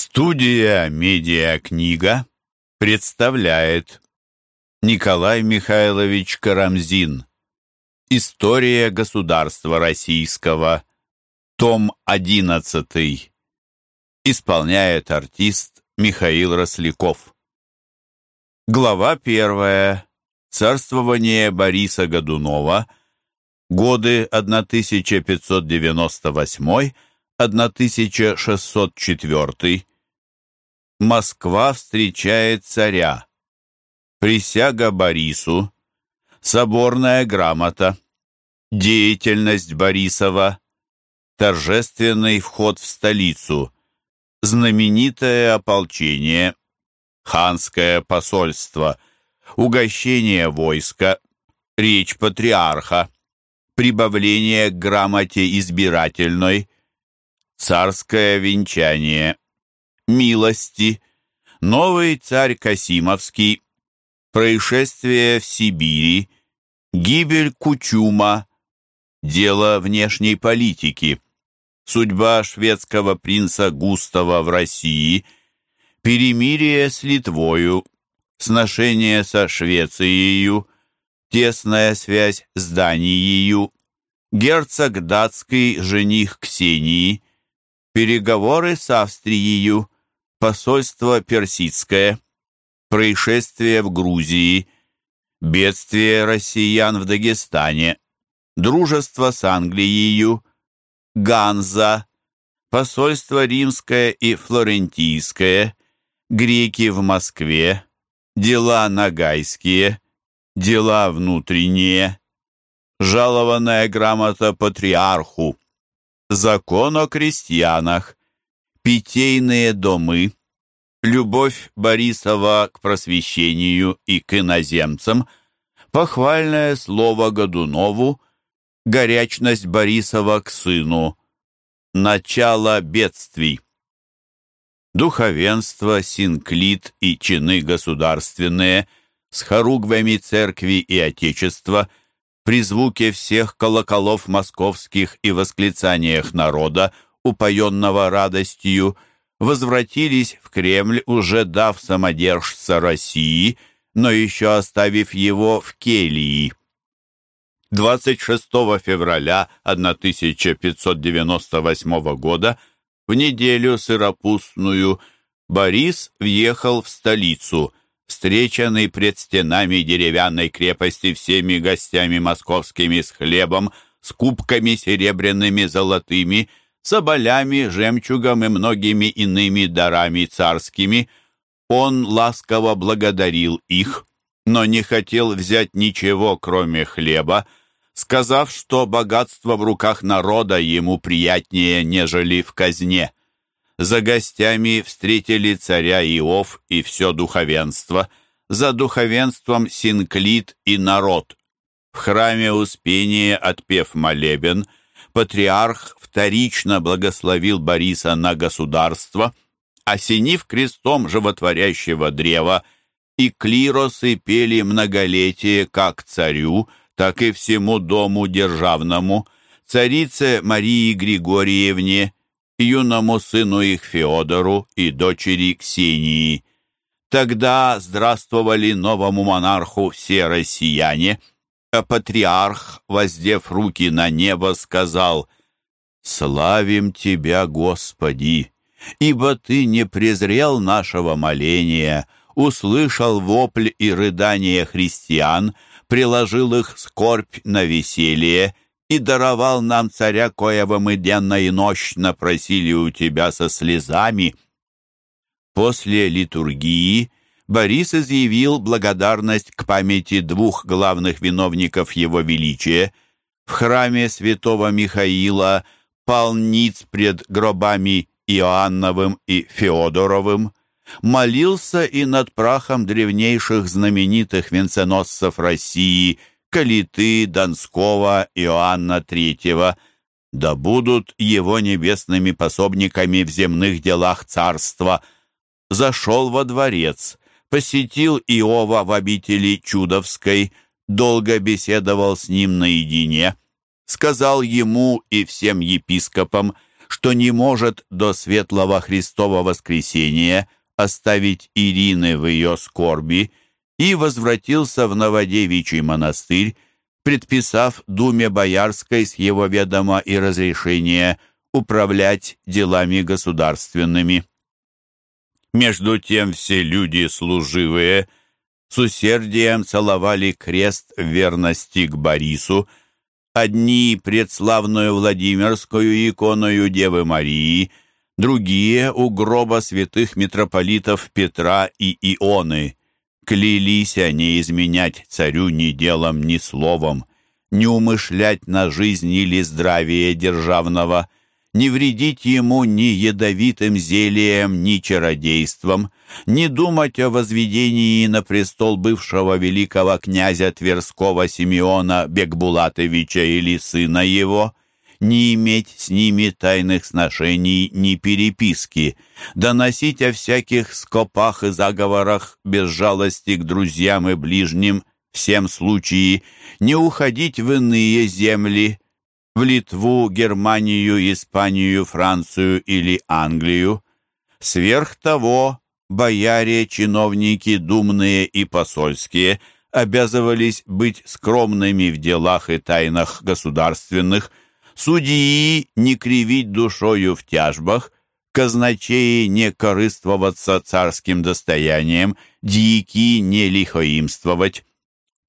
Студия «Медиакнига» представляет Николай Михайлович Карамзин. История государства российского Том 11 Исполняет артист Михаил Росляков. Глава первая. Царствование Бориса Годунова Годы 1598 1604. Москва встречает царя. Присяга Борису. Соборная грамота. Деятельность Борисова. Торжественный вход в столицу. Знаменитое ополчение. Ханское посольство. Угощение войска. Речь патриарха. Прибавление к грамоте избирательной царское венчание, милости, новый царь Касимовский, происшествие в Сибири, гибель Кучума, дело внешней политики, судьба шведского принца Густава в России, перемирие с Литвою, сношение со Швецией, тесная связь с Данией, герцог датский жених Ксении, переговоры с Австрией, посольство персидское, происшествие в Грузии, бедствие россиян в Дагестане, дружество с Англией, Ганза, посольство римское и флорентийское, греки в Москве, дела нагайские, дела внутренние, жалованная грамота патриарху, закон о крестьянах, питейные домы, любовь Борисова к просвещению и к иноземцам, похвальное слово Годунову, горячность Борисова к сыну, начало бедствий. Духовенство, синклит и чины государственные с хоругвами церкви и отечества – при звуке всех колоколов московских и восклицаниях народа, упоенного радостью, возвратились в Кремль, уже дав самодержца России, но еще оставив его в Келии. 26 февраля 1598 года, в неделю сыропустную, Борис въехал в столицу, встреченный пред стенами деревянной крепости всеми гостями московскими с хлебом, с кубками серебряными, золотыми, соболями, жемчугом и многими иными дарами царскими, он ласково благодарил их, но не хотел взять ничего, кроме хлеба, сказав, что богатство в руках народа ему приятнее, нежели в казне. За гостями встретили царя Иов и все духовенство, за духовенством Синклит и народ. В храме Успения, отпев молебен, патриарх вторично благословил Бориса на государство, осенив крестом животворящего древа, и клиросы пели многолетие как царю, так и всему дому державному, царице Марии Григорьевне юному сыну их Феодору и дочери Ксении. Тогда здравствовали новому монарху все россияне, а патриарх, воздев руки на небо, сказал «Славим Тебя, Господи, ибо Ты не презрел нашего моления, услышал вопль и рыдание христиан, приложил их скорбь на веселье, и даровал нам царя, коего мы денно и нощно просили у тебя со слезами». После литургии Борис изъявил благодарность к памяти двух главных виновников его величия. В храме святого Михаила пал ниц пред гробами Иоанновым и Феодоровым, молился и над прахом древнейших знаменитых венценосцев России – Калиты, Донского, Иоанна Третьего, да будут его небесными пособниками в земных делах царства. Зашел во дворец, посетил Иова в обители Чудовской, долго беседовал с ним наедине, сказал ему и всем епископам, что не может до светлого Христова воскресения оставить Ирины в ее скорби, и возвратился в Новодевичий монастырь, предписав Думе Боярской с его ведома и разрешения управлять делами государственными. Между тем все люди служивые с усердием целовали крест верности к Борису, одни пред славную Владимирскую иконою Девы Марии, другие у гроба святых митрополитов Петра и Ионы. Клялись они изменять царю ни делом, ни словом, не умышлять на жизнь или здравие державного, не вредить ему ни ядовитым зельем, ни чародейством, не думать о возведении на престол бывшего великого князя Тверского Симеона Бекбулатовича или сына его, не иметь с ними тайных сношений, ни переписки, доносить о всяких скопах и заговорах без жалости к друзьям и ближним, всем случае, не уходить в иные земли, в Литву, Германию, Испанию, Францию или Англию. Сверх того, бояре, чиновники, думные и посольские обязывались быть скромными в делах и тайнах государственных, судьи не кривить душою в тяжбах, казначеи не корыствоваться царским достоянием, дьяки не лихоимствовать.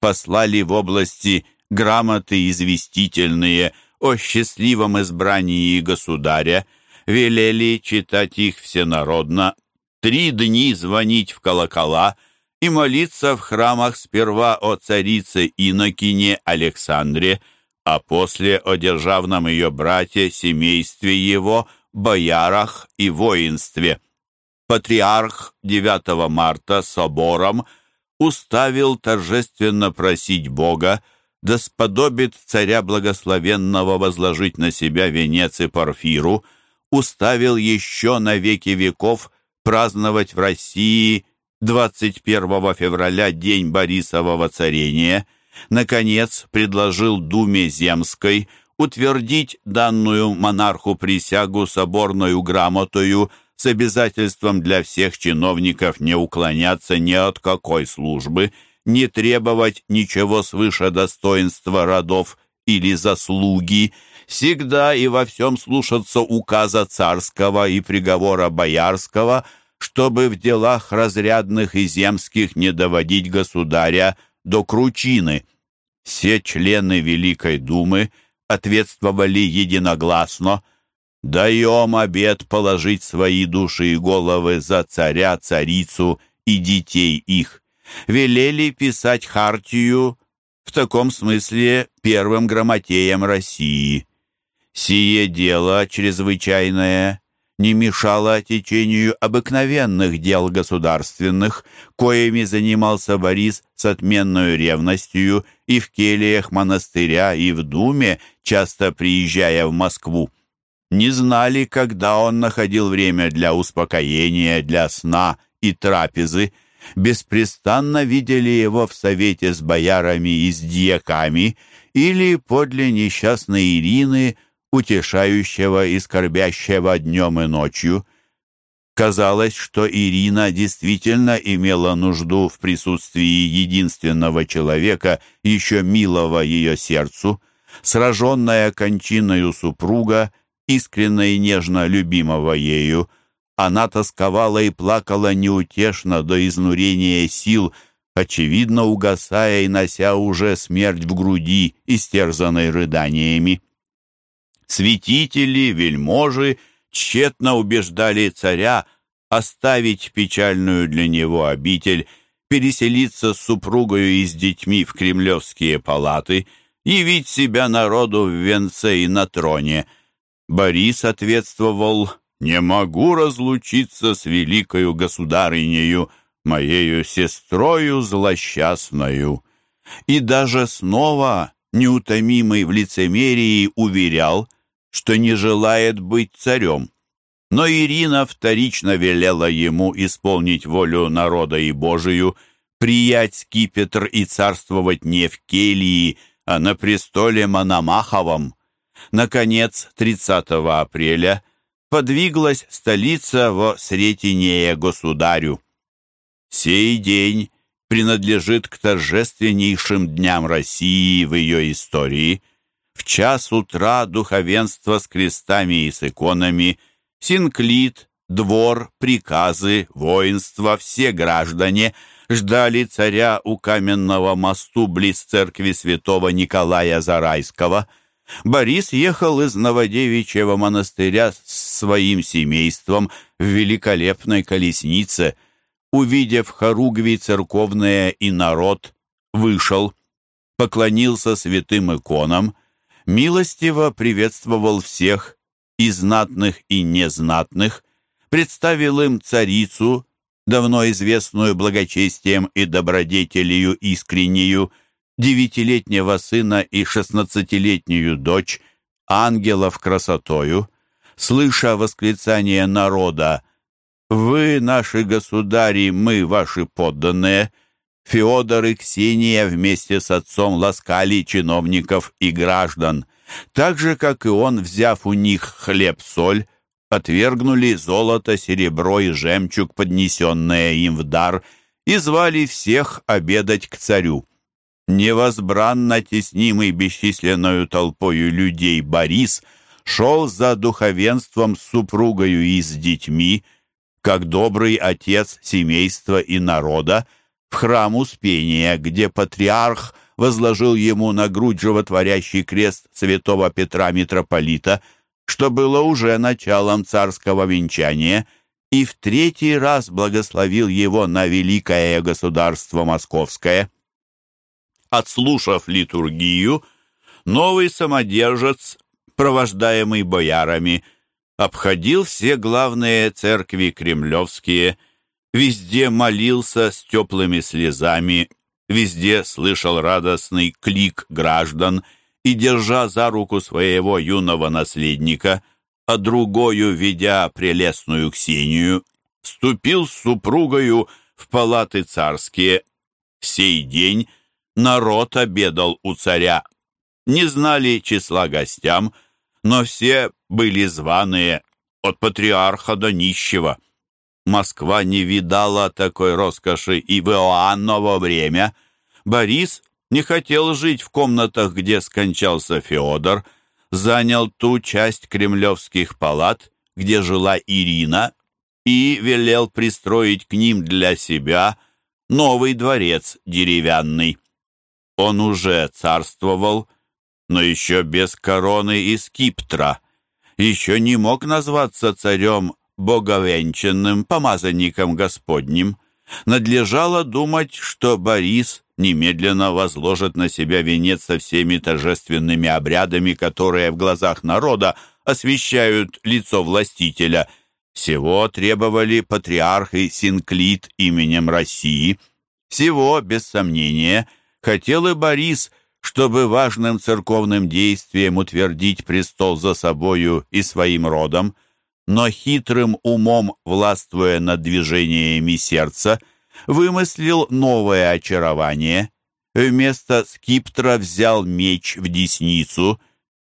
Послали в области грамоты известительные – о счастливом избрании государя, велели читать их всенародно, три дни звонить в колокола и молиться в храмах сперва о царице Инокине Александре, а после о державном ее брате, семействе его, боярах и воинстве. Патриарх 9 марта собором уставил торжественно просить Бога, да сподобит царя благословенного возложить на себя венец и парфиру, уставил еще на веки веков праздновать в России 21 февраля день Борисового царения, наконец предложил Думе Земской утвердить данную монарху присягу соборную грамотою с обязательством для всех чиновников не уклоняться ни от какой службы – не требовать ничего свыше достоинства родов или заслуги, всегда и во всем слушаться указа царского и приговора боярского, чтобы в делах разрядных и земских не доводить государя до кручины. Все члены Великой Думы ответствовали единогласно «Даем обет положить свои души и головы за царя, царицу и детей их» велели писать хартию в таком смысле первым грамотеем России. Сие дело чрезвычайное не мешало течению обыкновенных дел государственных, коими занимался Борис с отменной ревностью и в келиях монастыря, и в Думе, часто приезжая в Москву. Не знали, когда он находил время для успокоения, для сна и трапезы, беспрестанно видели его в совете с боярами и с дьяками или подле несчастной Ирины, утешающего и скорбящего днем и ночью. Казалось, что Ирина действительно имела нужду в присутствии единственного человека, еще милого ее сердцу, сраженная кончиною супруга, искренне и нежно любимого ею, она тосковала и плакала неутешно до изнурения сил, очевидно угасая и нося уже смерть в груди, истерзанной рыданиями. Святители, вельможи тщетно убеждали царя оставить печальную для него обитель, переселиться с супругою и с детьми в кремлевские палаты, явить себя народу в венце и на троне. Борис ответствовал не могу разлучиться с великою государынею, моею сестрою злосчастною. И даже снова, неутомимый в лицемерии, уверял, что не желает быть царем. Но Ирина вторично велела ему исполнить волю народа и Божию, приять скипетр и царствовать не в Келии, а на престоле Мономаховом. Наконец, 30 апреля – подвиглась столица во Сретенее государю. Сей день принадлежит к торжественнейшим дням России в ее истории. В час утра духовенство с крестами и с иконами, синклит, двор, приказы, воинство, все граждане ждали царя у каменного мосту близ церкви святого Николая Зарайского. Борис ехал из Новодевичьего монастыря с своим семейством в великолепной колеснице. Увидев хоругви церковные и народ, вышел, поклонился святым иконам, милостиво приветствовал всех, и знатных, и незнатных, представил им царицу, давно известную благочестием и добродетелью искреннюю, девятилетнего сына и шестнадцатилетнюю дочь, ангелов красотою, слыша восклицание народа «Вы, наши государи, мы, ваши подданные», Феодор и Ксения вместе с отцом ласкали чиновников и граждан, так же, как и он, взяв у них хлеб-соль, отвергнули золото, серебро и жемчуг, поднесенное им в дар, и звали всех обедать к царю. Невозбранно теснимый бесчисленную толпою людей Борис шел за духовенством с супругою и с детьми, как добрый отец семейства и народа, в храм Успения, где патриарх возложил ему на грудь животворящий крест святого Петра Митрополита – что было уже началом царского венчания, и в третий раз благословил его на великое государство московское. Отслушав литургию, новый самодержец, провождаемый боярами, обходил все главные церкви кремлевские, везде молился с теплыми слезами, везде слышал радостный клик граждан — и, держа за руку своего юного наследника, а другою, ведя прелестную Ксению, ступил с супругою в палаты царские. Сей день народ обедал у царя. Не знали числа гостям, но все были званые от патриарха до нищего. Москва не видала такой роскоши и в Иоанново время. Борис не хотел жить в комнатах, где скончался Феодор, занял ту часть кремлевских палат, где жила Ирина, и велел пристроить к ним для себя новый дворец деревянный. Он уже царствовал, но еще без короны и скиптра, еще не мог назваться царем боговенчанным помазанником Господним. Надлежало думать, что Борис немедленно возложит на себя венец со всеми торжественными обрядами, которые в глазах народа освещают лицо властителя. Всего требовали патриарх и синклит именем России. Всего, без сомнения, хотел и Борис, чтобы важным церковным действием утвердить престол за собою и своим родом, но хитрым умом, властвуя над движениями сердца, вымыслил новое очарование. Вместо скиптра взял меч в десницу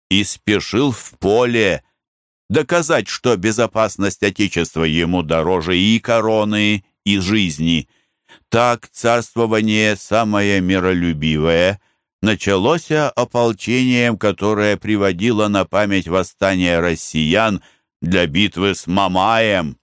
и спешил в поле доказать, что безопасность Отечества ему дороже и короны, и жизни. Так царствование самое миролюбивое началось ополчением, которое приводило на память восстание россиян для битвы с Мамаем.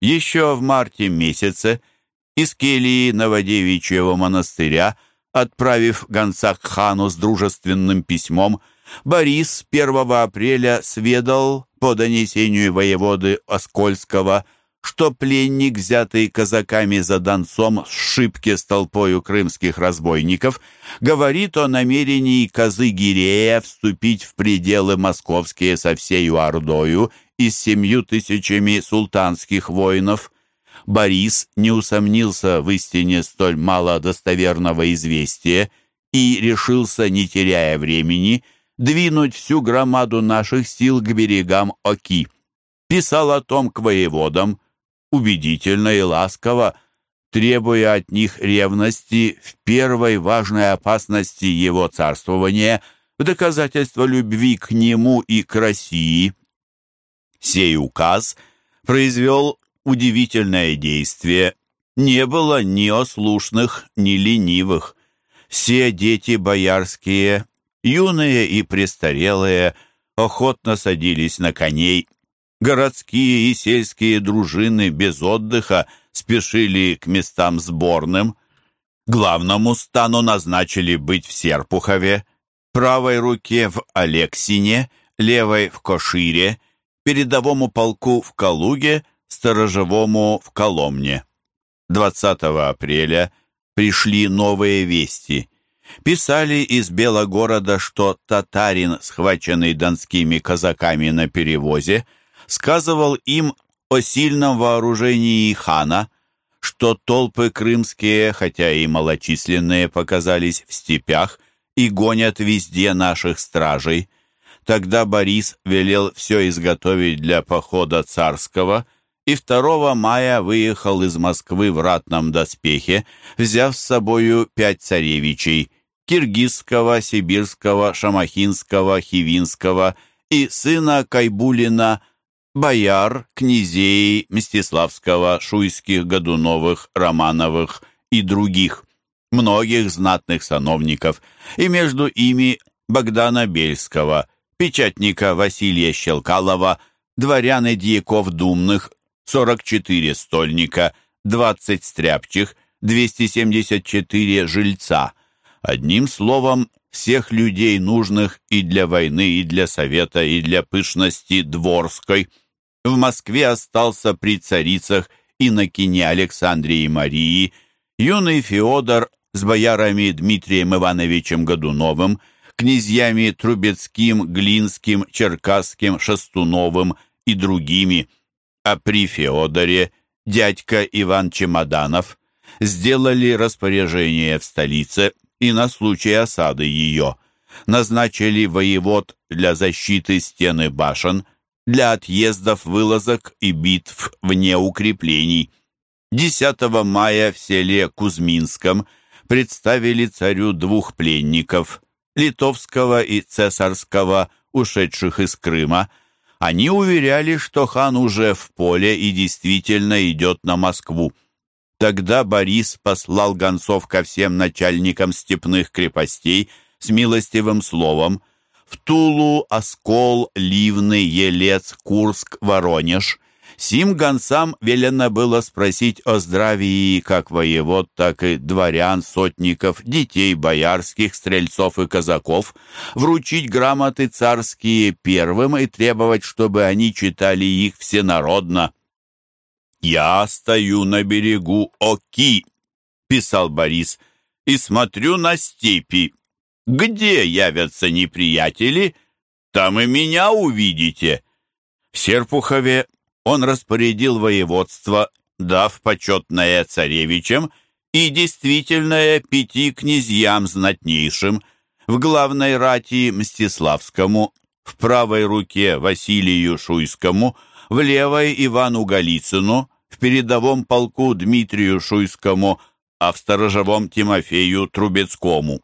Еще в марте месяце – из келии Новодевичьего монастыря, отправив гонца к хану с дружественным письмом, Борис 1 апреля сведал по донесению воеводы Оскольского, что пленник, взятый казаками за Донцом с шибки с толпою крымских разбойников, говорит о намерении козы Гирея вступить в пределы московские со всею Ордою и с семью тысячами султанских воинов. Борис не усомнился в истине столь мало достоверного известия и решился, не теряя времени, двинуть всю громаду наших сил к берегам Оки. Писал о том к воеводам, убедительно и ласково, требуя от них ревности в первой важной опасности его царствования в доказательство любви к нему и к России. Сей указ произвел удивительное действие. Не было ни ослушных, ни ленивых. Все дети боярские, юные и престарелые, охотно садились на коней. Городские и сельские дружины без отдыха спешили к местам сборным. Главному стану назначили быть в Серпухове, правой руке в Алексине, левой в Кошире, передовому полку в Калуге, сторожевому в Коломне. 20 апреля пришли новые вести. Писали из Белогорода, что татарин, схваченный донскими казаками на перевозе, сказывал им о сильном вооружении хана, что толпы крымские, хотя и малочисленные, показались в степях и гонят везде наших стражей. Тогда Борис велел все изготовить для похода царского и 2 мая выехал из Москвы в ратном доспехе, взяв с собою пять царевичей – киргизского, сибирского, шамахинского, хивинского и сына Кайбулина – бояр, князей Мстиславского, Шуйских, Годуновых, Романовых и других, многих знатных сановников, и между ими Богдана Бельского, печатника Василия Щелкалова, дворян и дьяков думных, 44 стольника, 20 стряпчих, 274 жильца. Одним словом, всех людей, нужных и для войны, и для совета, и для пышности дворской – в Москве остался при царицах и на кине Александрии и Марии, юный Феодор с боярами Дмитрием Ивановичем Годуновым, князьями Трубецким, Глинским, Черкасским, Шастуновым и другими, а при Феодоре дядька Иван Чемоданов сделали распоряжение в столице и на случай осады ее назначили воевод для защиты стены башен – для отъездов, вылазок и битв вне укреплений. 10 мая в селе Кузьминском представили царю двух пленников, литовского и цесарского, ушедших из Крыма. Они уверяли, что хан уже в поле и действительно идет на Москву. Тогда Борис послал гонцов ко всем начальникам степных крепостей с милостивым словом – в Тулу, Оскол, Ливны, Елец, Курск, Воронеж. Сим гонцам велено было спросить о здравии как воевод, так и дворян, сотников, детей боярских, стрельцов и казаков, вручить грамоты царские первым и требовать, чтобы они читали их всенародно. «Я стою на берегу Оки», — писал Борис, — «и смотрю на степи, где явятся неприятели, там и меня увидите. В Серпухове он распорядил воеводство, дав почетное царевичам и действительное пяти князьям знатнейшим, в главной рати Мстиславскому, в правой руке Василию Шуйскому, в левой Ивану Голицыну, в передовом полку Дмитрию Шуйскому, а в сторожевом Тимофею Трубецкому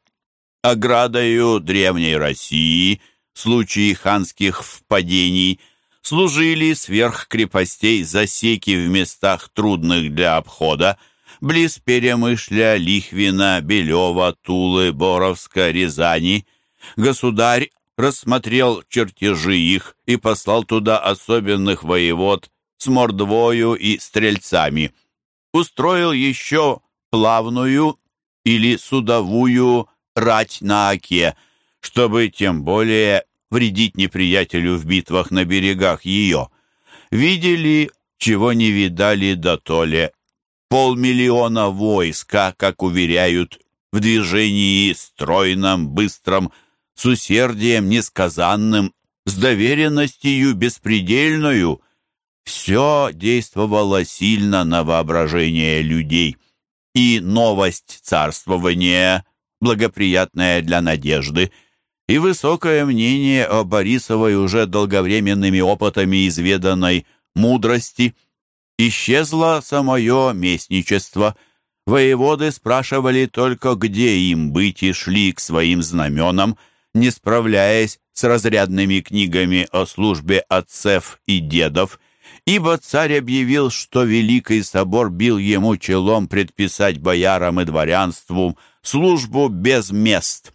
оградою древней России, в случае ханских впадений, служили сверх крепостей засеки в местах трудных для обхода, близ Перемышля, Лихвина, Белева, Тулы, Боровска, Рязани. Государь рассмотрел чертежи их и послал туда особенных воевод с мордвою и стрельцами. Устроил еще плавную или судовую рать на оке, чтобы тем более вредить неприятелю в битвах на берегах ее. Видели, чего не видали до толе. Полмиллиона войска, как уверяют, в движении стройном, быстром, с усердием несказанным, с доверенностью беспредельную. Все действовало сильно на воображение людей. И новость царствования благоприятное для надежды, и высокое мнение о Борисовой уже долговременными опытами изведанной мудрости. Исчезло самое местничество. Воеводы спрашивали только, где им быть, и шли к своим знаменам, не справляясь с разрядными книгами о службе отцев и дедов, ибо царь объявил, что Великий Собор бил ему челом предписать боярам и дворянству службу без мест.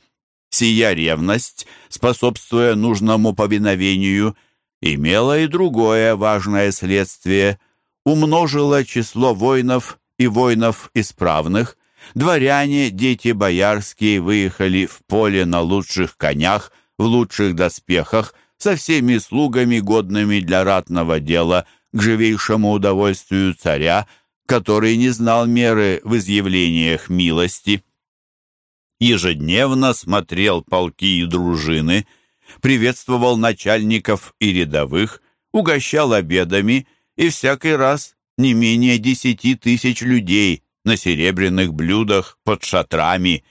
Сия ревность, способствуя нужному повиновению, имела и другое важное следствие – умножила число воинов и воинов исправных, дворяне, дети боярские выехали в поле на лучших конях, в лучших доспехах, со всеми слугами, годными для ратного дела, к живейшему удовольствию царя, который не знал меры в изъявлениях милости. Ежедневно смотрел полки и дружины, приветствовал начальников и рядовых, угощал обедами и всякий раз не менее десяти тысяч людей на серебряных блюдах под шатрами.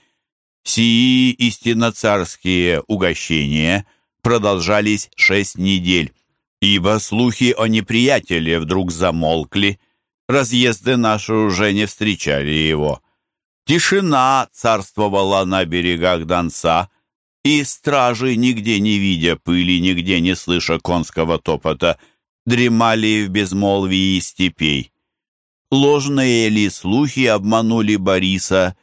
Сии истинно царские угощения продолжались шесть недель, ибо слухи о неприятеле вдруг замолкли, разъезды наши уже не встречали его. Тишина царствовала на берегах Донца, и стражи, нигде не видя пыли, нигде не слыша конского топота, дремали в безмолвии степей. Ложные ли слухи обманули Бориса,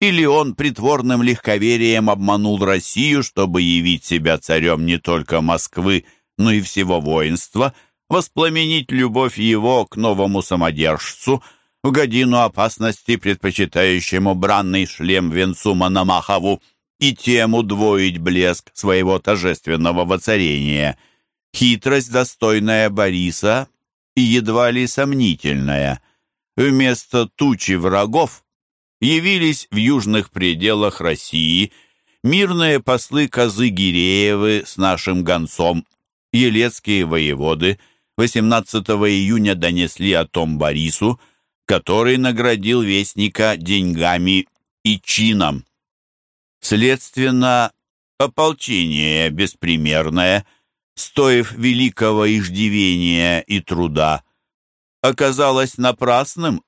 или он притворным легковерием обманул Россию, чтобы явить себя царем не только Москвы, но и всего воинства, воспламенить любовь его к новому самодержцу, в годину опасности, предпочитающему бранный шлем венцу Мономахову, и тем удвоить блеск своего торжественного воцарения — Хитрость, достойная Бориса, и едва ли сомнительная. Вместо тучи врагов явились в южных пределах России мирные послы Козы Гиреевы с нашим гонцом. Елецкие воеводы 18 июня донесли о том Борису, который наградил вестника деньгами и чином. Следственно, ополчение беспримерное – стоив великого иждивения и труда, оказалось напрасным.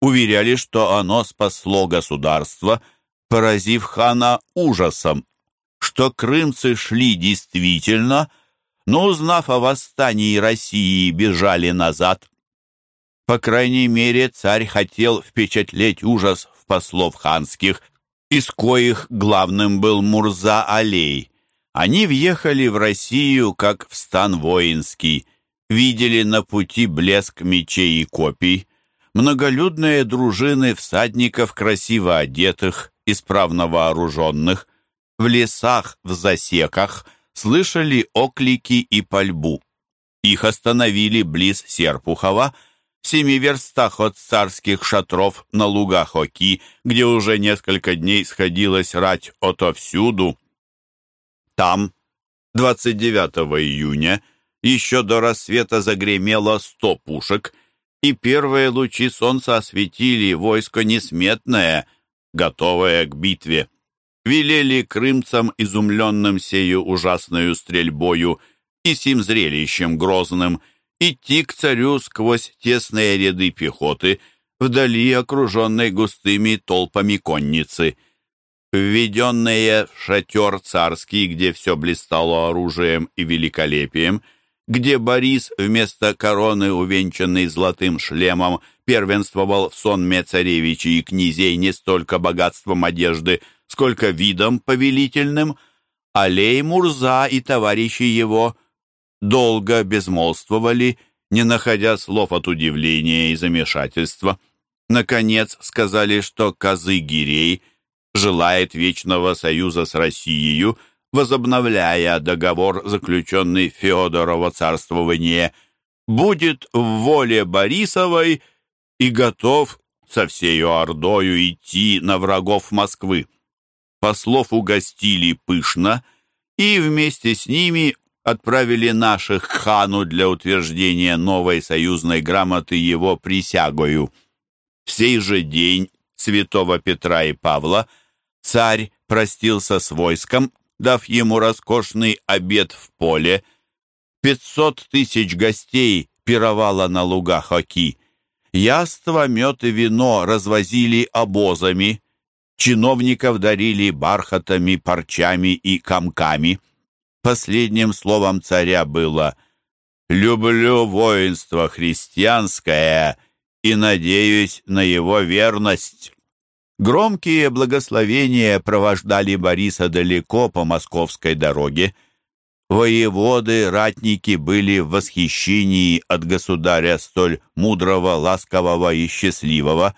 Уверяли, что оно спасло государство, поразив хана ужасом, что крымцы шли действительно, но, узнав о восстании России, бежали назад. По крайней мере, царь хотел впечатлеть ужас в послов ханских, из коих главным был Мурза Алей. Они въехали в Россию, как в стан воинский, видели на пути блеск мечей и копий, многолюдные дружины всадников, красиво одетых, исправно вооруженных, в лесах, в засеках, слышали оклики и пальбу. Их остановили близ Серпухова, в семи верстах от царских шатров на лугах Оки, где уже несколько дней сходилась рать отовсюду, там 29 июня еще до рассвета загремело сто пушек, и первые лучи солнца осветили войско несметное, готовое к битве. Велели крымцам, изумленным сею ужасную стрельбою и сим зрелищем грозным, идти к царю сквозь тесные ряды пехоты, вдали окруженной густыми толпами конницы — Введенные в шатер царский, где все блистало оружием и великолепием, где Борис вместо короны, увенчанный золотым шлемом, первенствовал в сонме царевичей и князей не столько богатством одежды, сколько видом повелительным, Алей Мурза и товарищи его долго безмолвствовали, не находя слов от удивления и замешательства. Наконец сказали, что козы Гирей — желает вечного союза с Россией, возобновляя договор, заключенный Феодорово царствование, будет в воле Борисовой и готов со всею Ордою идти на врагов Москвы. Послов угостили пышно и вместе с ними отправили наших к хану для утверждения новой союзной грамоты его присягою. В сей же день святого Петра и Павла царь простился с войском, дав ему роскошный обед в поле. Пятьсот тысяч гостей пировало на лугах Оки. Яство, мед и вино развозили обозами. Чиновников дарили бархатами, парчами и комками. Последним словом царя было «Люблю воинство христианское и надеюсь на его верность». Громкие благословения провождали Бориса далеко по московской дороге. Воеводы, ратники были в восхищении от государя столь мудрого, ласкового и счастливого,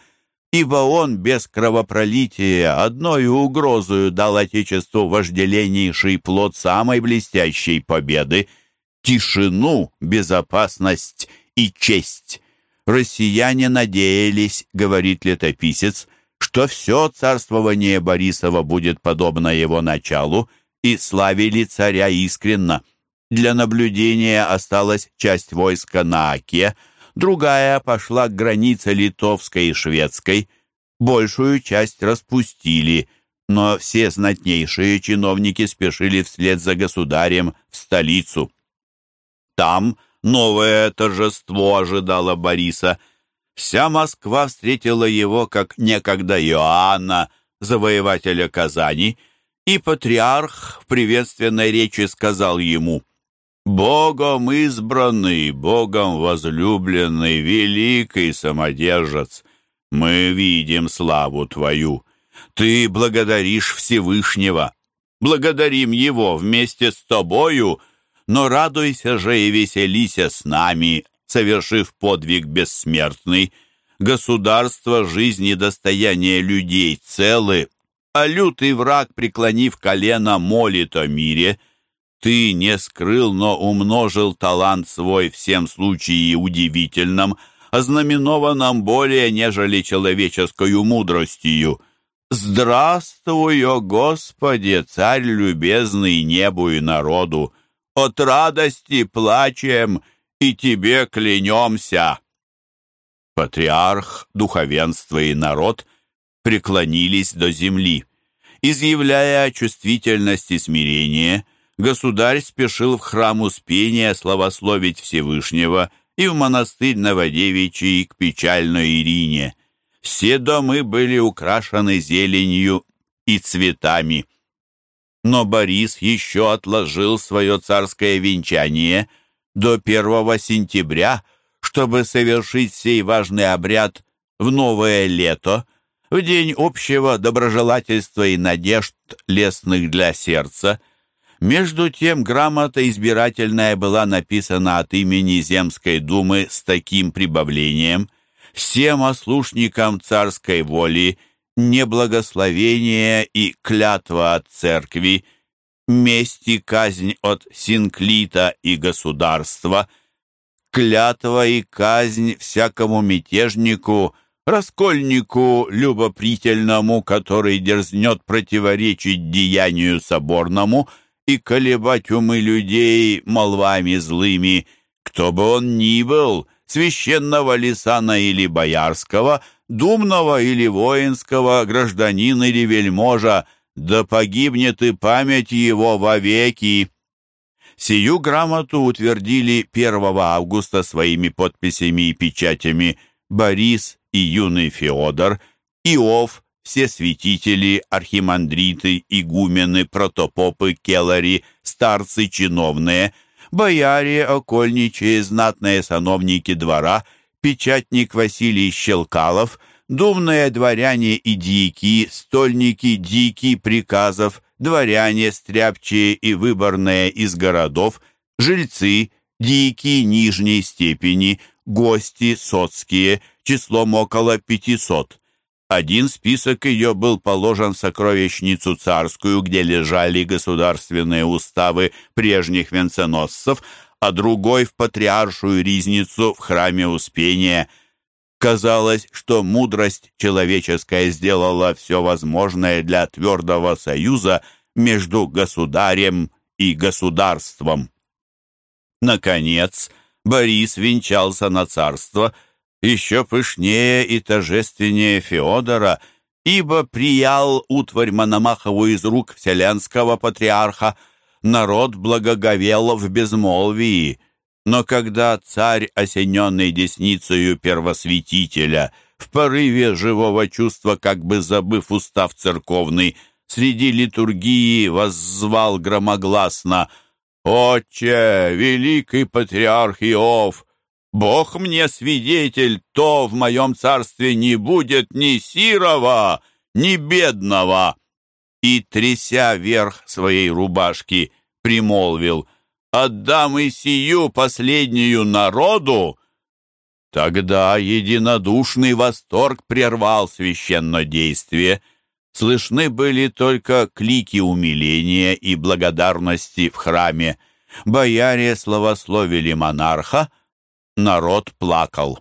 ибо он без кровопролития одной угрозою дал Отечеству вожделеннейший плод самой блестящей победы — тишину, безопасность и честь. Россияне надеялись, говорит летописец, что все царствование Борисова будет подобно его началу — и славили царя искренно. Для наблюдения осталась часть войска на Оке, другая пошла к границе литовской и шведской. Большую часть распустили, но все знатнейшие чиновники спешили вслед за государем в столицу. Там новое торжество ожидало Бориса. Вся Москва встретила его, как некогда Иоанна, завоевателя Казани, и патриарх в приветственной речи сказал ему «Богом избранный, Богом возлюбленный, великий самодержец, мы видим славу Твою. Ты благодаришь Всевышнего. Благодарим Его вместе с Тобою, но радуйся же и веселися с нами, совершив подвиг бессмертный. Государство, жизнь и достояние людей целы, а лютый враг, преклонив колено, молит о мире. Ты не скрыл, но умножил талант свой всем случае удивительном, ознаменованном более, нежели человеческую мудростью. Здравствуй, о Господи, царь любезный небу и народу! От радости плачем и тебе клянемся!» Патриарх, духовенство и народ преклонились до земли. Изъявляя чувствительность и смирение, государь спешил в храм Успения славословить Всевышнего и в монастырь Новодевичий к печальной Ирине. Все домы были украшены зеленью и цветами. Но Борис еще отложил свое царское венчание до 1 сентября, чтобы совершить сей важный обряд в новое лето – в день общего доброжелательства и надежд, лестных для сердца. Между тем грамота избирательная была написана от имени Земской думы с таким прибавлением. «Всем ослушникам царской воли неблагословение и клятва от церкви, месть и казнь от синклита и государства, клятва и казнь всякому мятежнику – раскольнику любопрительному, который дерзнет противоречить деянию соборному и колебать умы людей молвами злыми, кто бы он ни был, священного лисана или боярского, думного или воинского, гражданина или вельможа, да погибнет и память его вовеки. Сию грамоту утвердили 1 августа своими подписями и печатями Борис и юный Феодор, Иов, все святители, архимандриты, игумены, протопопы, келари, старцы чиновные, бояре, окольничие, знатные сановники двора, печатник Василий Щелкалов, думные дворяне и дьяки, стольники, дики приказов, дворяне, стряпчие и выборные из городов, жильцы, дики нижней степени, гости соцкие, числом около пятисот. Один список ее был положен в сокровищницу царскую, где лежали государственные уставы прежних венценосцев, а другой в патриаршую ризницу в храме Успения. Казалось, что мудрость человеческая сделала все возможное для твердого союза между государем и государством. Наконец, Борис венчался на царство еще пышнее и торжественнее Феодора, ибо приял утварь Мономахову из рук вселенского патриарха, народ благоговел в безмолвии. Но когда царь, осененный десницею первосвятителя, в порыве живого чувства, как бы забыв устав церковный, среди литургии воззвал громогласно «Отче, великий патриарх Иов, Бог мне свидетель, то в моем царстве не будет ни сирого, ни бедного!» И, тряся верх своей рубашки, примолвил «Отдам и сию последнюю народу!» Тогда единодушный восторг прервал священнодействие. Слышны были только клики умиления и благодарности в храме. Бояре славословили монарха, народ плакал.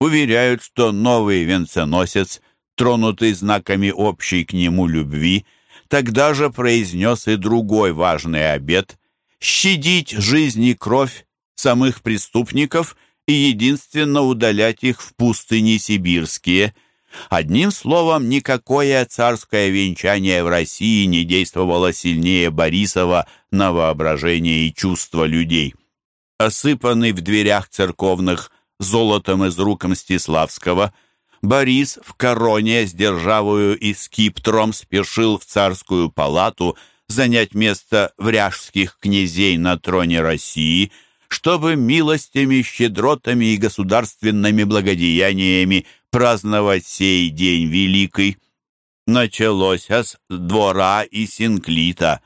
Уверяют, что новый венценосец, тронутый знаками общей к нему любви, тогда же произнес и другой важный обет — щадить жизнь и кровь самых преступников и единственно удалять их в пустыни сибирские. Одним словом, никакое царское венчание в России не действовало сильнее Борисова на воображение и чувства людей осыпанный в дверях церковных золотом из рук Мстиславского, Борис в короне с державою и скиптром спешил в царскую палату занять место вряжских князей на троне России, чтобы милостями, щедротами и государственными благодеяниями праздновать сей день великий. Началось с двора и синклита.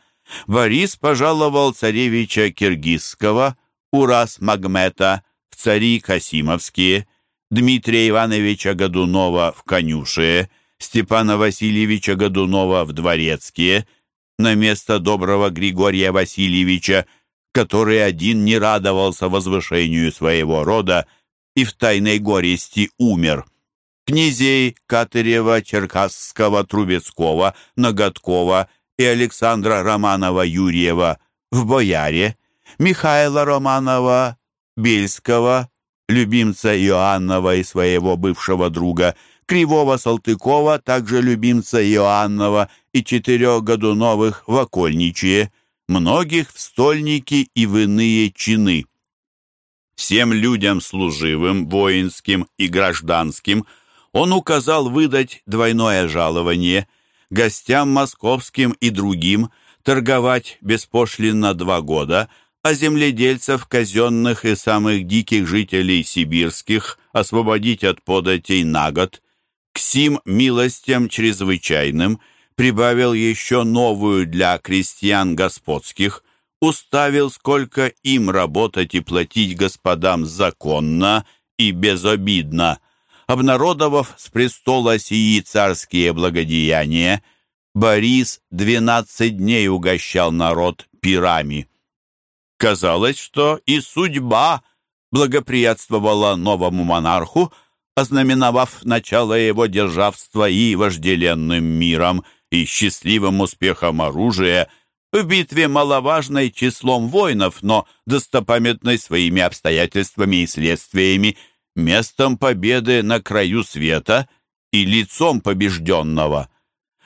Борис пожаловал царевича Киргизского, Урас Магмета в цари Касимовские, Дмитрия Ивановича Годунова в Конюшие, Степана Васильевича Годунова в Дворецкие, на место доброго Григория Васильевича, который один не радовался возвышению своего рода и в тайной горести умер. Князей Катырева, Черкасского, Трубецкого, Ноготкова и Александра Романова-Юрьева в Бояре – Михаила Романова, Бельского, любимца Иоаннова и своего бывшего друга, Кривого Салтыкова, также любимца Иоаннова, и четырех Годуновых в окольничье, многих в стольники и в иные чины. Всем людям служивым, воинским и гражданским он указал выдать двойное жалование, гостям московским и другим торговать беспошлинно два года – а земледельцев казенных и самых диких жителей сибирских освободить от податей на год, к сим милостям чрезвычайным прибавил еще новую для крестьян господских, уставил, сколько им работать и платить господам законно и безобидно, обнародовав с престола сии царские благодеяния, Борис двенадцать дней угощал народ пирами. Казалось, что и судьба благоприятствовала новому монарху, ознаменовав начало его державства и вожделенным миром, и счастливым успехом оружия в битве маловажной числом воинов, но достопамятной своими обстоятельствами и следствиями, местом победы на краю света и лицом побежденного.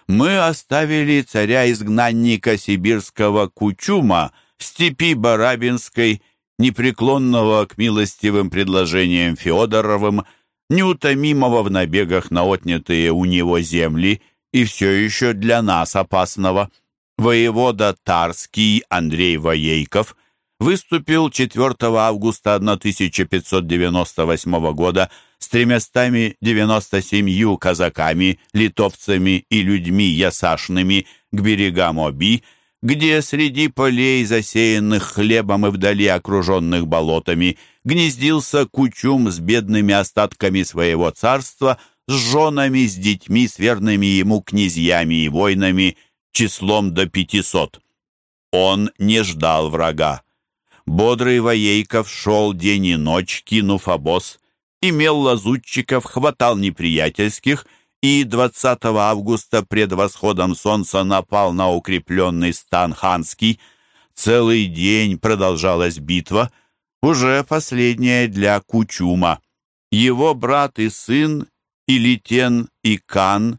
Мы оставили царя-изгнанника сибирского Кучума — степи Барабинской, непреклонного к милостивым предложениям Феодоровым, неутомимого в набегах на отнятые у него земли и все еще для нас опасного. Воевода Тарский Андрей Воейков выступил 4 августа 1598 года с 397 казаками, литовцами и людьми ясашными к берегам Оби, где среди полей, засеянных хлебом и вдали окруженных болотами, гнездился кучум с бедными остатками своего царства, с женами, с детьми, с верными ему князьями и воинами, числом до пятисот. Он не ждал врага. Бодрый Воейков шел день и ночь, кинув обоз, имел лазутчиков, хватал неприятельских и 20 августа пред восходом солнца напал на укрепленный стан ханский. Целый день продолжалась битва, уже последняя для Кучума. Его брат и сын, Илитен и Кан,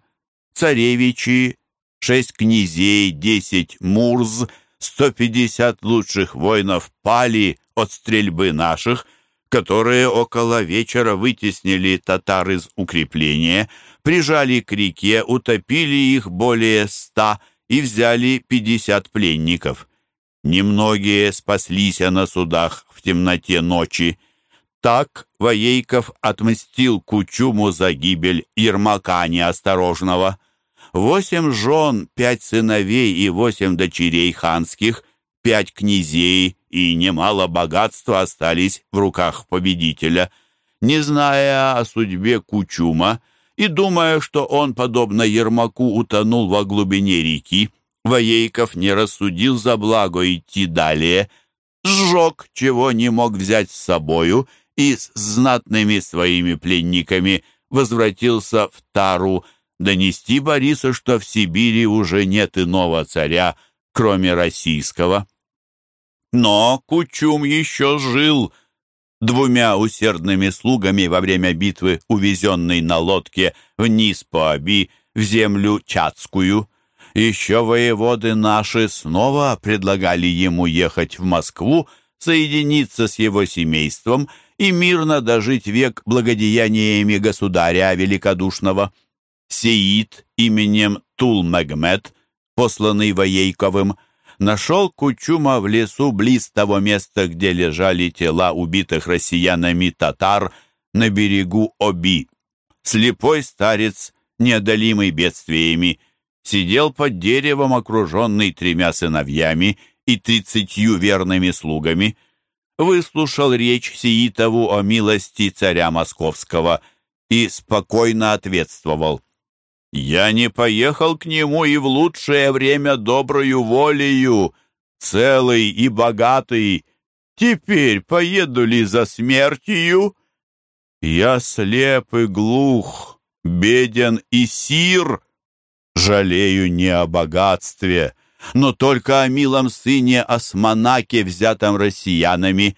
царевичи, шесть князей, десять мурз, сто пятьдесят лучших воинов пали от стрельбы наших, которые около вечера вытеснили татар из укрепления, прижали к реке, утопили их более ста и взяли пятьдесят пленников. Немногие спаслись на судах в темноте ночи. Так Воейков отмстил Кучуму за гибель Ермака неосторожного. Восемь жен, пять сыновей и восемь дочерей ханских, пять князей и немало богатства остались в руках победителя. Не зная о судьбе Кучума и думая, что он, подобно Ермаку, утонул во глубине реки, Воейков не рассудил за благо идти далее, сжег, чего не мог взять с собою, и с знатными своими пленниками возвратился в Тару, донести Борису, что в Сибири уже нет иного царя, кроме российского. Но Кучум еще жил двумя усердными слугами во время битвы, увезенной на лодке вниз по Оби в землю Чацкую. Еще воеводы наши снова предлагали ему ехать в Москву, соединиться с его семейством и мирно дожить век благодеяниями государя великодушного. Сеид именем Тул-Мегмед, посланный Воейковым, нашел Кучума в лесу близ того места, где лежали тела убитых россиянами татар на берегу Оби. Слепой старец, неодолимый бедствиями, сидел под деревом, окруженный тремя сыновьями и тридцатью верными слугами, выслушал речь Сиитову о милости царя Московского и спокойно ответствовал. «Я не поехал к нему и в лучшее время доброю волею, целый и богатый. Теперь поеду ли за смертью? Я слеп и глух, беден и сир, Жалею не о богатстве, но только о милом сыне Османаке, взятом россиянами.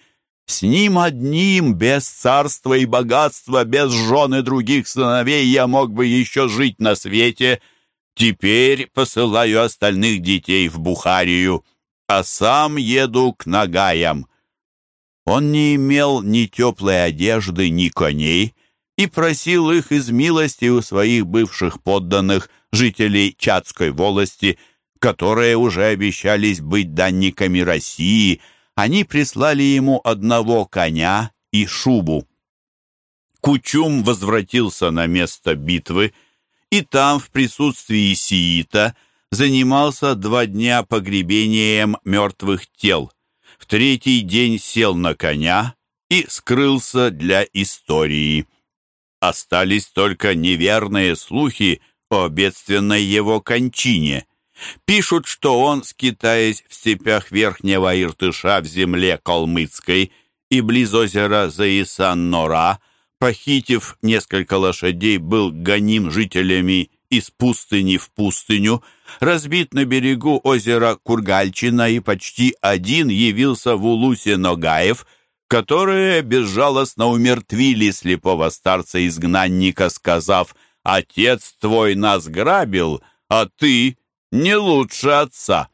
С ним одним, без царства и богатства, без жены других сыновей, я мог бы еще жить на свете. Теперь посылаю остальных детей в Бухарию, а сам еду к Нагаям. Он не имел ни теплой одежды, ни коней, и просил их из милости у своих бывших подданных жителей Чадской волости, которые уже обещались быть данниками России, они прислали ему одного коня и шубу. Кучум возвратился на место битвы, и там, в присутствии сиита, занимался два дня погребением мертвых тел. В третий день сел на коня и скрылся для истории. Остались только неверные слухи о бедственной его кончине. Пишут, что он, скитаясь в степях Верхнего Иртыша в земле Калмыцкой и близ озера Заисан-Нора, похитив несколько лошадей, был гоним жителями из пустыни в пустыню, разбит на берегу озера Кургальчина и почти один явился в Улусе Ногаев, которые безжалостно умертвили слепого старца-изгнанника, сказав – Отец твой нас грабил, а ты не лучше отца».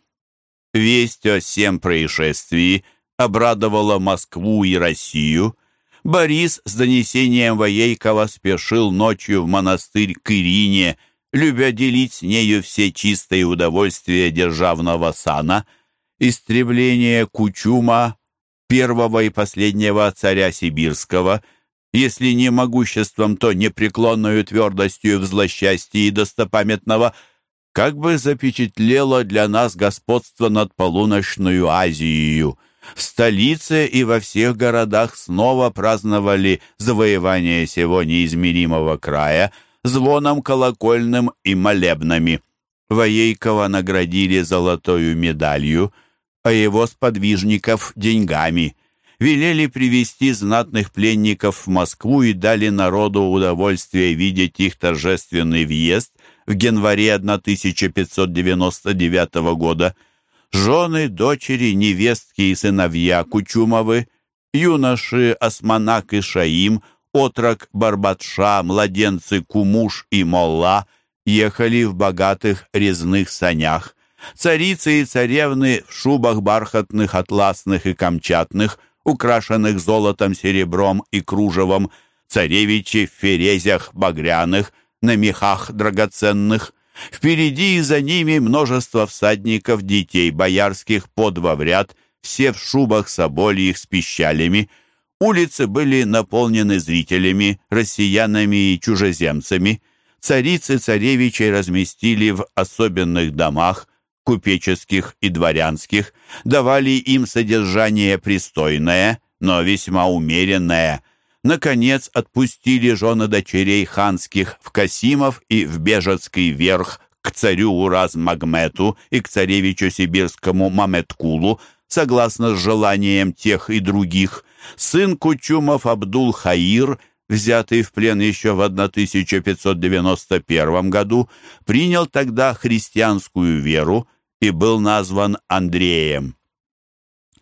Весть о всем происшествии обрадовала Москву и Россию. Борис с донесением Воейкова спешил ночью в монастырь к Ирине, любя делить с нею все чистые удовольствия державного сана. Истребление Кучума, первого и последнего царя Сибирского – если не могуществом, то непреклонную твердостью в злосчастье и достопамятного, как бы запечатлело для нас господство над полуночную Азией. В столице и во всех городах снова праздновали завоевание сего неизмеримого края звоном колокольным и молебнами. Воейкова наградили золотою медалью, а его сподвижников — деньгами — велели привести знатных пленников в Москву и дали народу удовольствие видеть их торжественный въезд в январе 1599 года. Жены, дочери, невестки и сыновья Кучумовы, юноши Османак и Шаим, отрок Барбатша, младенцы Кумуш и Молла ехали в богатых резных санях. Царицы и царевны в шубах бархатных, атласных и камчатных – украшенных золотом, серебром и кружевом, царевичи в ферезях багряных, на мехах драгоценных. Впереди и за ними множество всадников, детей боярских по два в ряд, все в шубах собольих с пищалями. Улицы были наполнены зрителями, россиянами и чужеземцами. Царицы царевичей разместили в особенных домах, купеческих и дворянских, давали им содержание пристойное, но весьма умеренное. Наконец отпустили жены дочерей ханских в Касимов и в Бежецкий верх к царю Ураз-Магмету и к царевичу сибирскому Маметкулу, согласно с желанием тех и других. Сын Кучумов Абдул-Хаир – взятый в плен еще в 1591 году, принял тогда христианскую веру и был назван Андреем.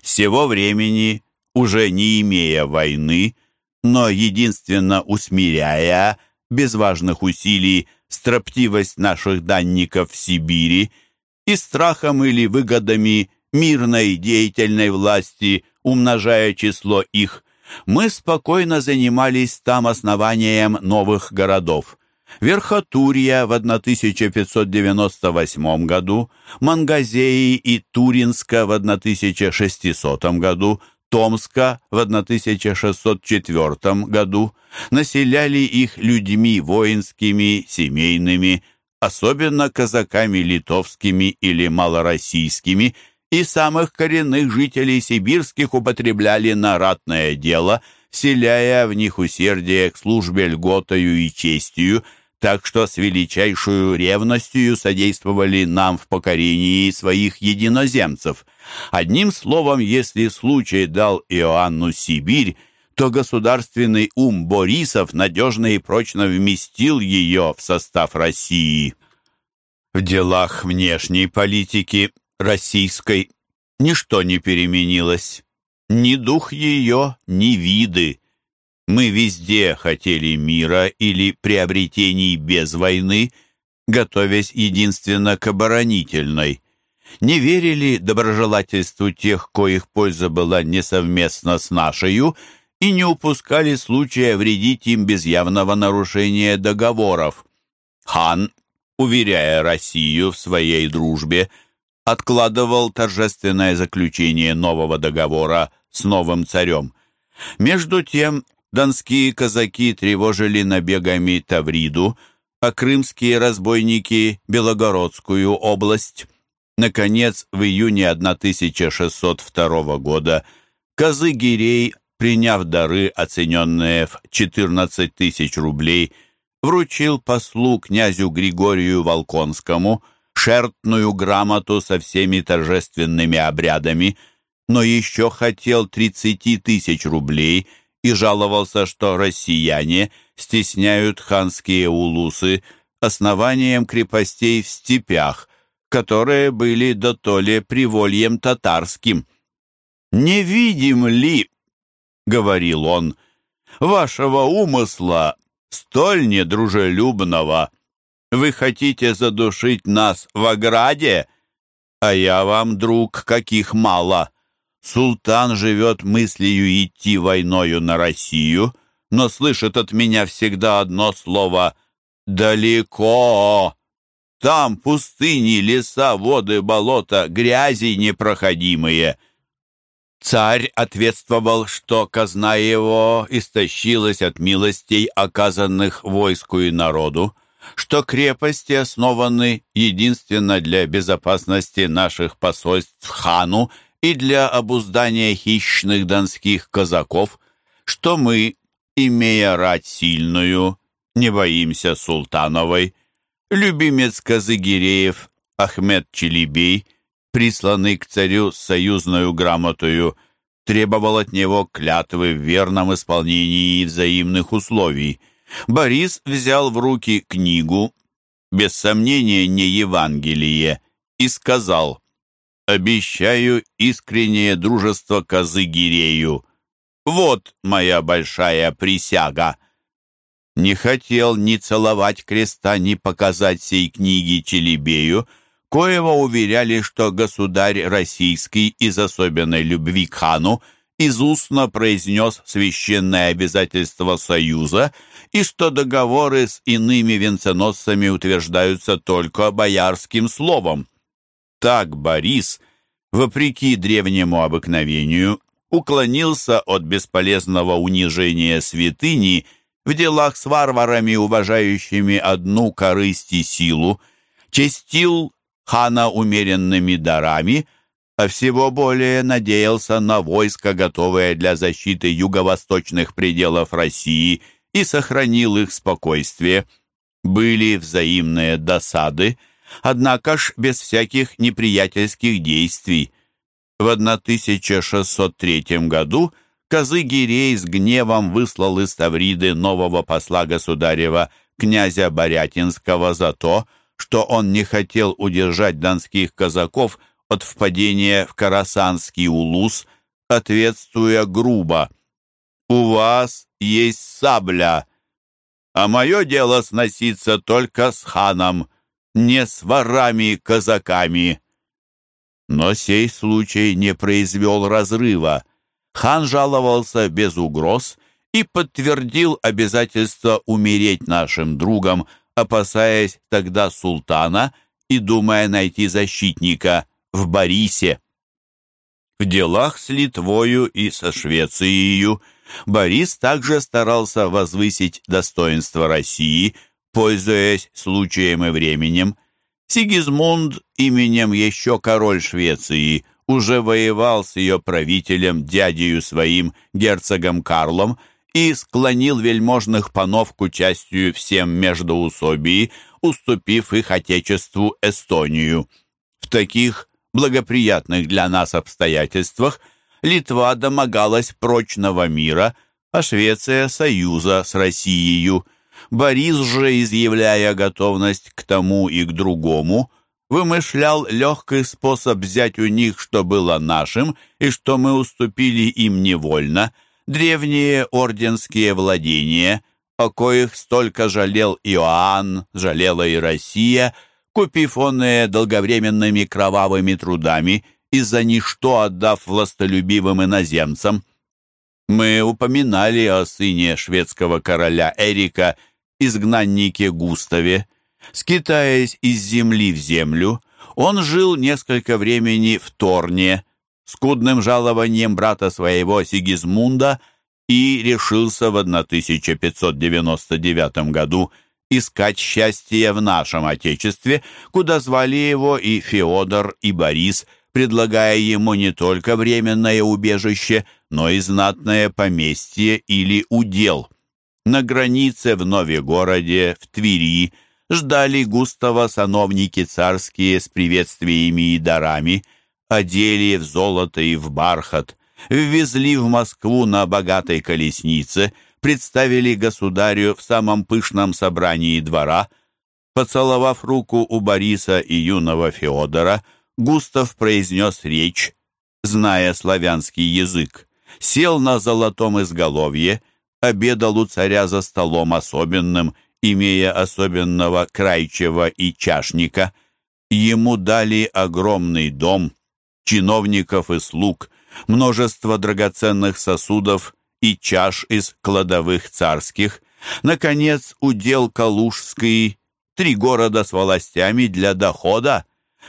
С сего времени, уже не имея войны, но единственно усмиряя без важных усилий строптивость наших данников в Сибири и страхом или выгодами мирной деятельной власти, умножая число их, мы спокойно занимались там основанием новых городов. Верхотурья в 1598 году, Мангазеи и Туринска в 1600 году, Томска в 1604 году, населяли их людьми воинскими, семейными, особенно казаками литовскими или малороссийскими – и самых коренных жителей сибирских употребляли на ратное дело, вселяя в них усердие к службе льготою и честью, так что с величайшую ревностью содействовали нам в покорении своих единоземцев. Одним словом, если случай дал Иоанну Сибирь, то государственный ум Борисов надежно и прочно вместил ее в состав России. В делах внешней политики российской ничто не переменилось. Ни дух ее, ни виды. Мы везде хотели мира или приобретений без войны, готовясь единственно к оборонительной. Не верили доброжелательству тех, коих польза была несовместна с нашей, и не упускали случая вредить им без явного нарушения договоров. Хан, уверяя Россию в своей дружбе, откладывал торжественное заключение нового договора с новым царем. Между тем, донские казаки тревожили набегами Тавриду, а крымские разбойники – Белогородскую область. Наконец, в июне 1602 года Казы-Гирей, приняв дары, оцененные в 14 тысяч рублей, вручил послу князю Григорию Волконскому – шертную грамоту со всеми торжественными обрядами, но еще хотел 30 тысяч рублей и жаловался, что россияне стесняют ханские улусы основанием крепостей в степях, которые были дотоле привольем татарским. «Не видим ли, — говорил он, — вашего умысла столь недружелюбного?» Вы хотите задушить нас в ограде? А я вам, друг, каких мало. Султан живет мыслью идти войною на Россию, но слышит от меня всегда одно слово «далеко». Там пустыни, леса, воды, болота, грязи непроходимые. Царь ответствовал, что казна его истощилась от милостей, оказанных войску и народу что крепости основаны единственно для безопасности наших посольств хану и для обуздания хищных донских казаков, что мы, имея рать сильную, не боимся Султановой, любимец Казыгиреев Ахмед Челебей, присланный к царю с союзною грамотою, требовал от него клятвы в верном исполнении взаимных условий – Борис взял в руки книгу, без сомнения не Евангелие, и сказал «Обещаю искреннее дружество козы Гирею. Вот моя большая присяга». Не хотел ни целовать креста, ни показать сей книги Челебею, коего уверяли, что государь российский из особенной любви к хану из устно произнес священное обязательство Союза и что договоры с иными венценосцами утверждаются только боярским словом. Так Борис, вопреки древнему обыкновению, уклонился от бесполезного унижения святыни в делах с варварами, уважающими одну корысть и силу, честил хана умеренными дарами – а всего более надеялся на войско, готовое для защиты юго-восточных пределов России, и сохранил их спокойствие. Были взаимные досады, однако ж без всяких неприятельских действий. В 1603 году Козыгирей с гневом выслал из Тавриды нового посла государева князя Борятинского за то, что он не хотел удержать донских казаков – от впадения в Карасанский улус, ответствуя грубо. «У вас есть сабля, а мое дело сноситься только с ханом, не с ворами-казаками». Но сей случай не произвел разрыва. Хан жаловался без угроз и подтвердил обязательство умереть нашим другом, опасаясь тогда султана и думая найти защитника в Борисе. В делах с Литвою и со Швецией Борис также старался возвысить достоинство России, пользуясь случаем и временем. Сигизмунд, именем еще король Швеции, уже воевал с ее правителем, дядею своим, герцогом Карлом, и склонил вельможных панов к участию всем междоусобии, уступив их отечеству Эстонию. В таких благоприятных для нас обстоятельствах Литва домогалась прочного мира, а Швеция — союза с Россией. Борис же, изъявляя готовность к тому и к другому, вымышлял легкий способ взять у них, что было нашим, и что мы уступили им невольно, древние орденские владения, о коих столько жалел Иоанн, жалела и Россия — купив оные долговременными кровавыми трудами и за ничто отдав властолюбивым иноземцам. Мы упоминали о сыне шведского короля Эрика, изгнаннике Густаве. Скитаясь из земли в землю, он жил несколько времени в Торне, скудным жалованием брата своего Сигизмунда и решился в 1599 году искать счастье в нашем Отечестве, куда звали его и Феодор, и Борис, предлагая ему не только временное убежище, но и знатное поместье или удел. На границе в Новегороде, в Твери, ждали Густава сановники царские с приветствиями и дарами, одели в золото и в бархат, ввезли в Москву на богатой колеснице, представили государю в самом пышном собрании двора. Поцеловав руку у Бориса и юного Феодора, Густав произнес речь, зная славянский язык, сел на золотом изголовье, обедал у царя за столом особенным, имея особенного крайчева и чашника. Ему дали огромный дом, чиновников и слуг, множество драгоценных сосудов и чаш из кладовых царских, наконец, удел Калужский, три города с властями для дохода.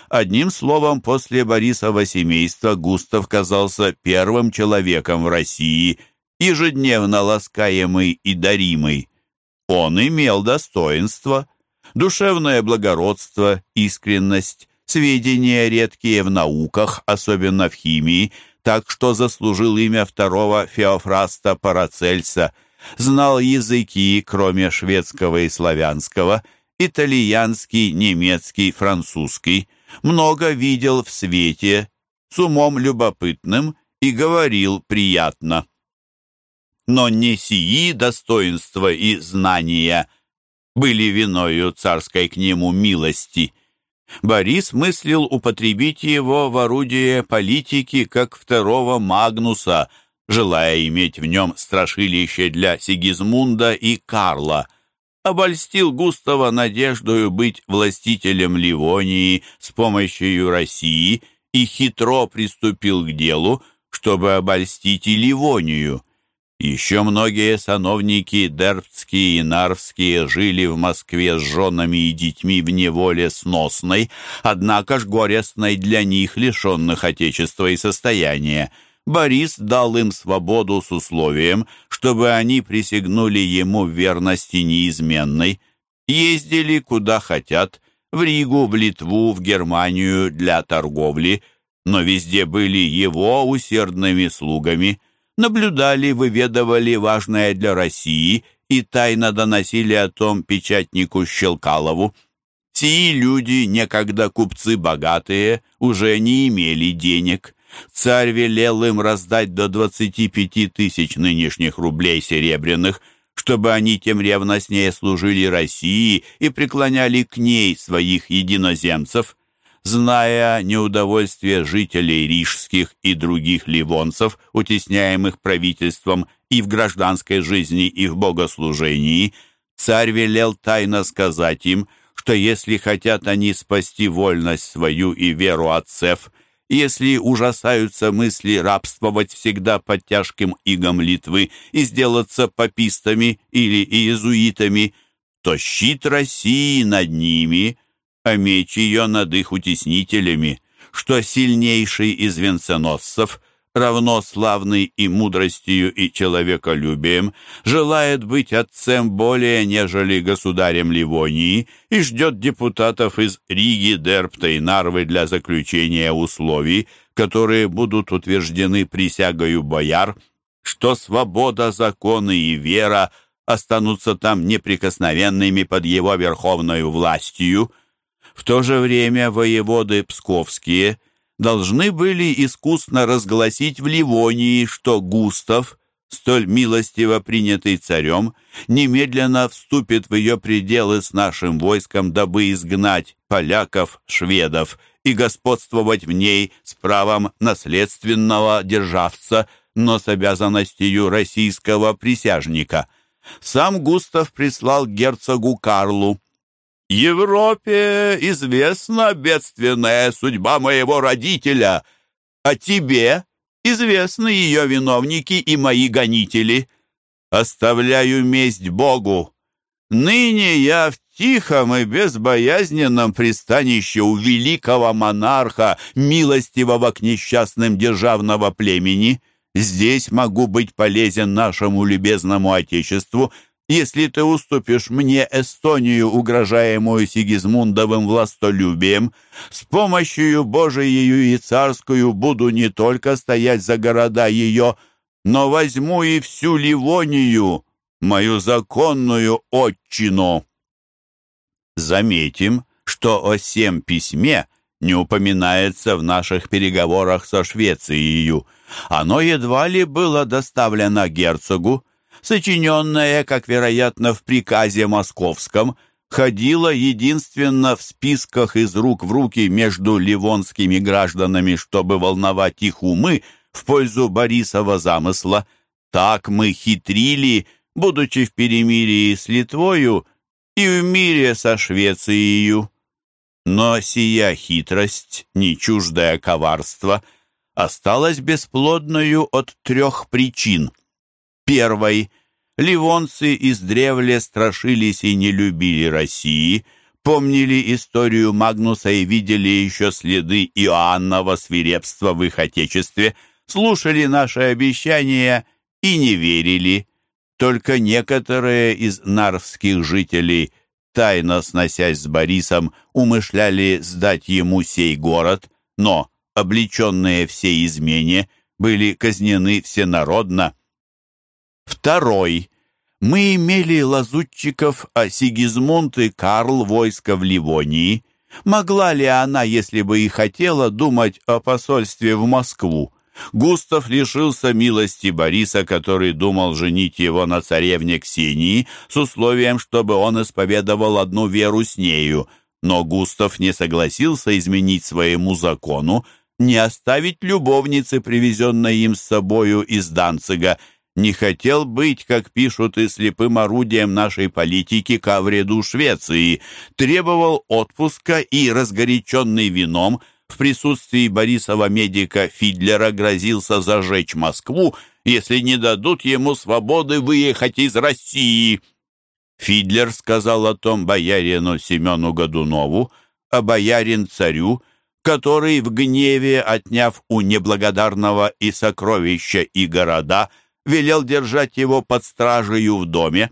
Одним словом, после Борисова семейства Густав казался первым человеком в России, ежедневно ласкаемый и даримый. Он имел достоинство, душевное благородство, искренность, сведения редкие в науках, особенно в химии, так что заслужил имя второго Феофраста Парацельса, знал языки, кроме шведского и славянского, итальянский, немецкий, французский, много видел в свете, с умом любопытным и говорил приятно. Но не сии достоинства и знания были виною царской к нему милости – Борис мыслил употребить его в орудие политики как второго Магнуса, желая иметь в нем страшилище для Сигизмунда и Карла. Обольстил Густава надеждою быть властителем Ливонии с помощью России и хитро приступил к делу, чтобы обольстить и Ливонию. Еще многие сановники дербцкие и нарвские жили в Москве с женами и детьми в неволе сносной, однако ж горестной для них, лишенных отечества и состояния. Борис дал им свободу с условием, чтобы они присягнули ему в верности неизменной, ездили куда хотят, в Ригу, в Литву, в Германию для торговли, но везде были его усердными слугами, наблюдали, выведывали важное для России и тайно доносили о том печатнику Щелкалову. Сии люди, некогда купцы богатые, уже не имели денег. Царь велел им раздать до 25 тысяч нынешних рублей серебряных, чтобы они тем ревностнее служили России и преклоняли к ней своих единоземцев. Зная неудовольствие жителей рижских и других ливонцев, утесняемых правительством и в гражданской жизни, и в богослужении, царь велел тайно сказать им, что если хотят они спасти вольность свою и веру отцев – если ужасаются мысли рабствовать всегда под тяжким игом Литвы и сделаться папистами или иезуитами, то щит России над ними, а меч ее над их утеснителями, что сильнейший из венценосцев — равно славный и мудростью, и человеколюбием, желает быть отцем более, нежели государем Ливонии, и ждет депутатов из Риги, Дерпта и Нарвы для заключения условий, которые будут утверждены присягою бояр, что свобода, законы и вера останутся там неприкосновенными под его верховную властью. В то же время воеводы псковские – должны были искусно разгласить в Ливонии, что Густав, столь милостиво принятый царем, немедленно вступит в ее пределы с нашим войском, дабы изгнать поляков, шведов и господствовать в ней с правом наследственного державца, но с обязанностью российского присяжника. Сам Густав прислал герцогу Карлу Европе известна бедственная судьба моего родителя, а тебе известны ее виновники и мои гонители. Оставляю месть Богу. Ныне я в тихом и безбоязненном пристанище у великого монарха, милостивого к несчастным державного племени. Здесь могу быть полезен нашему любезному Отечеству, если ты уступишь мне Эстонию, угрожаемую Сигизмундовым властолюбием, с помощью Божией и царскую буду не только стоять за города ее, но возьму и всю Ливонию, мою законную отчину. Заметим, что о сем письме не упоминается в наших переговорах со Швецией. Оно едва ли было доставлено герцогу, сочиненная, как вероятно, в приказе московском, ходила единственно в списках из рук в руки между ливонскими гражданами, чтобы волновать их умы в пользу Борисова замысла. Так мы хитрили, будучи в перемирии с Литвою и в мире со Швецией. Но сия хитрость, не чуждая коварства, осталась бесплодною от трех причин — Первой. Ливонцы издревле страшились и не любили России, помнили историю Магнуса и видели еще следы Иоаннова свирепства в их отечестве, слушали наши обещания и не верили. Только некоторые из нарвских жителей, тайно сносясь с Борисом, умышляли сдать ему сей город, но, облеченные всей измене, были казнены всенародно. Второй. Мы имели лазутчиков, а Сигизмунд и Карл войско в Ливонии. Могла ли она, если бы и хотела, думать о посольстве в Москву? Густав лишился милости Бориса, который думал женить его на царевне Ксении с условием, чтобы он исповедовал одну веру с нею. Но Густав не согласился изменить своему закону, не оставить любовницы, привезенной им с собою из Данцига, не хотел быть, как пишут, и слепым орудием нашей политики ко вреду Швеции, требовал отпуска и, разгоряченный вином, в присутствии Борисова медика Фидлера грозился зажечь Москву, если не дадут ему свободы выехать из России. Фидлер сказал о том боярину Семену Годунову, а боярин царю, который в гневе, отняв у неблагодарного и сокровища, и города, велел держать его под стражею в доме.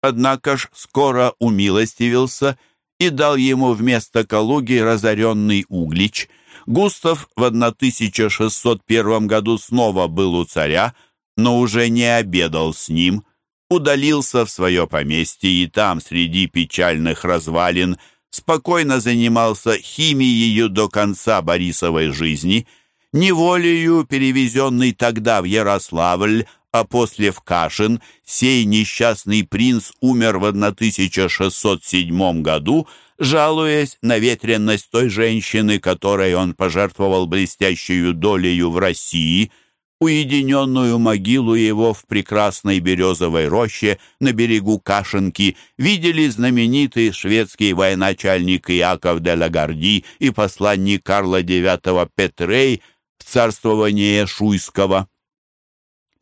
Однако ж скоро умилостивился и дал ему вместо Калуги разоренный Углич. Густав в 1601 году снова был у царя, но уже не обедал с ним, удалился в свое поместье и там, среди печальных развалин, спокойно занимался химией до конца Борисовой жизни, неволею, перевезенный тогда в Ярославль, а после в Кашин, сей несчастный принц умер в 1607 году, жалуясь на ветренность той женщины, которой он пожертвовал блестящую долею в России – уединенную могилу его в прекрасной березовой роще на берегу Кашинки видели знаменитый шведский военачальник Иаков де Лагарди и посланник Карла IX Петрей в царствование Шуйского.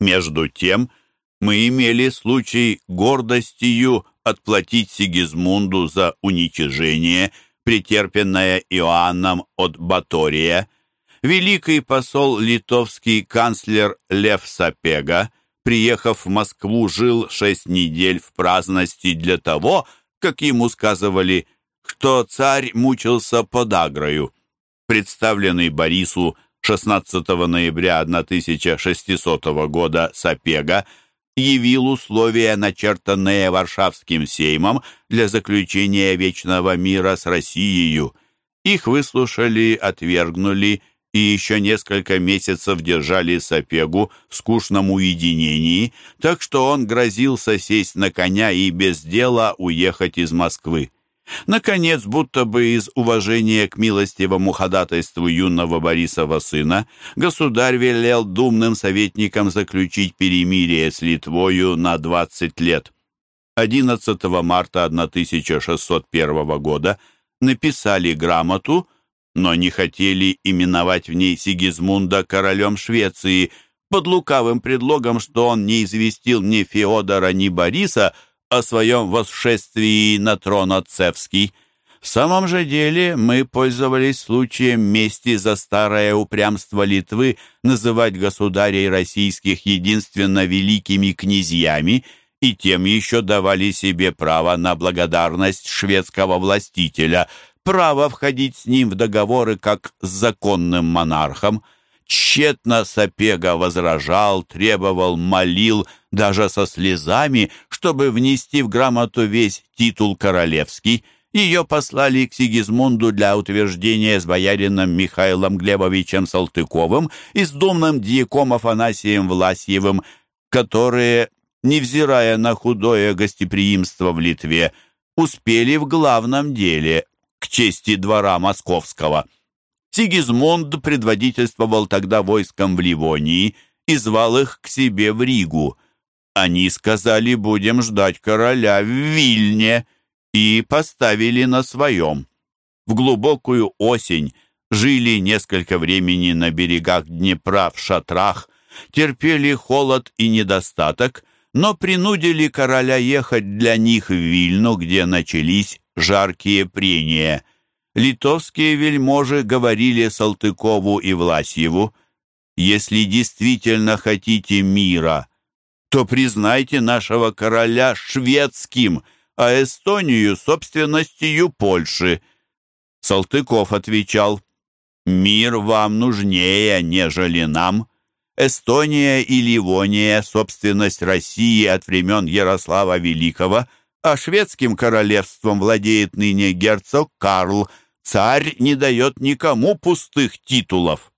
Между тем, мы имели случай гордостью отплатить Сигизмунду за уничижение, претерпенное Иоанном от Батория – великий посол литовский канцлер Лев Сапега, приехав в Москву, жил шесть недель в праздности для того, как ему сказывали, что царь мучился под Агрою. Представленный Борису 16 ноября 1600 года Сапега явил условия, начертанные Варшавским сеймом для заключения вечного мира с Россией. Их выслушали, отвергнули и еще несколько месяцев держали Сапегу в скучном уединении, так что он грозился сесть на коня и без дела уехать из Москвы. Наконец, будто бы из уважения к милостивому ходатайству юного Борисова сына, государь велел думным советникам заключить перемирие с Литвою на 20 лет. 11 марта 1601 года написали грамоту, но не хотели именовать в ней Сигизмунда королем Швеции под лукавым предлогом, что он не известил ни Феодора, ни Бориса о своем восшествии на трон отцевский. В самом же деле мы пользовались случаем мести за старое упрямство Литвы называть государей российских единственно великими князьями и тем еще давали себе право на благодарность шведского властителя – право входить с ним в договоры как с законным монархом. Тщетно Сапега возражал, требовал, молил, даже со слезами, чтобы внести в грамоту весь титул королевский. Ее послали к Сигизмунду для утверждения с боярином Михаилом Глебовичем Салтыковым и с думным дьяком Афанасием Власьевым, которые, невзирая на худое гостеприимство в Литве, успели в главном деле к чести двора московского. Сигизмунд предводительствовал тогда войском в Ливонии и звал их к себе в Ригу. Они сказали, будем ждать короля в Вильне, и поставили на своем. В глубокую осень жили несколько времени на берегах Днепра в шатрах, терпели холод и недостаток, но принудили короля ехать для них в Вильну, где начались жаркие прения. Литовские вельможи говорили Салтыкову и Власьеву, «Если действительно хотите мира, то признайте нашего короля шведским, а Эстонию собственностью Польши». Салтыков отвечал, «Мир вам нужнее, нежели нам. Эстония и Ливония — собственность России от времен Ярослава Великого — а шведским королевством владеет ныне герцог Карл. Царь не дает никому пустых титулов.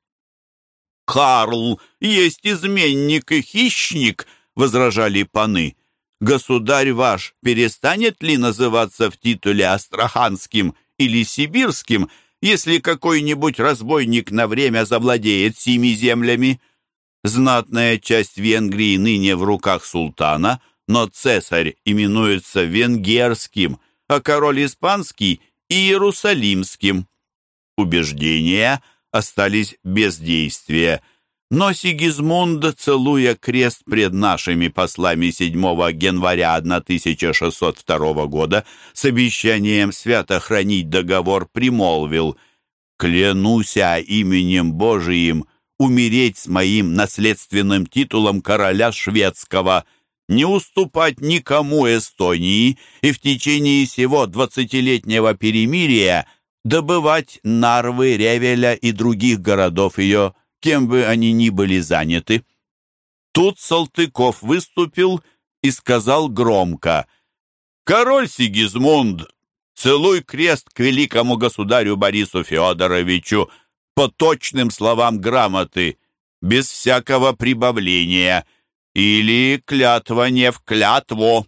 «Карл есть изменник и хищник», — возражали паны. «Государь ваш перестанет ли называться в титуле астраханским или сибирским, если какой-нибудь разбойник на время завладеет сими землями?» Знатная часть Венгрии ныне в руках султана — но цесарь именуется венгерским, а король испанский — иерусалимским. Убеждения, остались без действия. Но Сигизмунд, целуя крест пред нашими послами 7 января 1602 года, с обещанием свято хранить договор, примолвил «Клянуся именем Божиим умереть с моим наследственным титулом короля шведского» не уступать никому Эстонии и в течение всего двадцатилетнего перемирия добывать Нарвы, Ревеля и других городов ее, кем бы они ни были заняты. Тут Салтыков выступил и сказал громко «Король Сигизмунд, целуй крест к великому государю Борису Федоровичу по точным словам грамоты, без всякого прибавления» или клятва не в клятву.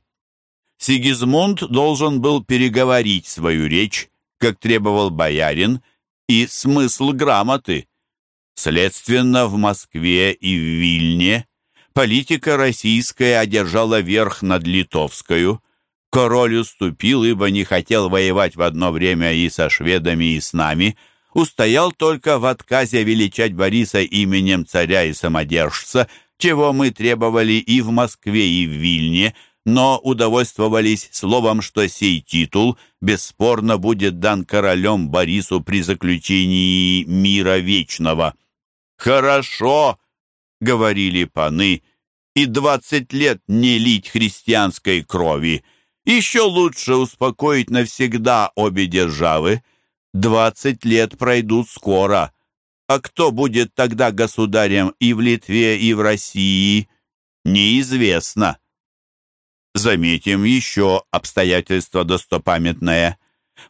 Сигизмунд должен был переговорить свою речь, как требовал боярин, и смысл грамоты. Следственно, в Москве и в Вильне политика российская одержала верх над литовскую. Король уступил, ибо не хотел воевать в одно время и со шведами, и с нами, устоял только в отказе величать Бориса именем царя и самодержца – чего мы требовали и в Москве, и в Вильне, но удовольствовались словом, что сей титул бесспорно будет дан королем Борису при заключении мира вечного. «Хорошо», — говорили паны, — «и двадцать лет не лить христианской крови. Еще лучше успокоить навсегда обе державы. Двадцать лет пройдут скоро». А кто будет тогда государем и в Литве, и в России, неизвестно. Заметим еще обстоятельство достопамятное.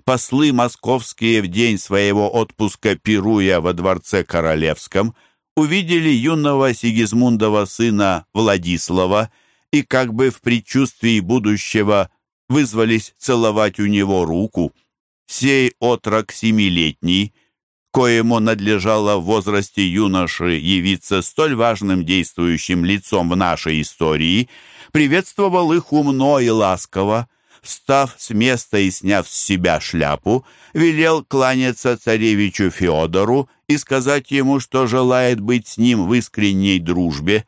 Послы московские в день своего отпуска пируя во дворце королевском увидели юного Сигизмундова сына Владислава и как бы в предчувствии будущего вызвались целовать у него руку. Сей отрок семилетний – коему надлежало в возрасте юноши явиться столь важным действующим лицом в нашей истории, приветствовал их умно и ласково, встав с места и сняв с себя шляпу, велел кланяться царевичу Феодору и сказать ему, что желает быть с ним в искренней дружбе.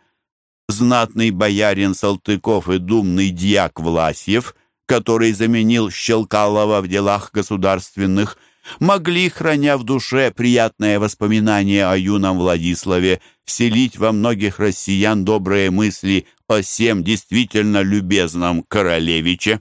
Знатный боярин Салтыков и думный дьяк Власьев, который заменил Щелкалова в делах государственных, могли, храня в душе приятное воспоминание о юном Владиславе, вселить во многих россиян добрые мысли о всем действительно любезном королевиче.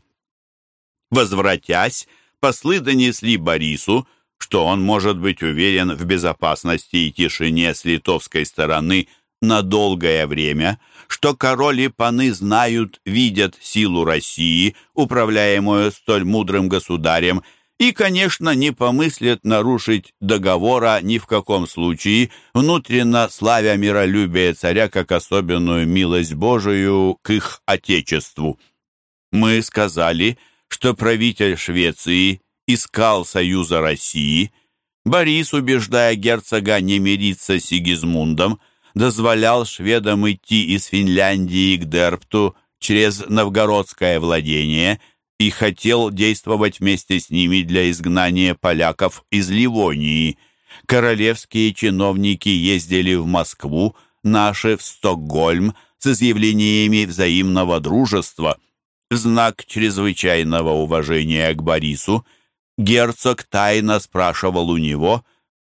Возвратясь, послы донесли Борису, что он может быть уверен в безопасности и тишине с литовской стороны на долгое время, что король и паны знают, видят силу России, управляемую столь мудрым государем, и, конечно, не помыслят нарушить договора ни в каком случае, внутренно славя миролюбие царя как особенную милость Божию к их отечеству. Мы сказали, что правитель Швеции искал союза России. Борис, убеждая герцога не мириться с Сигизмундом, дозволял шведам идти из Финляндии к Дерпту через новгородское владение – и хотел действовать вместе с ними для изгнания поляков из Ливонии. Королевские чиновники ездили в Москву, наши в Стокгольм с изъявлениями взаимного дружества. В знак чрезвычайного уважения к Борису герцог тайно спрашивал у него,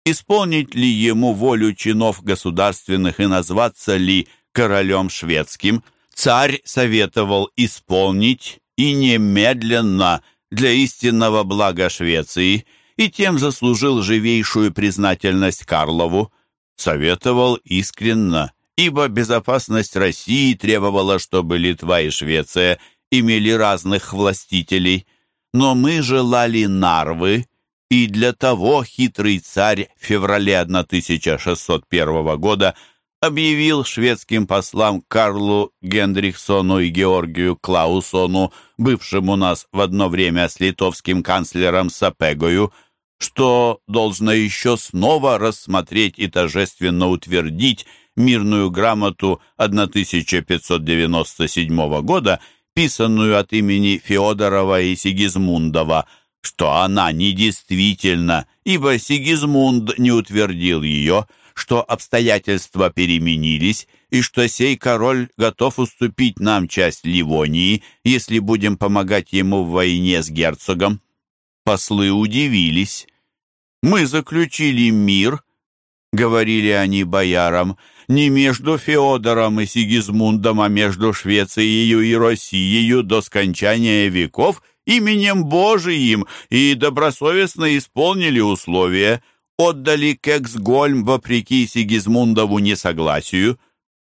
исполнить ли ему волю чинов государственных и назваться ли королем шведским. Царь советовал исполнить и немедленно для истинного блага Швеции и тем заслужил живейшую признательность Карлову. Советовал искренно, ибо безопасность России требовала, чтобы Литва и Швеция имели разных властителей. Но мы желали Нарвы, и для того хитрый царь в феврале 1601 года объявил шведским послам Карлу Гендрихсону и Георгию Клаусону, бывшим у нас в одно время с литовским канцлером Сапегою, что должно еще снова рассмотреть и торжественно утвердить мирную грамоту 1597 года, писанную от имени Феодорова и Сигизмундова, что она недействительна, ибо Сигизмунд не утвердил ее, что обстоятельства переменились, и что сей король готов уступить нам часть Ливонии, если будем помогать ему в войне с герцогом. Послы удивились. «Мы заключили мир», — говорили они боярам, «не между Феодором и Сигизмундом, а между Швецией и Россией до скончания веков именем Божиим и добросовестно исполнили условия, отдали Кексгольм вопреки Сигизмундову несогласию».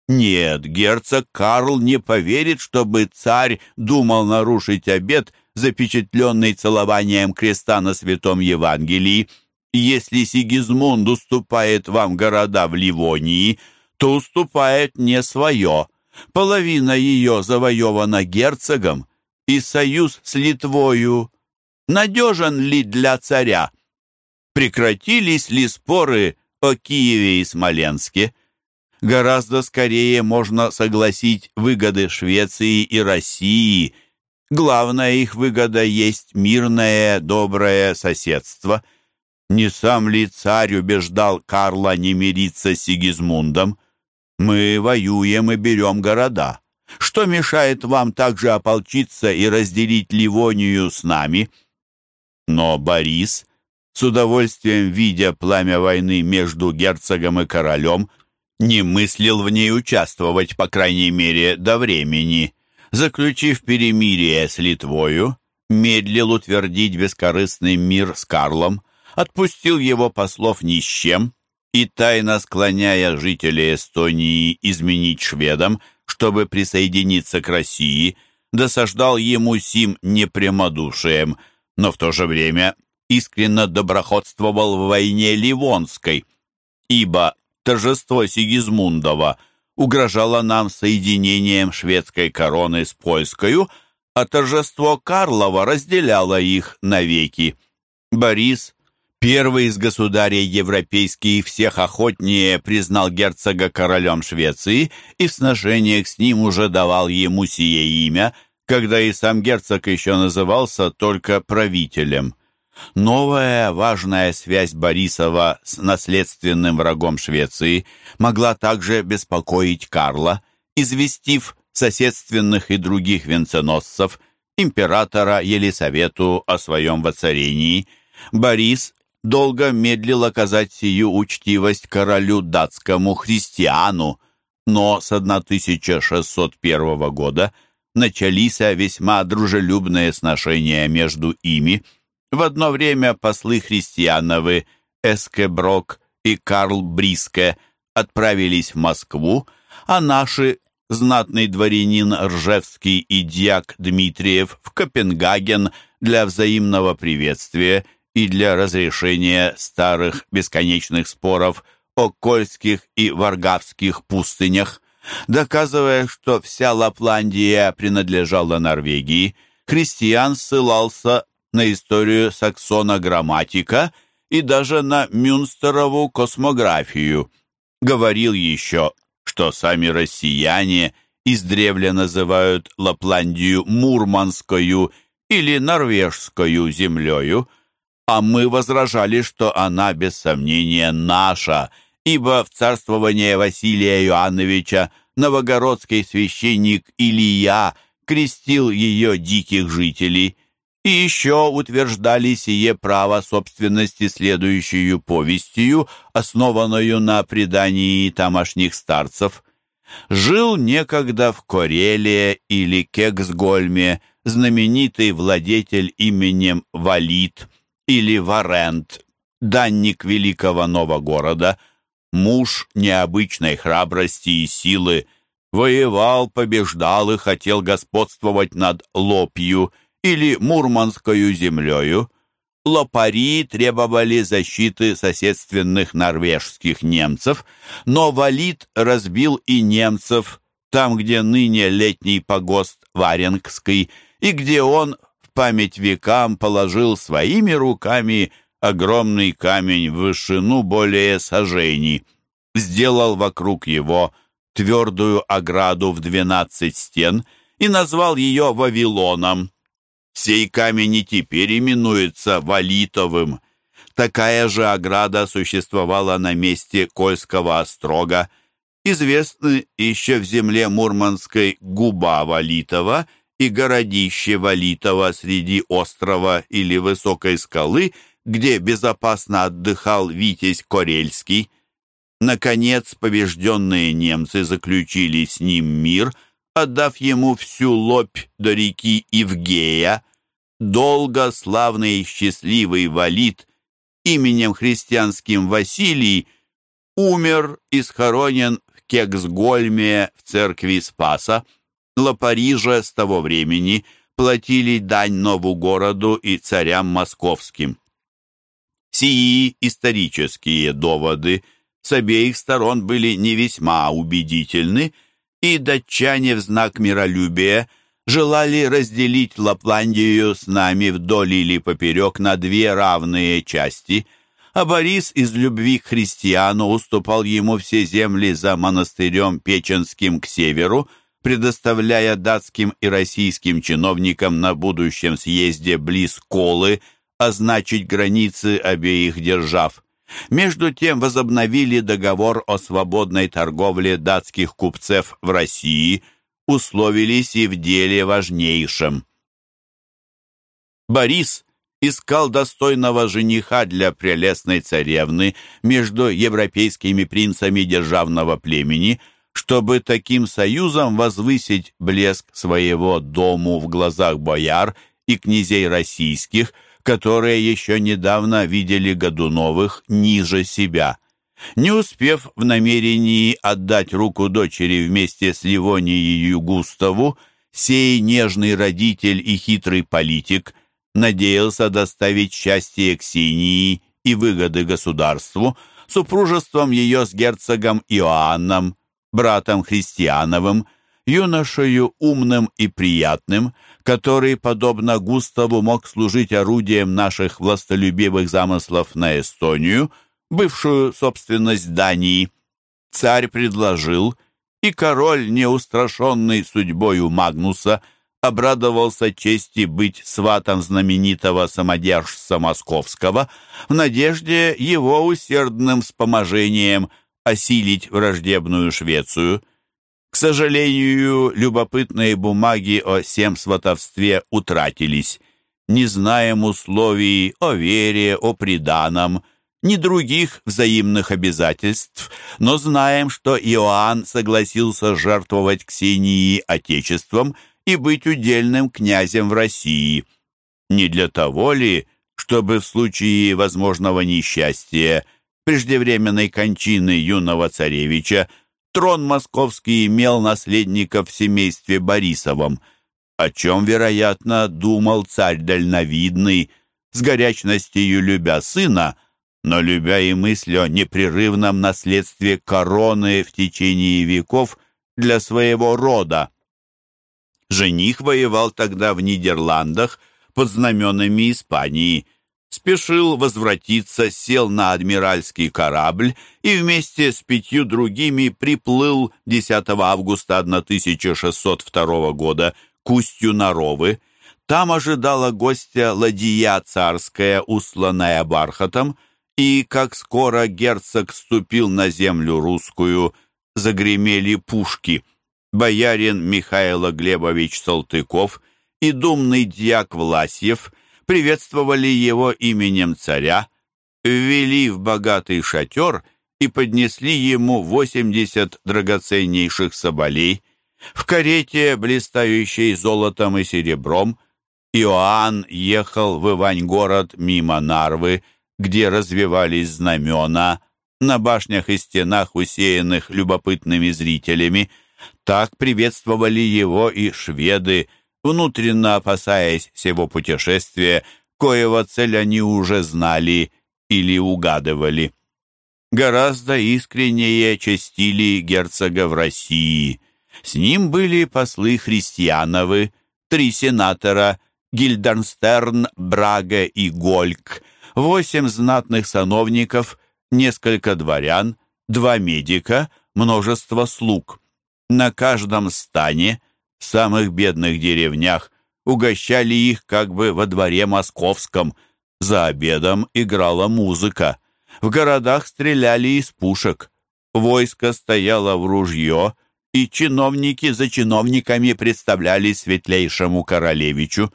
Нет, герцог Карл не поверит, чтобы царь думал нарушить обет, запечатленный целованием креста на Святом Евангелии. Если Сигизмунд уступает вам города в Ливонии, то уступает не свое. Половина ее завоевана герцогом, и союз с Литвою надежен ли для царя? Прекратились ли споры о Киеве и Смоленске? гораздо скорее можно согласить выгоды Швеции и России. Главная их выгода есть мирное, доброе соседство. Не сам ли царь убеждал Карла не мириться с Сигизмундом? Мы воюем и берем города. Что мешает вам также ополчиться и разделить Ливонию с нами? Но Борис, с удовольствием видя пламя войны между герцогом и королем, не мыслил в ней участвовать, по крайней мере, до времени. Заключив перемирие с Литвою, медлил утвердить бескорыстный мир с Карлом, отпустил его послов ни с чем и, тайно склоняя жителей Эстонии изменить шведам, чтобы присоединиться к России, досаждал ему сим непрямодушием, но в то же время искренно доброходствовал в войне Ливонской, ибо торжество Сигизмундова угрожало нам соединением шведской короны с польскою, а торжество Карлова разделяло их навеки. Борис, первый из государей европейских, всех охотнее признал герцога королем Швеции и в сношениях с ним уже давал ему сие имя, когда и сам герцог еще назывался только правителем. Новая важная связь Борисова с наследственным врагом Швеции могла также беспокоить Карла, известив соседственных и других венценосцев, императора Елисавету о своем воцарении. Борис долго медлил оказать сию учтивость королю датскому христиану, но с 1601 года начались весьма дружелюбные сношения между ими – в одно время послы христиановы Эскеброк и Карл Бриске отправились в Москву, а наши знатный дворянин Ржевский и дьяк Дмитриев в Копенгаген для взаимного приветствия и для разрешения старых бесконечных споров о Кольских и Варгавских пустынях. Доказывая, что вся Лапландия принадлежала Норвегии, христиан ссылался на историю саксона-грамматика и даже на Мюнстерову космографию. Говорил еще, что сами россияне издревле называют Лапландию Мурманскую или Норвежскую землею, а мы возражали, что она, без сомнения, наша, ибо в царствование Василия Иоанновича новогородский священник Илья крестил ее диких жителей – и еще утверждали сие право собственности следующую повестью, основанную на предании тамошних старцев. Жил некогда в Кореле или Кексгольме знаменитый владетель именем Валит или Варент, данник великого Новогорода, муж необычной храбрости и силы, воевал, побеждал и хотел господствовать над Лопью – или Мурманскую землею, лопари требовали защиты соседственных норвежских немцев, но Валит разбил и немцев там, где ныне летний погост Варенгский, и где он в память векам положил своими руками огромный камень в вышину более сажений, сделал вокруг его твердую ограду в двенадцать стен и назвал ее Вавилоном, Сей камень и теперь именуется Валитовым. Такая же ограда существовала на месте Кольского острога. Известны еще в земле Мурманской губа Валитова и городище Валитова среди острова или высокой скалы, где безопасно отдыхал Витязь Корельский. Наконец, побежденные немцы заключили с ним мир, отдав ему всю лобь до реки Ивгея. Долго славный и счастливый Валит именем христианским Василий умер и схоронен в Кексгольме в церкви Спаса. Лапарижа с того времени платили дань нову городу и царям московским. Сии исторические доводы с обеих сторон были не весьма убедительны, и датчане в знак миролюбия желали разделить Лапландию с нами вдоль или поперек на две равные части, а Борис из любви к христиану уступал ему все земли за монастырем Печенским к северу, предоставляя датским и российским чиновникам на будущем съезде близ Колы означить границы обеих держав. Между тем возобновили договор о свободной торговле датских купцев в России, условились и в деле важнейшем. Борис искал достойного жениха для прелестной царевны между европейскими принцами державного племени, чтобы таким союзом возвысить блеск своего дому в глазах бояр и князей российских – которые еще недавно видели Годуновых ниже себя. Не успев в намерении отдать руку дочери вместе с Ливонией Густаву, сей нежный родитель и хитрый политик надеялся доставить счастье Ксении и выгоды государству супружеством ее с герцогом Иоанном, братом Христиановым, юношею умным и приятным, который, подобно Густаву, мог служить орудием наших властолюбивых замыслов на Эстонию, бывшую собственность Дании. Царь предложил, и король, неустрашенный судьбою Магнуса, обрадовался чести быть сватом знаменитого самодержца Московского в надежде его усердным вспоможением осилить враждебную Швецию – к сожалению, любопытные бумаги о всем сватовстве утратились. Не знаем условий о вере, о преданном, ни других взаимных обязательств, но знаем, что Иоанн согласился жертвовать Ксении Отечеством и быть удельным князем в России. Не для того ли, чтобы в случае возможного несчастья, преждевременной кончины юного царевича, трон московский имел наследника в семействе Борисовом, о чем, вероятно, думал царь дальновидный, с горячностью любя сына, но любя и мысль о непрерывном наследстве короны в течение веков для своего рода. Жених воевал тогда в Нидерландах под знаменами Испании – спешил возвратиться, сел на адмиральский корабль и вместе с пятью другими приплыл 10 августа 1602 года к устью Наровы. Там ожидала гостя ладья царская, усланная бархатом, и, как скоро герцог ступил на землю русскую, загремели пушки. Боярин Михаил Глебович Салтыков и думный дьяк Власьев – приветствовали его именем царя, ввели в богатый шатер и поднесли ему восемьдесят драгоценнейших соболей. В карете, блистающей золотом и серебром, Иоанн ехал в Ивань-город мимо Нарвы, где развивались знамена, на башнях и стенах, усеянных любопытными зрителями. Так приветствовали его и шведы, внутренно опасаясь всего путешествия, коего цель они уже знали или угадывали. Гораздо искреннее честили герцога в России. С ним были послы Христиановы, три сенатора, Гильдернстерн, Брага и Гольк, восемь знатных сановников, несколько дворян, два медика, множество слуг. На каждом стане – в самых бедных деревнях угощали их как бы во дворе московском. За обедом играла музыка. В городах стреляли из пушек. Войско стояло в ружье, и чиновники за чиновниками представляли светлейшему королевичу.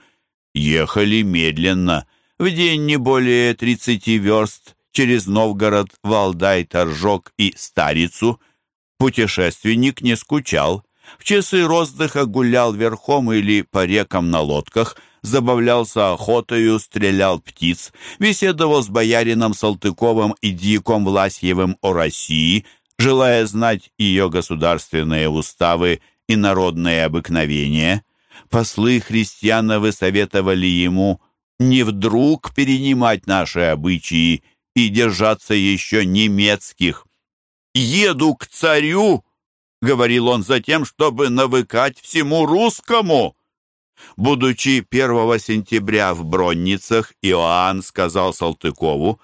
Ехали медленно, в день не более тридцати верст, через Новгород, Валдай, Торжок и Старицу. Путешественник не скучал. В часы роздыха гулял верхом или по рекам на лодках, забавлялся охотою, стрелял птиц, беседовал с боярином Салтыковым и дьяком Власьевым о России, желая знать ее государственные уставы и народные обыкновения. Послы христиановы советовали ему не вдруг перенимать наши обычаи и держаться еще немецких. «Еду к царю!» — говорил он затем, чтобы навыкать всему русскому. Будучи 1 сентября в Бронницах, Иоанн сказал Салтыкову,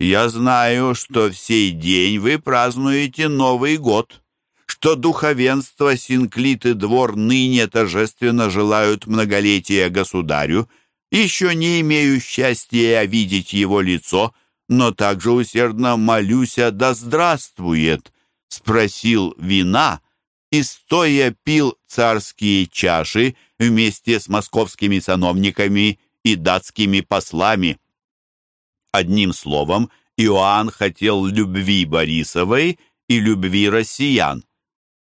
«Я знаю, что в сей день вы празднуете Новый год, что духовенство, синклит и двор ныне торжественно желают многолетия государю, еще не имею счастья видеть его лицо, но также усердно молюся, да здравствует, спросил вина и стоя пил царские чаши вместе с московскими сановниками и датскими послами. Одним словом, Иоанн хотел любви Борисовой и любви россиян.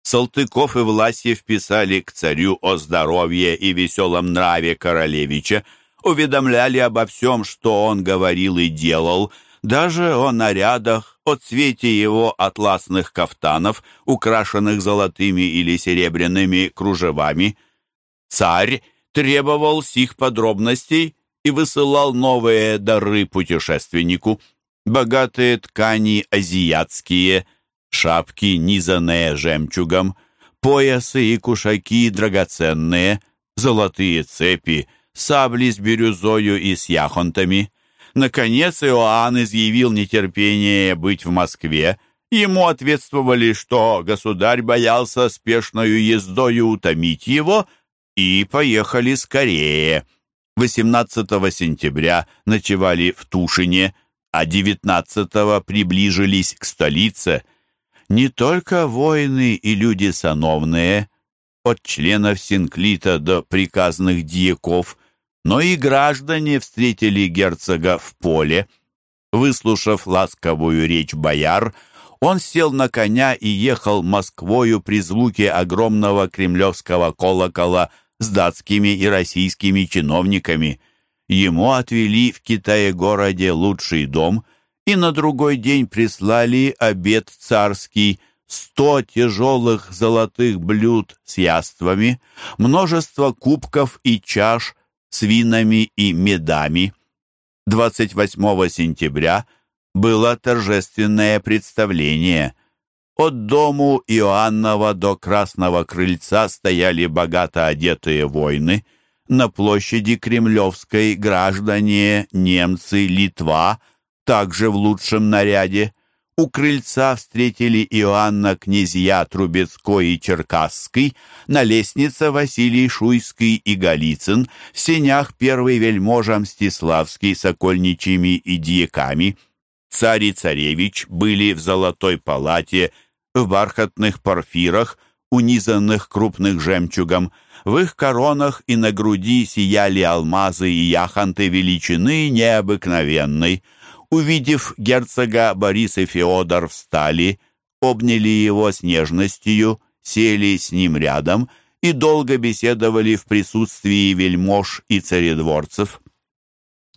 Салтыков и Власьев писали к царю о здоровье и веселом нраве королевича, уведомляли обо всем, что он говорил и делал, даже о нарядах, о цвете его атласных кафтанов, украшенных золотыми или серебряными кружевами. Царь требовал сих подробностей и высылал новые дары путешественнику. Богатые ткани азиатские, шапки, низанные жемчугом, поясы и кушаки драгоценные, золотые цепи, сабли с бирюзою и с яхонтами — Наконец Иоанн изъявил нетерпение быть в Москве. Ему ответствовали, что государь боялся спешною ездою утомить его, и поехали скорее. 18 сентября ночевали в Тушине, а 19 приближились к столице. Не только воины и люди сановные, от членов Синклита до приказных дьяков, но и граждане встретили герцога в поле. Выслушав ласковую речь бояр, он сел на коня и ехал Москвою при звуке огромного кремлевского колокола с датскими и российскими чиновниками. Ему отвели в Китае-городе лучший дом и на другой день прислали обед царский, сто тяжелых золотых блюд с яствами, множество кубков и чаш, с винами и медами. 28 сентября было торжественное представление. От дому Иоаннова до Красного крыльца стояли богато одетые воины. На площади Кремлевской граждане, немцы, Литва, также в лучшем наряде. У крыльца встретили Иоанна князья Трубецкой и Черкасский, на лестнице Василий Шуйский и Голицын, в сенях первый вельможа Мстиславский с окольничьими и дьяками. Царь и царевич были в золотой палате, в бархатных порфирах, унизанных крупных жемчугом. В их коронах и на груди сияли алмазы и яхонты величины необыкновенной — Увидев герцога, Борис и Феодор встали, обняли его с нежностью, сели с ним рядом и долго беседовали в присутствии вельмож и царедворцев.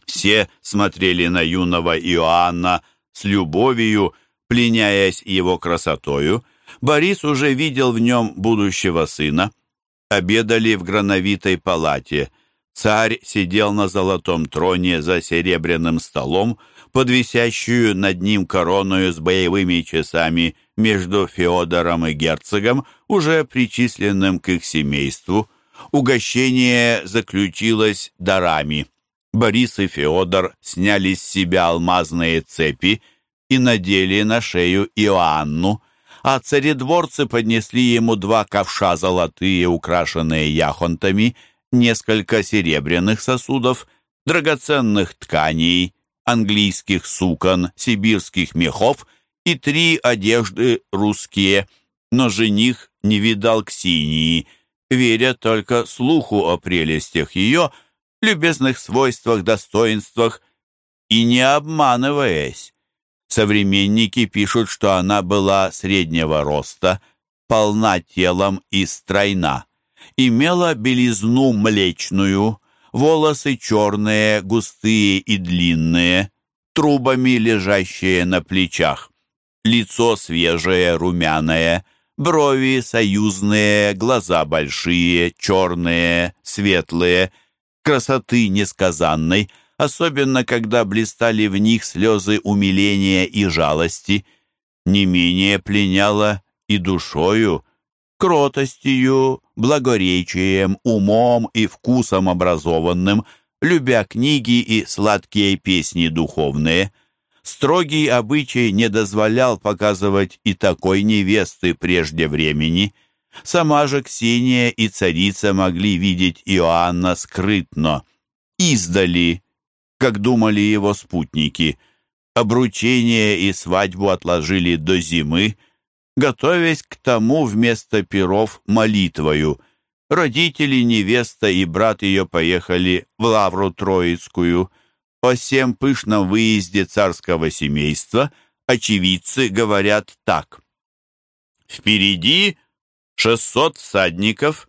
Все смотрели на юного Иоанна с любовью, пленяясь его красотою. Борис уже видел в нем будущего сына. Обедали в грановитой палате. Царь сидел на золотом троне за серебряным столом, под висящую над ним короною с боевыми часами между Феодором и герцогом, уже причисленным к их семейству. Угощение заключилось дарами. Борис и Феодор сняли с себя алмазные цепи и надели на шею Иоанну, а царедворцы поднесли ему два ковша золотые, украшенные яхонтами, несколько серебряных сосудов, драгоценных тканей, английских сукон, сибирских мехов и три одежды русские, но жених не видал Ксинии, веря только слуху о прелестях ее, любезных свойствах, достоинствах и не обманываясь. Современники пишут, что она была среднего роста, полна телом и стройна, имела белизну млечную, волосы черные, густые и длинные, трубами лежащие на плечах, лицо свежее, румяное, брови союзные, глаза большие, черные, светлые, красоты несказанной, особенно когда блистали в них слезы умиления и жалости, не менее пленяла и душою, кротостью, благоречием, умом и вкусом образованным, любя книги и сладкие песни духовные. Строгий обычай не дозволял показывать и такой невесты прежде времени. Сама же Ксения и царица могли видеть Иоанна скрытно, издали, как думали его спутники. Обручение и свадьбу отложили до зимы, готовясь к тому вместо перов молитвою. Родители, невеста и брат ее поехали в Лавру Троицкую. О всем пышном выезде царского семейства очевидцы говорят так. Впереди шестьсот всадников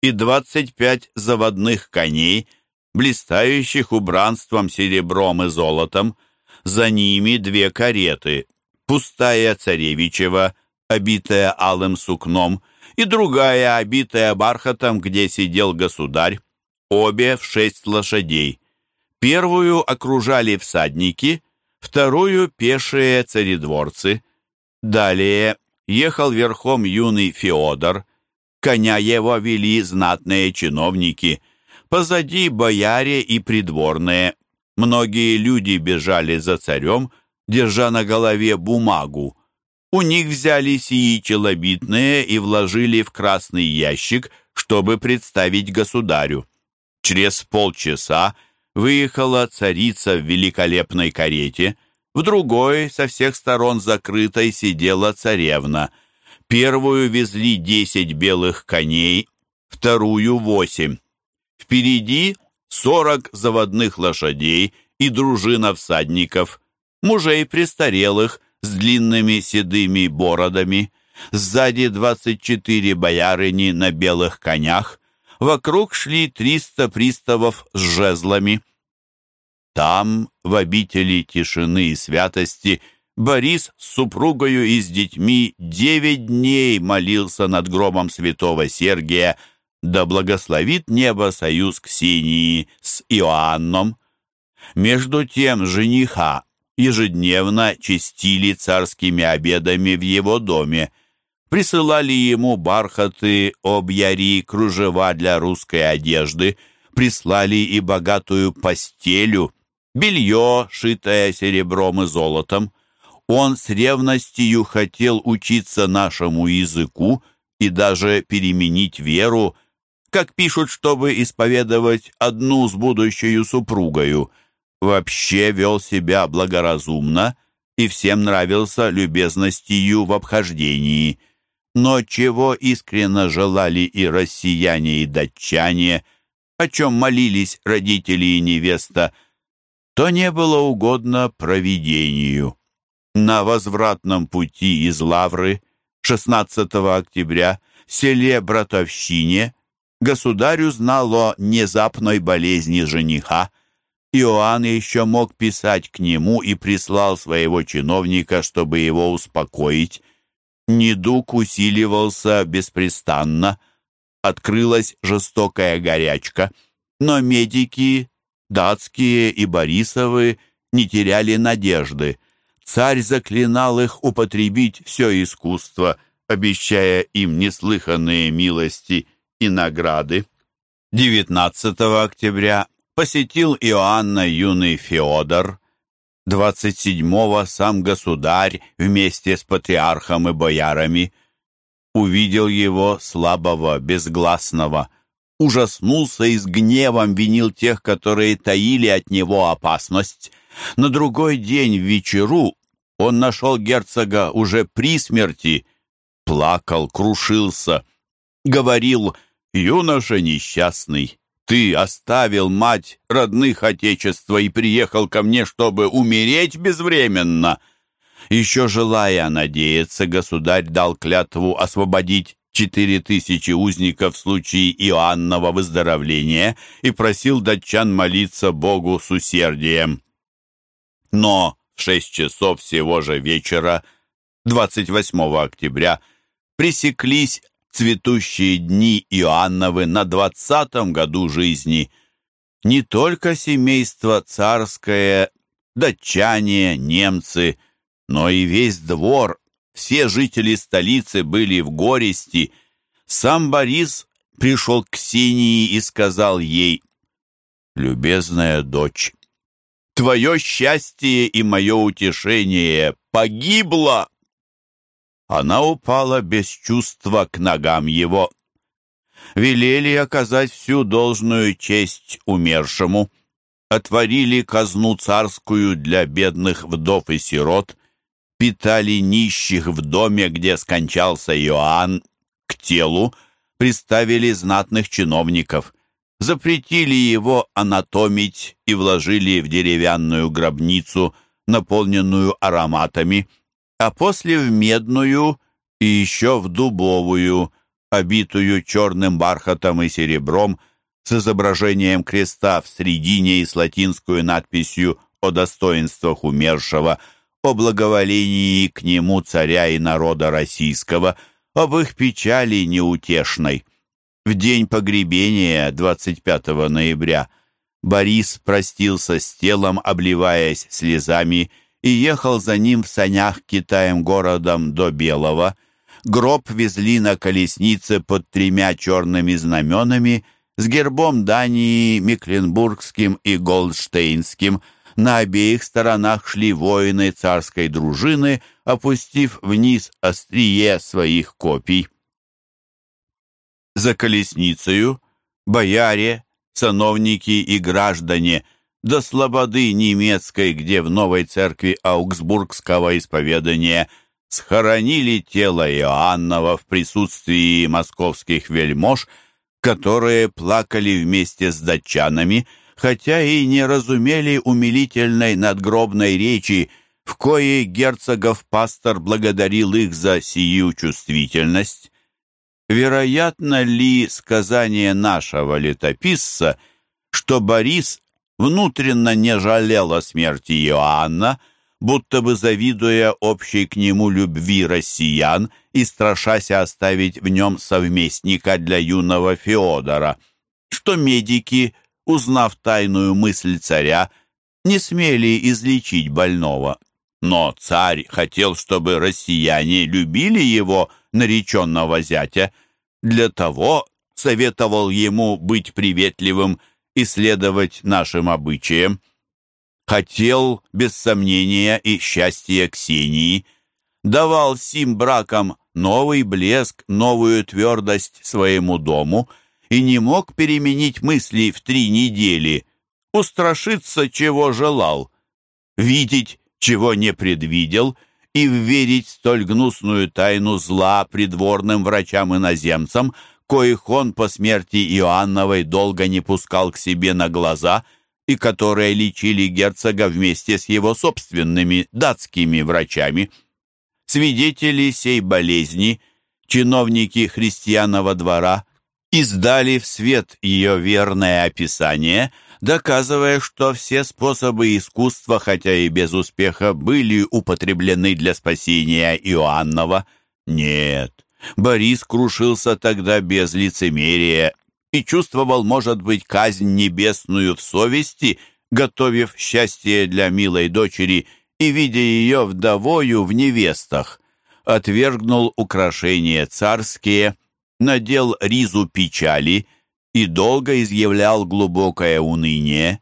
и двадцать пять заводных коней, блистающих убранством серебром и золотом. За ними две кареты, пустая царевичева – обитая алым сукном, и другая, обитая бархатом, где сидел государь, обе в шесть лошадей. Первую окружали всадники, вторую — пешие царедворцы. Далее ехал верхом юный Феодор, коня его вели знатные чиновники, позади бояре и придворные. Многие люди бежали за царем, держа на голове бумагу. У них взяли сии челобитные и вложили в красный ящик, чтобы представить государю. Через полчаса выехала царица в великолепной карете, в другой, со всех сторон закрытой, сидела царевна. Первую везли десять белых коней, вторую — восемь. Впереди сорок заводных лошадей и дружина всадников, мужей престарелых, с длинными седыми бородами, сзади двадцать четыре боярыни на белых конях, вокруг шли триста приставов с жезлами. Там, в обители тишины и святости, Борис с супругою и с детьми девять дней молился над гробом святого Сергия, да благословит небо союз Ксении с Иоанном. Между тем жениха ежедневно чистили царскими обедами в его доме, присылали ему бархаты, объяри, кружева для русской одежды, прислали и богатую постелю, белье, шитое серебром и золотом. Он с ревностью хотел учиться нашему языку и даже переменить веру, как пишут, чтобы исповедовать одну с будущей супругою – вообще вел себя благоразумно и всем нравился любезностью в обхождении. Но чего искренно желали и россияне, и датчане, о чем молились родители и невеста, то не было угодно провидению. На возвратном пути из Лавры 16 октября в селе Братовщине государь узнал о внезапной болезни жениха, Иоанн еще мог писать к нему и прислал своего чиновника, чтобы его успокоить. Недуг усиливался беспрестанно, открылась жестокая горячка, но медики, датские и Борисовы, не теряли надежды. Царь заклинал их употребить все искусство, обещая им неслыханные милости и награды. 19 октября посетил Иоанна юный Феодор. 27-го сам государь вместе с патриархом и боярами увидел его слабого, безгласного. ужаснулся и с гневом винил тех, которые таили от него опасность. На другой день в вечеру он нашел герцога уже при смерти, плакал, крушился, говорил «Юноша несчастный, ты оставил мать родных отечества и приехал ко мне, чтобы умереть безвременно». Еще желая надеяться, государь дал клятву освободить четыре тысячи узников в случае Иоаннова выздоровления и просил датчан молиться Богу с усердием. Но в шесть часов всего же вечера, 28 октября, пресеклись цветущие дни Иоанновы на двадцатом году жизни. Не только семейство царское, датчане, немцы, но и весь двор все жители столицы были в горести. Сам Борис пришел к Ксении и сказал ей, «Любезная дочь, твое счастье и мое утешение погибло!» Она упала без чувства к ногам его. Велели оказать всю должную честь умершему, отворили казну царскую для бедных вдов и сирот, питали нищих в доме, где скончался Иоанн, к телу. Приставили знатных чиновников, запретили его анатомить и вложили в деревянную гробницу, наполненную ароматами, а после в медную и еще в дубовую, обитую черным бархатом и серебром, с изображением креста в средине и с латинскую надписью о достоинствах умершего – о благоволении к нему царя и народа российского, об их печали неутешной. В день погребения, 25 ноября, Борис простился с телом, обливаясь слезами, и ехал за ним в санях Китаем городом до Белого. Гроб везли на колеснице под тремя черными знаменами с гербом Дании, Мекленбургским и Голдштейнским – на обеих сторонах шли воины царской дружины, опустив вниз острие своих копий. За колесницею бояре, сановники и граждане до слободы немецкой, где в новой церкви Аугсбургского исповедания схоронили тело Иоаннова в присутствии московских вельмож, которые плакали вместе с датчанами, хотя и не разумели умилительной надгробной речи, в коей герцогов пастор благодарил их за сию чувствительность. Вероятно ли сказание нашего летописца, что Борис внутренно не жалел о смерти Иоанна, будто бы завидуя общей к нему любви россиян и страшась оставить в нем совместника для юного Феодора, что медики узнав тайную мысль царя, не смели излечить больного. Но царь хотел, чтобы россияне любили его, нареченного зятя. Для того советовал ему быть приветливым и следовать нашим обычаям. Хотел, без сомнения, и счастье Ксении. Давал сим браком новый блеск, новую твердость своему дому — и не мог переменить мысли в три недели, устрашиться, чего желал, видеть, чего не предвидел, и верить столь гнусную тайну зла придворным врачам-иноземцам, коих он по смерти Иоанновой долго не пускал к себе на глаза и которые лечили герцога вместе с его собственными датскими врачами. Свидетели сей болезни, чиновники христианного двора, издали в свет ее верное описание, доказывая, что все способы искусства, хотя и без успеха, были употреблены для спасения Иоаннова. Нет, Борис крушился тогда без лицемерия и чувствовал, может быть, казнь небесную в совести, готовив счастье для милой дочери и видя ее вдовою в невестах. Отвергнул украшения царские – надел ризу печали и долго изъявлял глубокое уныние.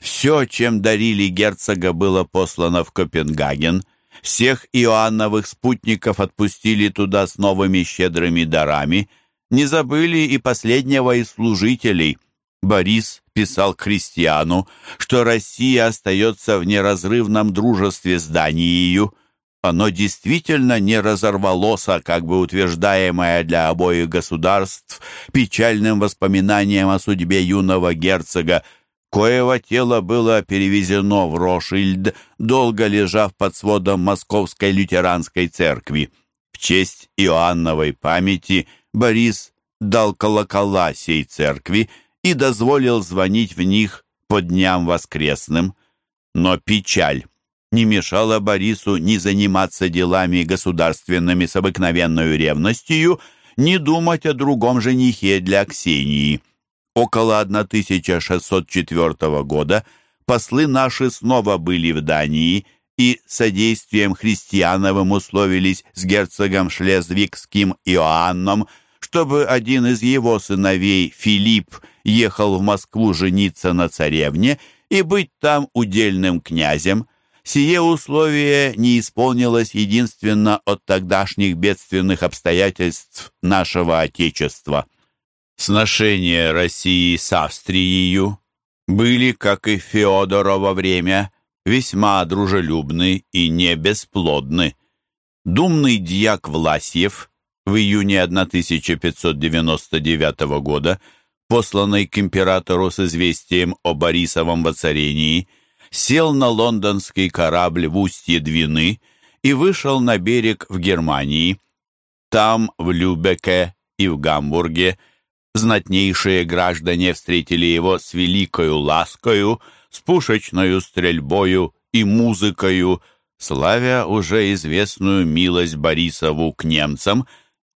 Все, чем дарили герцога, было послано в Копенгаген. Всех Иоанновых спутников отпустили туда с новыми щедрыми дарами. не забыли и последнего из служителей. Борис писал Христиану, что Россия остается в неразрывном дружестве с Данией. Оно действительно не разорвалось, а как бы утверждаемое для обоих государств печальным воспоминанием о судьбе юного герцога, коего тело было перевезено в Рошильд, долго лежав под сводом Московской лютеранской церкви. В честь Иоанновой памяти Борис дал колокола сей церкви и дозволил звонить в них по дням воскресным. Но печаль не мешала Борису ни заниматься делами государственными с обыкновенной ревностью, ни думать о другом женихе для Ксении. Около 1604 года послы наши снова были в Дании и содействием христиановым условились с герцогом Шлезвигским Иоанном, чтобы один из его сыновей, Филипп, ехал в Москву жениться на царевне и быть там удельным князем. Сие условие не исполнилось единственно от тогдашних бедственных обстоятельств нашего Отечества. Сношения России с Австрией были, как и Феодорово время, весьма дружелюбны и не бесплодны. Думный дьяк Власьев в июне 1599 года, посланный к императору с известием о Борисовом воцарении, сел на лондонский корабль в устье Двины и вышел на берег в Германии. Там, в Любеке и в Гамбурге, знатнейшие граждане встретили его с великою ласкою, с пушечною стрельбою и музыкою, славя уже известную милость Борисову к немцам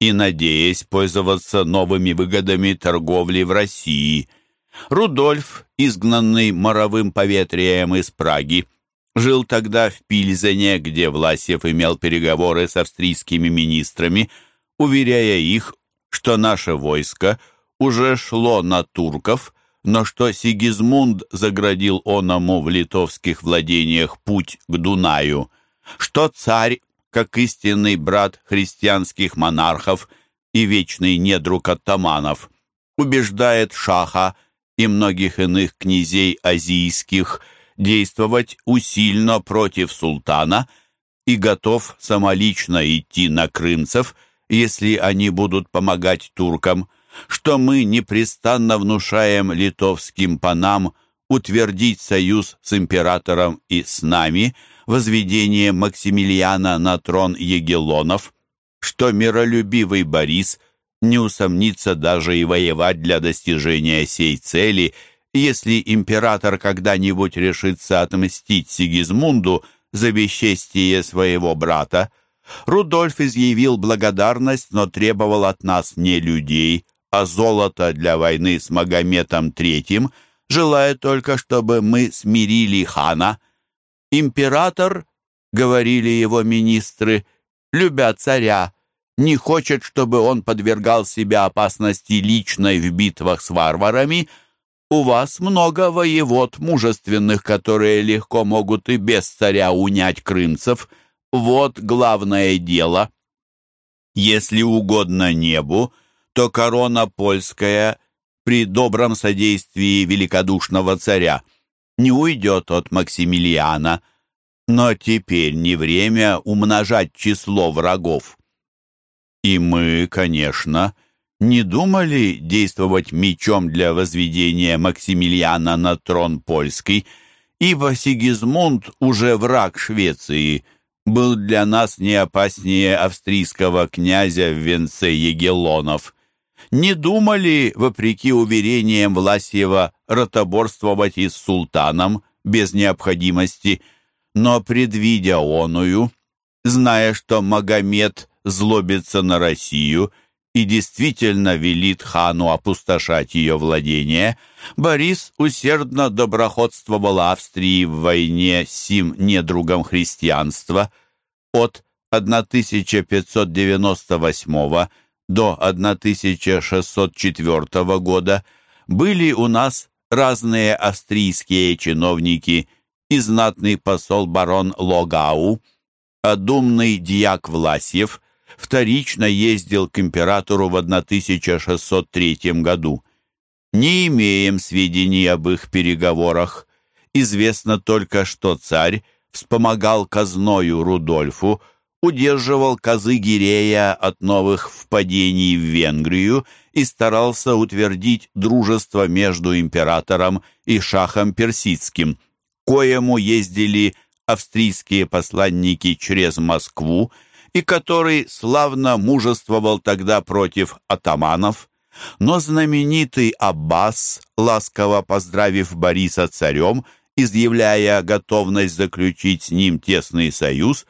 и надеясь пользоваться новыми выгодами торговли в России. Рудольф, изгнанный моровым поветрием из Праги, жил тогда в Пильзене, где Власьев имел переговоры с австрийскими министрами, уверяя их, что наше войско – уже шло на турков, но что Сигизмунд заградил оному в литовских владениях путь к Дунаю, что царь, как истинный брат христианских монархов и вечный недруг оттаманов, убеждает шаха и многих иных князей азийских действовать усильно против султана и готов самолично идти на крымцев, если они будут помогать туркам – что мы непрестанно внушаем литовским панам утвердить союз с императором и с нами, возведение Максимилиана на трон Егелонов, что миролюбивый Борис не усомнится даже и воевать для достижения сей цели, если император когда-нибудь решится отмстить Сигизмунду за бесчестие своего брата. Рудольф изъявил благодарность, но требовал от нас не людей, а золото для войны с Магометом III, желая только, чтобы мы смирили хана. Император, говорили его министры, любя царя, не хочет, чтобы он подвергал себя опасности личной в битвах с варварами. У вас много воевод мужественных, которые легко могут и без царя унять крымцев. Вот главное дело. Если угодно небу, то корона польская при добром содействии великодушного царя не уйдет от Максимилиана, но теперь не время умножать число врагов. И мы, конечно, не думали действовать мечом для возведения Максимилиана на трон польский, ибо Сигизмунд уже враг Швеции, был для нас не опаснее австрийского князя в венце Егелонов не думали, вопреки уверениям Власьева, ротоборствовать и с султаном без необходимости, но, предвидя оную, зная, что Магомед злобится на Россию и действительно велит хану опустошать ее владения, Борис усердно доброходствовал Австрии в войне с сим недругом христианства. От 1598 до 1604 года были у нас разные австрийские чиновники и знатный посол барон Логау, а думный дьяк Власьев вторично ездил к императору в 1603 году. Не имеем сведений об их переговорах. Известно только, что царь вспомогал казною Рудольфу, удерживал козы Гирея от новых впадений в Венгрию и старался утвердить дружество между императором и шахом персидским, коему ездили австрийские посланники через Москву и который славно мужествовал тогда против атаманов, но знаменитый Аббас, ласково поздравив Бориса царем, изъявляя готовность заключить с ним тесный союз,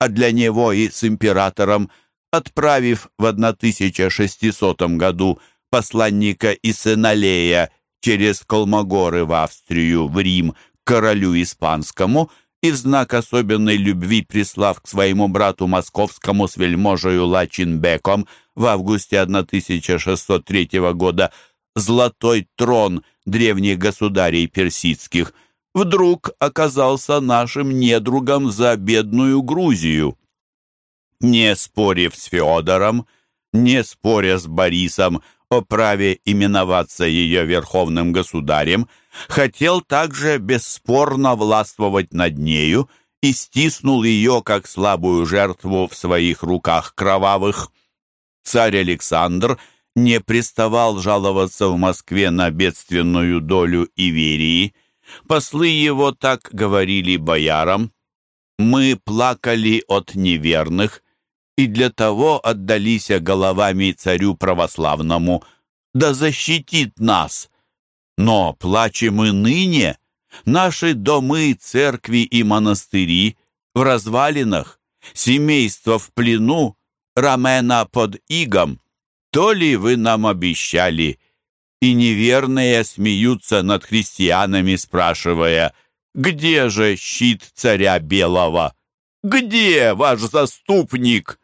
а для него и с императором, отправив в 1600 году посланника Исеналея через Колмогоры в Австрию, в Рим, к королю испанскому, и в знак особенной любви прислав к своему брату московскому с вельможею Лачинбеком в августе 1603 года золотой трон древних государей персидских, вдруг оказался нашим недругом за бедную Грузию. Не спорив с Феодором, не споря с Борисом о праве именоваться ее верховным государем, хотел также бесспорно властвовать над нею и стиснул ее, как слабую жертву, в своих руках кровавых. Царь Александр не приставал жаловаться в Москве на бедственную долю Иверии. Послы его так говорили боярам. «Мы плакали от неверных, и для того отдались головами царю православному, да защитит нас. Но плачем и ныне, наши домы, церкви и монастыри в развалинах, семейство в плену, рамена под игом. То ли вы нам обещали, и неверные смеются над христианами, спрашивая, где же щит царя Белого? Где ваш заступник?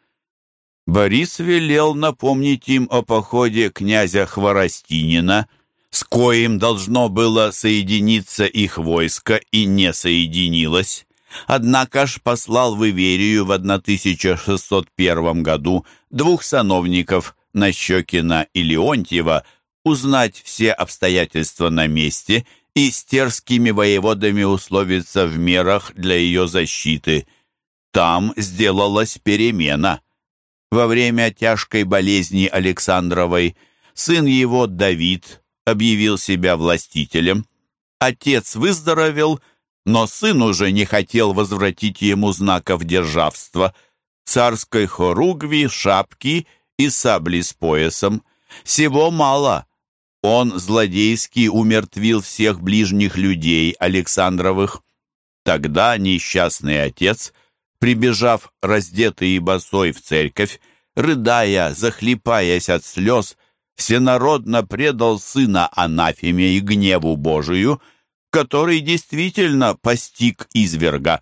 Борис велел напомнить им о походе князя Хворостинина, с коим должно было соединиться их войско и не соединилось. Однако ж послал в Иверию в 1601 году двух сановников Нащекина и Леонтьева узнать все обстоятельства на месте и с терскими воеводами условиться в мерах для ее защиты. Там сделалась перемена – во время тяжкой болезни Александровой сын его Давид объявил себя властителем. Отец выздоровел, но сын уже не хотел возвратить ему знаков державства, царской хоругви, шапки и сабли с поясом. Всего мало. Он злодейски умертвил всех ближних людей Александровых. Тогда несчастный отец – прибежав раздетый и босой в церковь, рыдая, захлипаясь от слез, всенародно предал сына анафеме и гневу Божию, который действительно постиг изверга.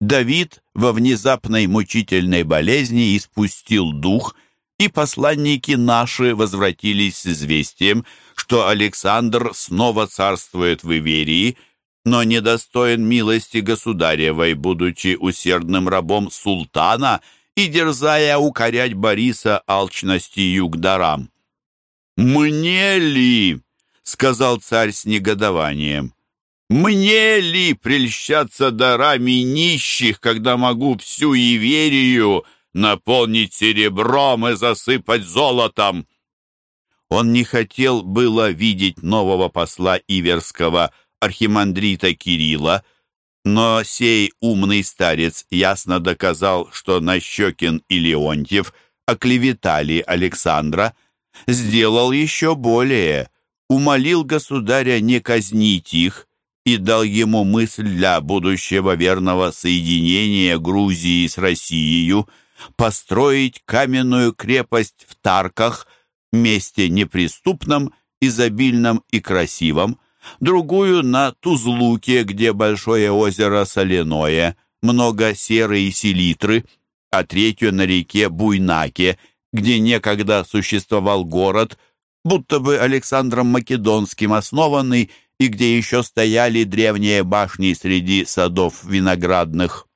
Давид во внезапной мучительной болезни испустил дух, и посланники наши возвратились с известием, что Александр снова царствует в Иверии – но недостоин милости государевой, будучи усердным рабом султана и дерзая укорять Бориса алчностью к дарам. «Мне ли?» — сказал царь с негодованием. «Мне ли прельщаться дарами нищих, когда могу всю Иверию наполнить серебром и засыпать золотом?» Он не хотел было видеть нового посла Иверского архимандрита Кирилла, но сей умный старец ясно доказал, что Нащекин и Леонтьев оклеветали Александра, сделал еще более, умолил государя не казнить их и дал ему мысль для будущего верного соединения Грузии с Россией построить каменную крепость в Тарках, месте неприступном, изобильном и красивом, другую на Тузлуке, где большое озеро соляное, много серы и селитры, а третью на реке Буйнаке, где некогда существовал город, будто бы Александром Македонским основанный и где еще стояли древние башни среди садов виноградных.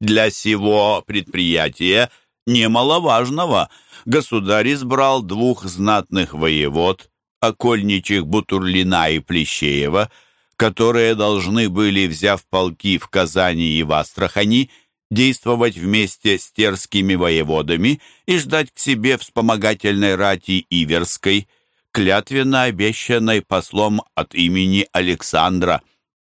Для сего предприятия немаловажного. Государь избрал двух знатных воевод, окольничих Бутурлина и Плещеева, которые должны были, взяв полки в Казани и в Астрахани, действовать вместе с терскими воеводами и ждать к себе вспомогательной рати Иверской, клятвенно обещанной послом от имени Александра.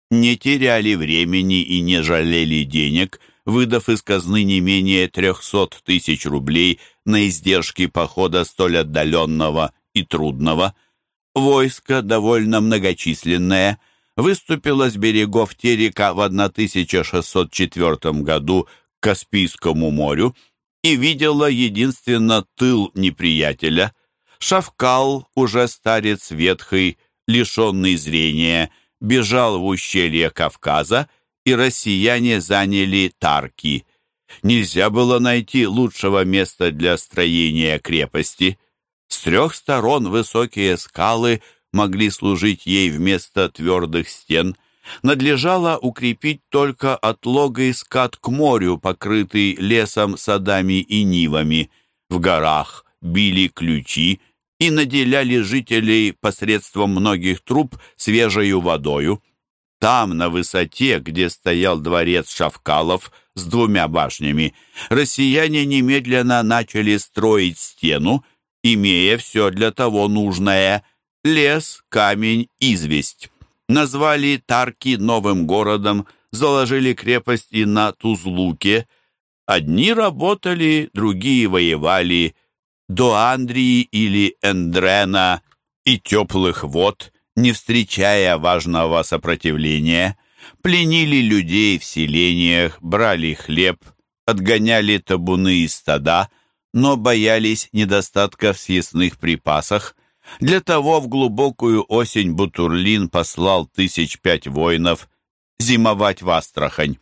Не теряли времени и не жалели денег, выдав из казны не менее трехсот тысяч рублей на издержки похода столь отдаленного и трудного. Войско, довольно многочисленное, выступило с берегов Терека в 1604 году к Каспийскому морю и видело единственно тыл неприятеля. Шавкал, уже старец ветхий, лишенный зрения, бежал в ущелье Кавказа, и россияне заняли Тарки. Нельзя было найти лучшего места для строения крепости. С трех сторон высокие скалы могли служить ей вместо твердых стен. Надлежало укрепить только отлогой скат к морю, покрытый лесом, садами и нивами. В горах били ключи и наделяли жителей посредством многих труб свежею водою. Там, на высоте, где стоял дворец Шавкалов с двумя башнями, россияне немедленно начали строить стену, имея все для того нужное — лес, камень, известь. Назвали Тарки новым городом, заложили крепости на Тузлуке. Одни работали, другие воевали. До Андрии или Эндрена и теплых вод — не встречая важного сопротивления, пленили людей в селениях, брали хлеб, отгоняли табуны и стада, но боялись недостатка в съестных припасах. Для того в глубокую осень Бутурлин послал тысяч пять воинов зимовать в Астрахань.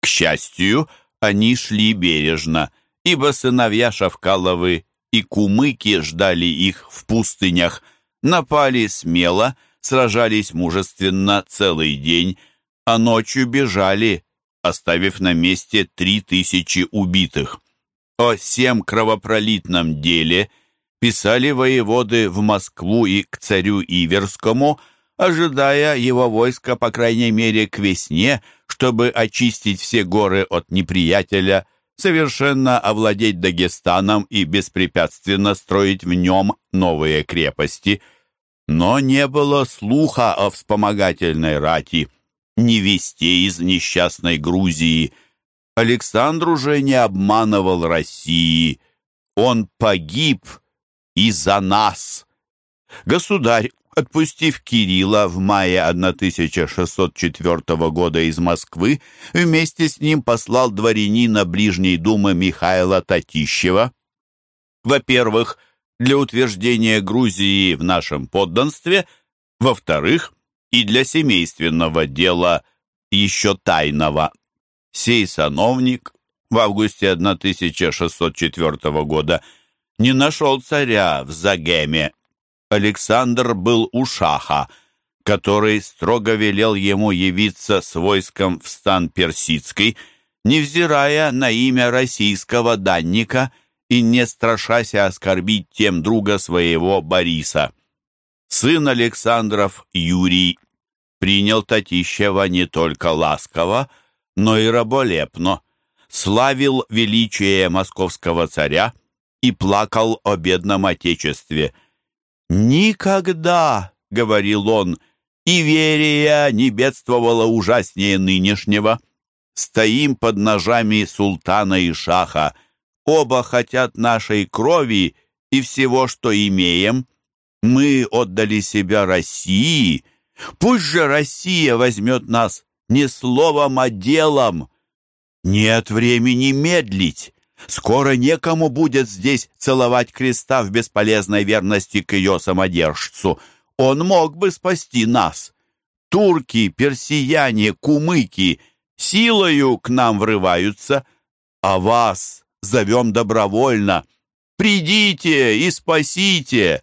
К счастью, они шли бережно, ибо сыновья Шавкаловы и Кумыки ждали их в пустынях, напали смело — сражались мужественно целый день, а ночью бежали, оставив на месте три тысячи убитых. О всем кровопролитном деле писали воеводы в Москву и к царю Иверскому, ожидая его войска, по крайней мере, к весне, чтобы очистить все горы от неприятеля, совершенно овладеть Дагестаном и беспрепятственно строить в нем новые крепости – но не было слуха о вспомогательной рати, ни вестей из несчастной Грузии. Александр уже не обманывал России. Он погиб из-за нас. Государь, отпустив Кирилла в мае 1604 года из Москвы, вместе с ним послал дворянина Ближней думы Михаила Татищева. Во-первых, для утверждения Грузии в нашем подданстве, во-вторых, и для семейственного дела еще тайного. Сей сановник в августе 1604 года не нашел царя в Загеме. Александр был у шаха, который строго велел ему явиться с войском в стан персидский, невзирая на имя российского данника – и не страшася оскорбить тем друга своего Бориса. Сын Александров Юрий принял Татищева не только ласково, но и раболепно, славил величие московского царя и плакал о бедном отечестве. «Никогда, — говорил он, — Иверия не бедствовала ужаснее нынешнего. Стоим под ножами султана и шаха, — Оба хотят нашей крови и всего, что имеем. Мы отдали себя России. Пусть же Россия возьмет нас не словом, а делом. Нет времени медлить. Скоро некому будет здесь целовать креста в бесполезной верности к ее самодержцу. Он мог бы спасти нас. Турки, персияне, кумыки силою к нам врываются, а вас зовем добровольно. Придите и спасите!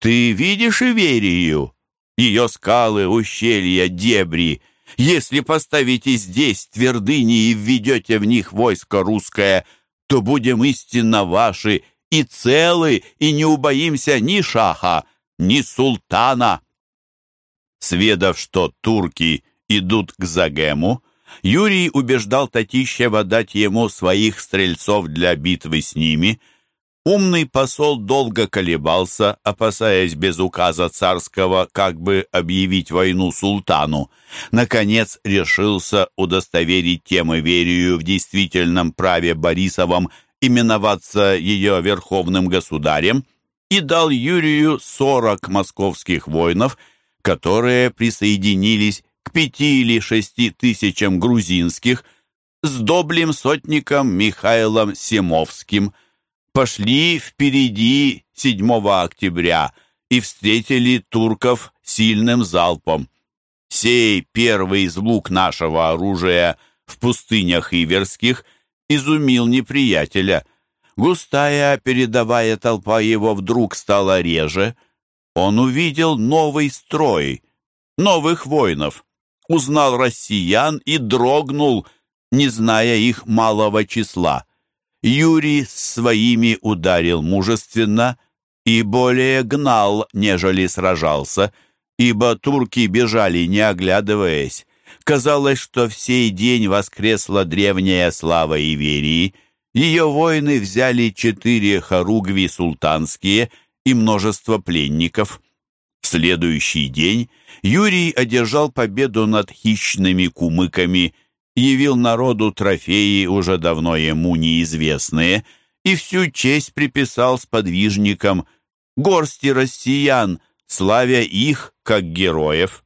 Ты видишь Иверию? Ее скалы, ущелья, дебри. Если поставите здесь твердыни и введете в них войско русское, что будем истинно ваши и целы, и не убоимся ни шаха, ни султана». Сведав, что турки идут к Загему, Юрий убеждал Татищева дать ему своих стрельцов для битвы с ними. Умный посол долго колебался, опасаясь без указа царского как бы объявить войну султану. Наконец решился удостоверить тем Иверию в действительном праве Борисовом именоваться ее верховным государем и дал Юрию сорок московских воинов, которые присоединились к пяти или шести тысячам грузинских с доблим сотником Михаилом Семовским, пошли впереди 7 октября и встретили турков сильным залпом. Сей первый звук нашего оружия в пустынях Иверских изумил неприятеля. Густая передовая толпа его вдруг стала реже. Он увидел новый строй, новых воинов узнал россиян и дрогнул, не зная их малого числа. Юрий своими ударил мужественно и более гнал, нежели сражался, ибо турки бежали, не оглядываясь. Казалось, что в сей день воскресла древняя слава Иверии. Ее воины взяли четыре хоругви султанские и множество пленников. Следующий день Юрий одержал победу над хищными кумыками, явил народу трофеи, уже давно ему неизвестные, и всю честь приписал сподвижникам, горсти россиян, славя их как героев.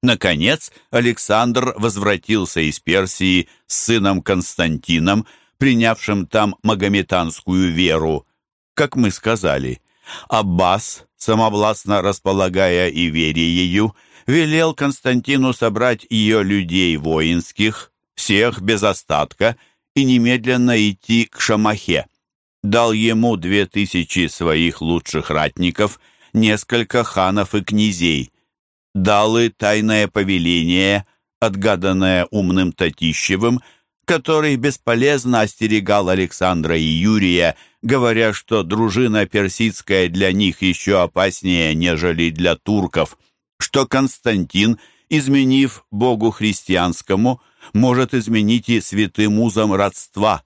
Наконец, Александр возвратился из Персии с сыном Константином, принявшим там магометанскую веру, как мы сказали. Аббас, самовластно располагая и вериею, велел Константину собрать ее людей воинских, всех без остатка, и немедленно идти к Шамахе. Дал ему две тысячи своих лучших ратников, несколько ханов и князей. Дал и тайное повеление, отгаданное умным Татищевым, который бесполезно остерегал Александра и Юрия, говоря, что дружина персидская для них еще опаснее, нежели для турков, что Константин, изменив Богу христианскому, может изменить и святым узам родства.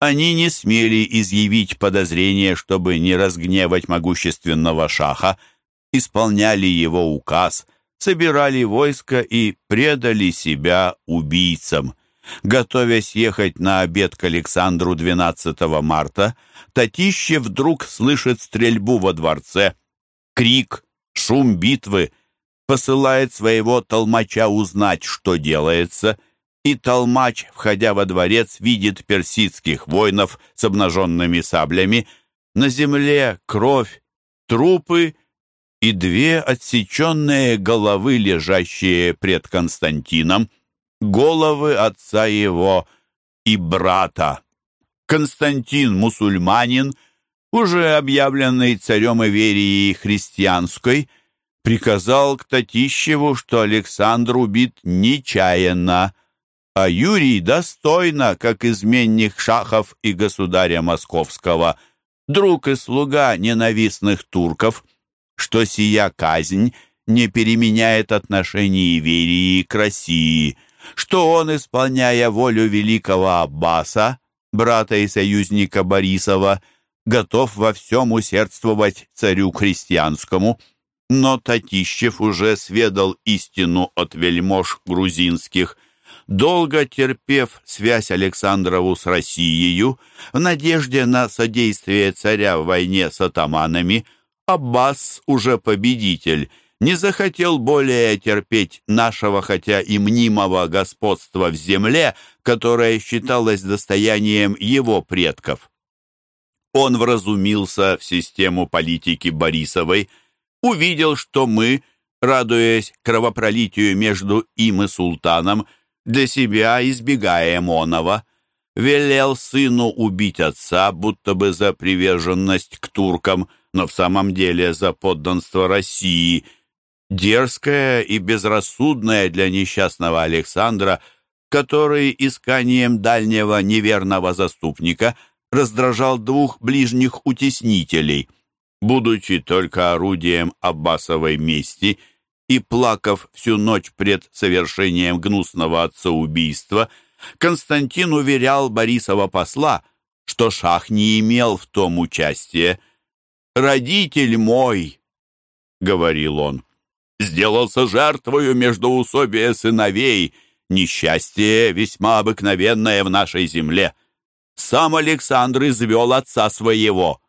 Они не смели изъявить подозрение, чтобы не разгневать могущественного шаха, исполняли его указ, собирали войско и предали себя убийцам. Готовясь ехать на обед к Александру 12 марта, Татище вдруг слышит стрельбу во дворце, крик, шум битвы, посылает своего толмача узнать, что делается, и толмач, входя во дворец, видит персидских воинов с обнаженными саблями, на земле кровь, трупы и две отсеченные головы, лежащие пред Константином, головы отца его и брата. Константин мусульманин, уже объявленный царем Иверии христианской, приказал к Татищеву, что Александр убит нечаянно, а Юрий достойно, как изменник шахов и государя московского, друг и слуга ненавистных турков, что сия казнь не переменяет отношений Иверии к России – что он, исполняя волю великого Аббаса, брата и союзника Борисова, готов во всем усердствовать царю христианскому. Но Татищев уже сведал истину от вельмож грузинских, долго терпев связь Александрову с Россией, в надежде на содействие царя в войне с атаманами, Аббас уже победитель – не захотел более терпеть нашего, хотя и мнимого господства в земле, которое считалось достоянием его предков. Он вразумился в систему политики Борисовой, увидел, что мы, радуясь кровопролитию между им и султаном, для себя избегаем оного, велел сыну убить отца, будто бы за приверженность к туркам, но в самом деле за подданство России – Дерзкая и безрассудная для несчастного Александра который исканием дальнего неверного заступника раздражал двух ближних утеснителей. Будучи только орудием Аббасовой мести и плакав всю ночь пред совершением гнусного отцеубийства, Константин уверял Борисова посла, что шах не имел в том участия. «Родитель мой», — говорил он, — «сделался жертвою междоусобия сыновей, несчастье весьма обыкновенное в нашей земле. Сам Александр извел отца своего,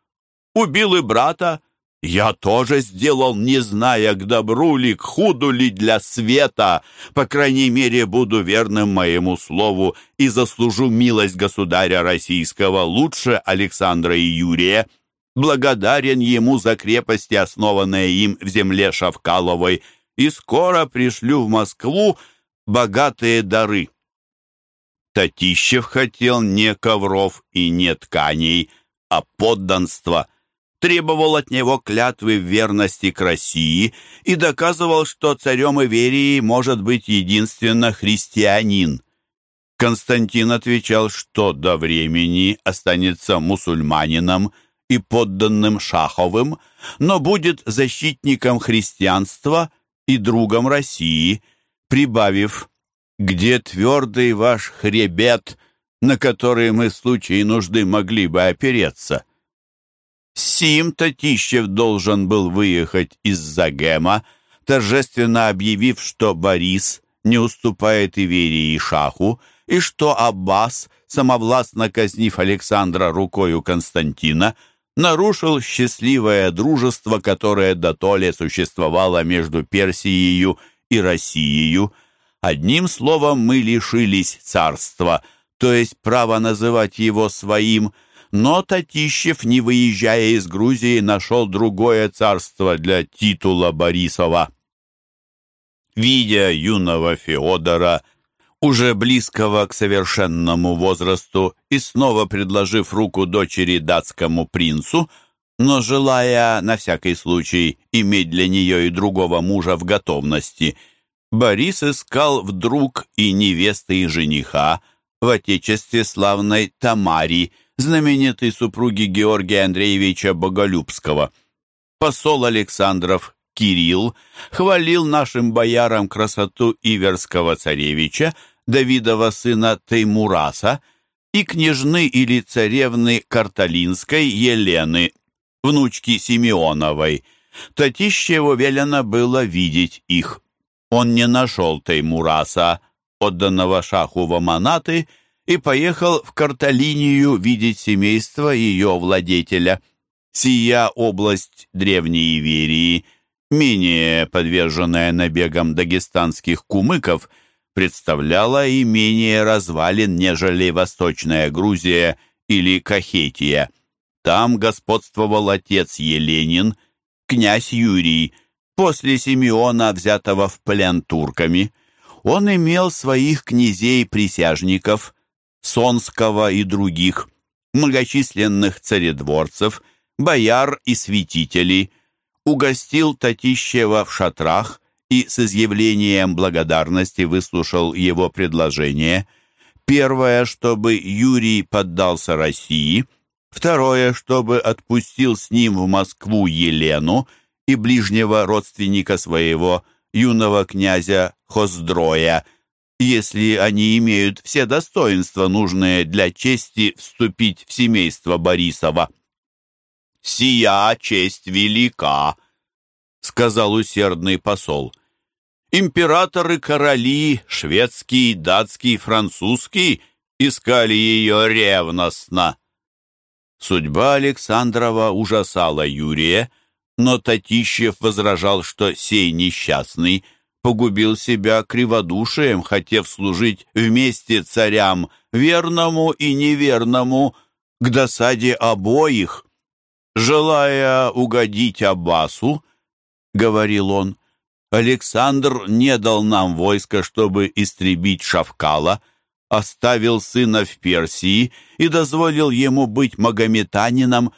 убил и брата, я тоже сделал, не зная, к добру ли, к худу ли для света. По крайней мере, буду верным моему слову и заслужу милость государя российского лучше Александра и Юрия. Благодарен ему за крепости, основанные им в земле Шавкаловой, и скоро пришлю в Москву богатые дары. Татищев хотел не ковров и не тканей, а подданства – требовал от него клятвы в верности к России и доказывал, что царем Иверии может быть единственно христианин. Константин отвечал, что до времени останется мусульманином и подданным Шаховым, но будет защитником христианства и другом России, прибавив «Где твердый ваш хребет, на который мы в случае нужды могли бы опереться?» Сим Татищев должен был выехать из Загема, торжественно объявив, что Борис не уступает Иверии и Шаху, и что Аббас, самовластно казнив Александра рукою Константина, нарушил счастливое дружество, которое дотоле существовало между Персией и Россией. Одним словом, мы лишились царства, то есть права называть его своим – но Татищев, не выезжая из Грузии, нашел другое царство для титула Борисова. Видя юного Феодора, уже близкого к совершенному возрасту, и снова предложив руку дочери датскому принцу, но желая на всякий случай иметь для нее и другого мужа в готовности, Борис искал вдруг и невесты, и жениха в отечестве славной Тамари – знаменитой супруги Георгия Андреевича Боголюбского. Посол Александров Кирилл хвалил нашим боярам красоту Иверского царевича, Давидова сына Теймураса, и княжны или царевны Карталинской Елены, внучки Симеоновой. Татищеву велено было видеть их. Он не нашел Теймураса, отданного шаху в Аманаты, и поехал в Карталинию видеть семейство ее владетеля. Сия область Древней Иверии, менее подверженная набегам дагестанских кумыков, представляла и менее развалин, нежели Восточная Грузия или Кахетия. Там господствовал отец Еленин, князь Юрий, после Симеона, взятого в плен турками. Он имел своих князей-присяжников, Сонского и других, многочисленных царедворцев, бояр и святителей, угостил Татищева в шатрах и с изъявлением благодарности выслушал его предложение. Первое, чтобы Юрий поддался России, второе, чтобы отпустил с ним в Москву Елену и ближнего родственника своего, юного князя Хоздроя, если они имеют все достоинства, нужные для чести вступить в семейство Борисова. «Сия честь велика», — сказал усердный посол. «Императоры короли, шведский, датский, французский, искали ее ревностно». Судьба Александрова ужасала Юрия, но Татищев возражал, что сей несчастный — погубил себя криводушием, хотев служить вместе царям, верному и неверному, к досаде обоих. Желая угодить Аббасу, — говорил он, — Александр не дал нам войска, чтобы истребить Шавкала, оставил сына в Персии и дозволил ему быть магометанином,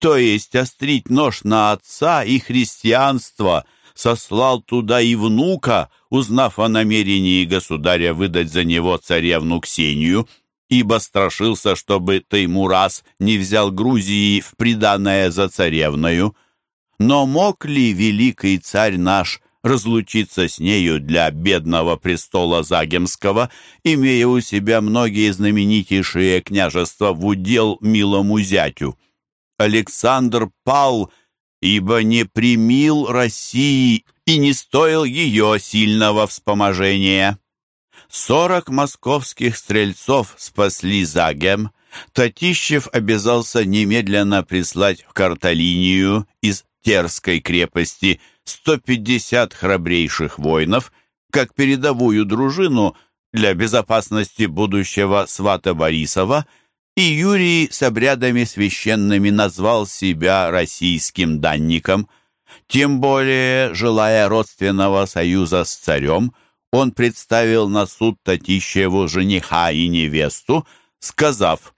то есть острить нож на отца и христианство — сослал туда и внука, узнав о намерении государя выдать за него царевну Ксению, ибо страшился, чтобы Таймурас не взял Грузии в приданное за царевною. Но мог ли великий царь наш разлучиться с нею для бедного престола Загемского, имея у себя многие знаменитейшие княжества в удел милому зятю? Александр пал, ибо не примил России и не стоил ее сильного вспоможения. Сорок московских стрельцов спасли Загем, Татищев обязался немедленно прислать в Карталинию из Терской крепости 150 храбрейших воинов, как передовую дружину для безопасности будущего свата Борисова, и Юрий с обрядами священными назвал себя российским данником. Тем более, желая родственного союза с царем, он представил на суд Татищеву жениха и невесту, сказав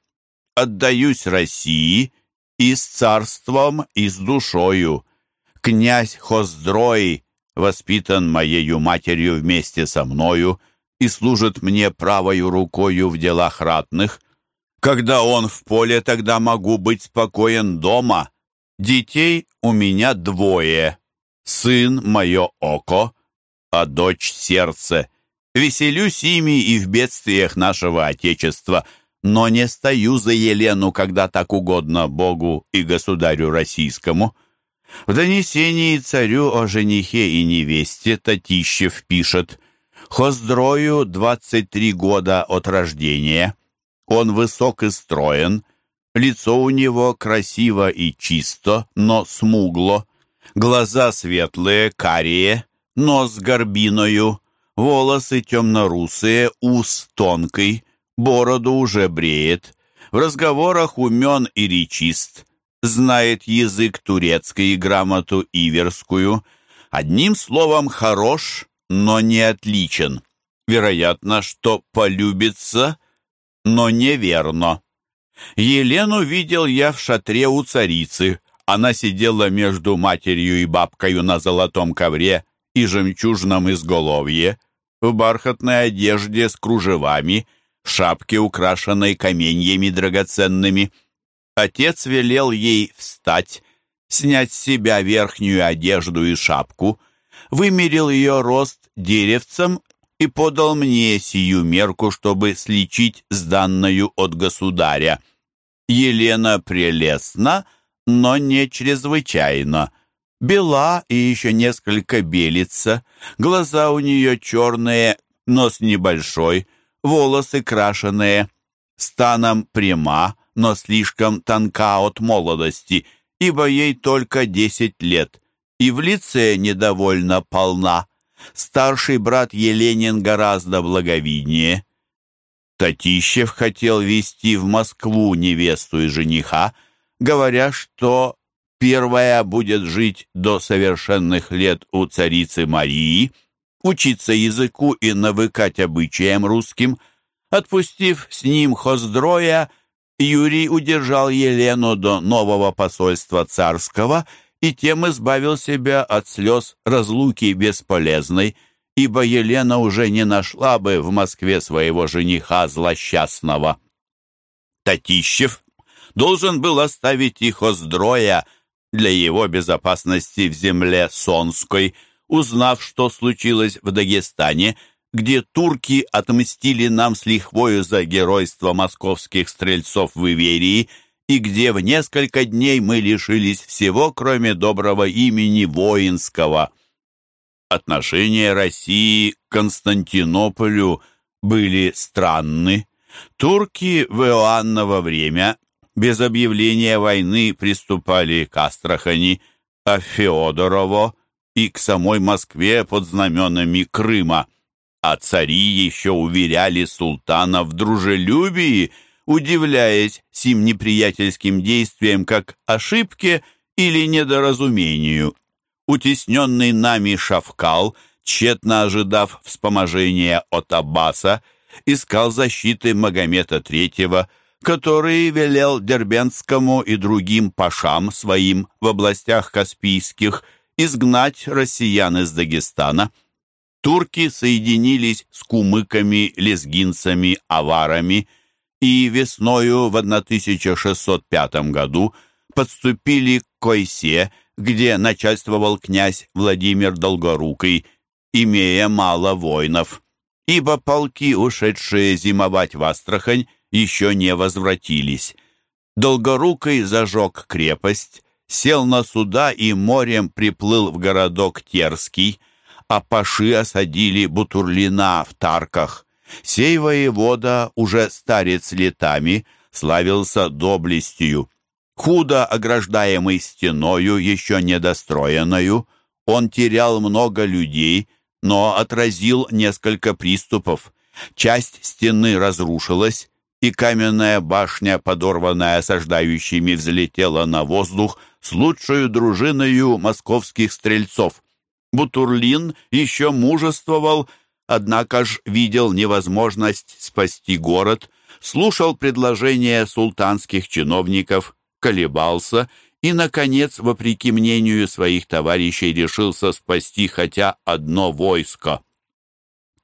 «Отдаюсь России и с царством, и с душою. Князь Хоздрой воспитан моею матерью вместе со мною и служит мне правою рукою в делах ратных. Когда он в поле, тогда могу быть спокоен дома. Детей у меня двое. Сын — мое око, а дочь — сердце. Веселюсь ими и в бедствиях нашего Отечества, но не стою за Елену, когда так угодно Богу и государю российскому». В донесении царю о женихе и невесте Татищев пишет «Хоздрою 23 года от рождения. Он высок и строен, лицо у него красиво и чисто, но смугло, глаза светлые, карие, нос горбиною, волосы темно-русые, ус тонкий, бороду уже бреет, в разговорах умен и речист, знает язык турецкий и грамоту иверскую. Одним словом, хорош, но не отличен. Вероятно, что полюбится, но неверно. Елену видел я в шатре у царицы. Она сидела между матерью и бабкою на золотом ковре и жемчужном изголовье, в бархатной одежде с кружевами, шапке, украшенной каменьями драгоценными — Отец велел ей встать, снять с себя верхнюю одежду и шапку, вымерил ее рост деревцем и подал мне сию мерку, чтобы сличить сданную от государя. Елена прелестна, но не чрезвычайно. Бела и еще несколько белится, глаза у нее черные, нос небольшой, волосы крашеные, станом пряма, но слишком тонка от молодости, ибо ей только десять лет, и в лице недовольно полна. Старший брат Еленин гораздо благовиднее. Татищев хотел вести в Москву невесту и жениха, говоря, что первая будет жить до совершенных лет у царицы Марии, учиться языку и навыкать обычаям русским, отпустив с ним Хоздроя Юрий удержал Елену до нового посольства царского и тем избавил себя от слез разлуки бесполезной, ибо Елена уже не нашла бы в Москве своего жениха злосчастного. Татищев должен был оставить их Оздроя для его безопасности в земле Сонской, узнав, что случилось в Дагестане, где турки отмстили нам с лихвою за геройство московских стрельцов в Иверии, и где в несколько дней мы лишились всего, кроме доброго имени воинского. Отношения России к Константинополю были странны. Турки в Иоанново время без объявления войны приступали к Астрахани, а Феодорово и к самой Москве под знаменами Крыма – а цари еще уверяли султана в дружелюбии, удивляясь сим неприятельским действиям как ошибке или недоразумению. Утесненный нами Шавкал, тщетно ожидав вспоможения от Аббаса, искал защиты Магомета III, который велел Дербенскому и другим пашам своим в областях Каспийских изгнать россиян из Дагестана. Турки соединились с кумыками, лезгинцами, аварами и весною в 1605 году подступили к Койсе, где начальствовал князь Владимир Долгорукий, имея мало воинов, ибо полки, ушедшие зимовать в Астрахань, еще не возвратились. Долгорукий зажег крепость, сел на суда и морем приплыл в городок Терский, а паши осадили Бутурлина в Тарках. Сей воевода, уже старец летами, славился доблестью. Худо ограждаемый стеною, еще недостроенную, он терял много людей, но отразил несколько приступов. Часть стены разрушилась, и каменная башня, подорванная осаждающими, взлетела на воздух с лучшей дружиною московских стрельцов. Бутурлин еще мужествовал, однако ж видел невозможность спасти город, слушал предложения султанских чиновников, колебался и, наконец, вопреки мнению своих товарищей, решился спасти хотя одно войско.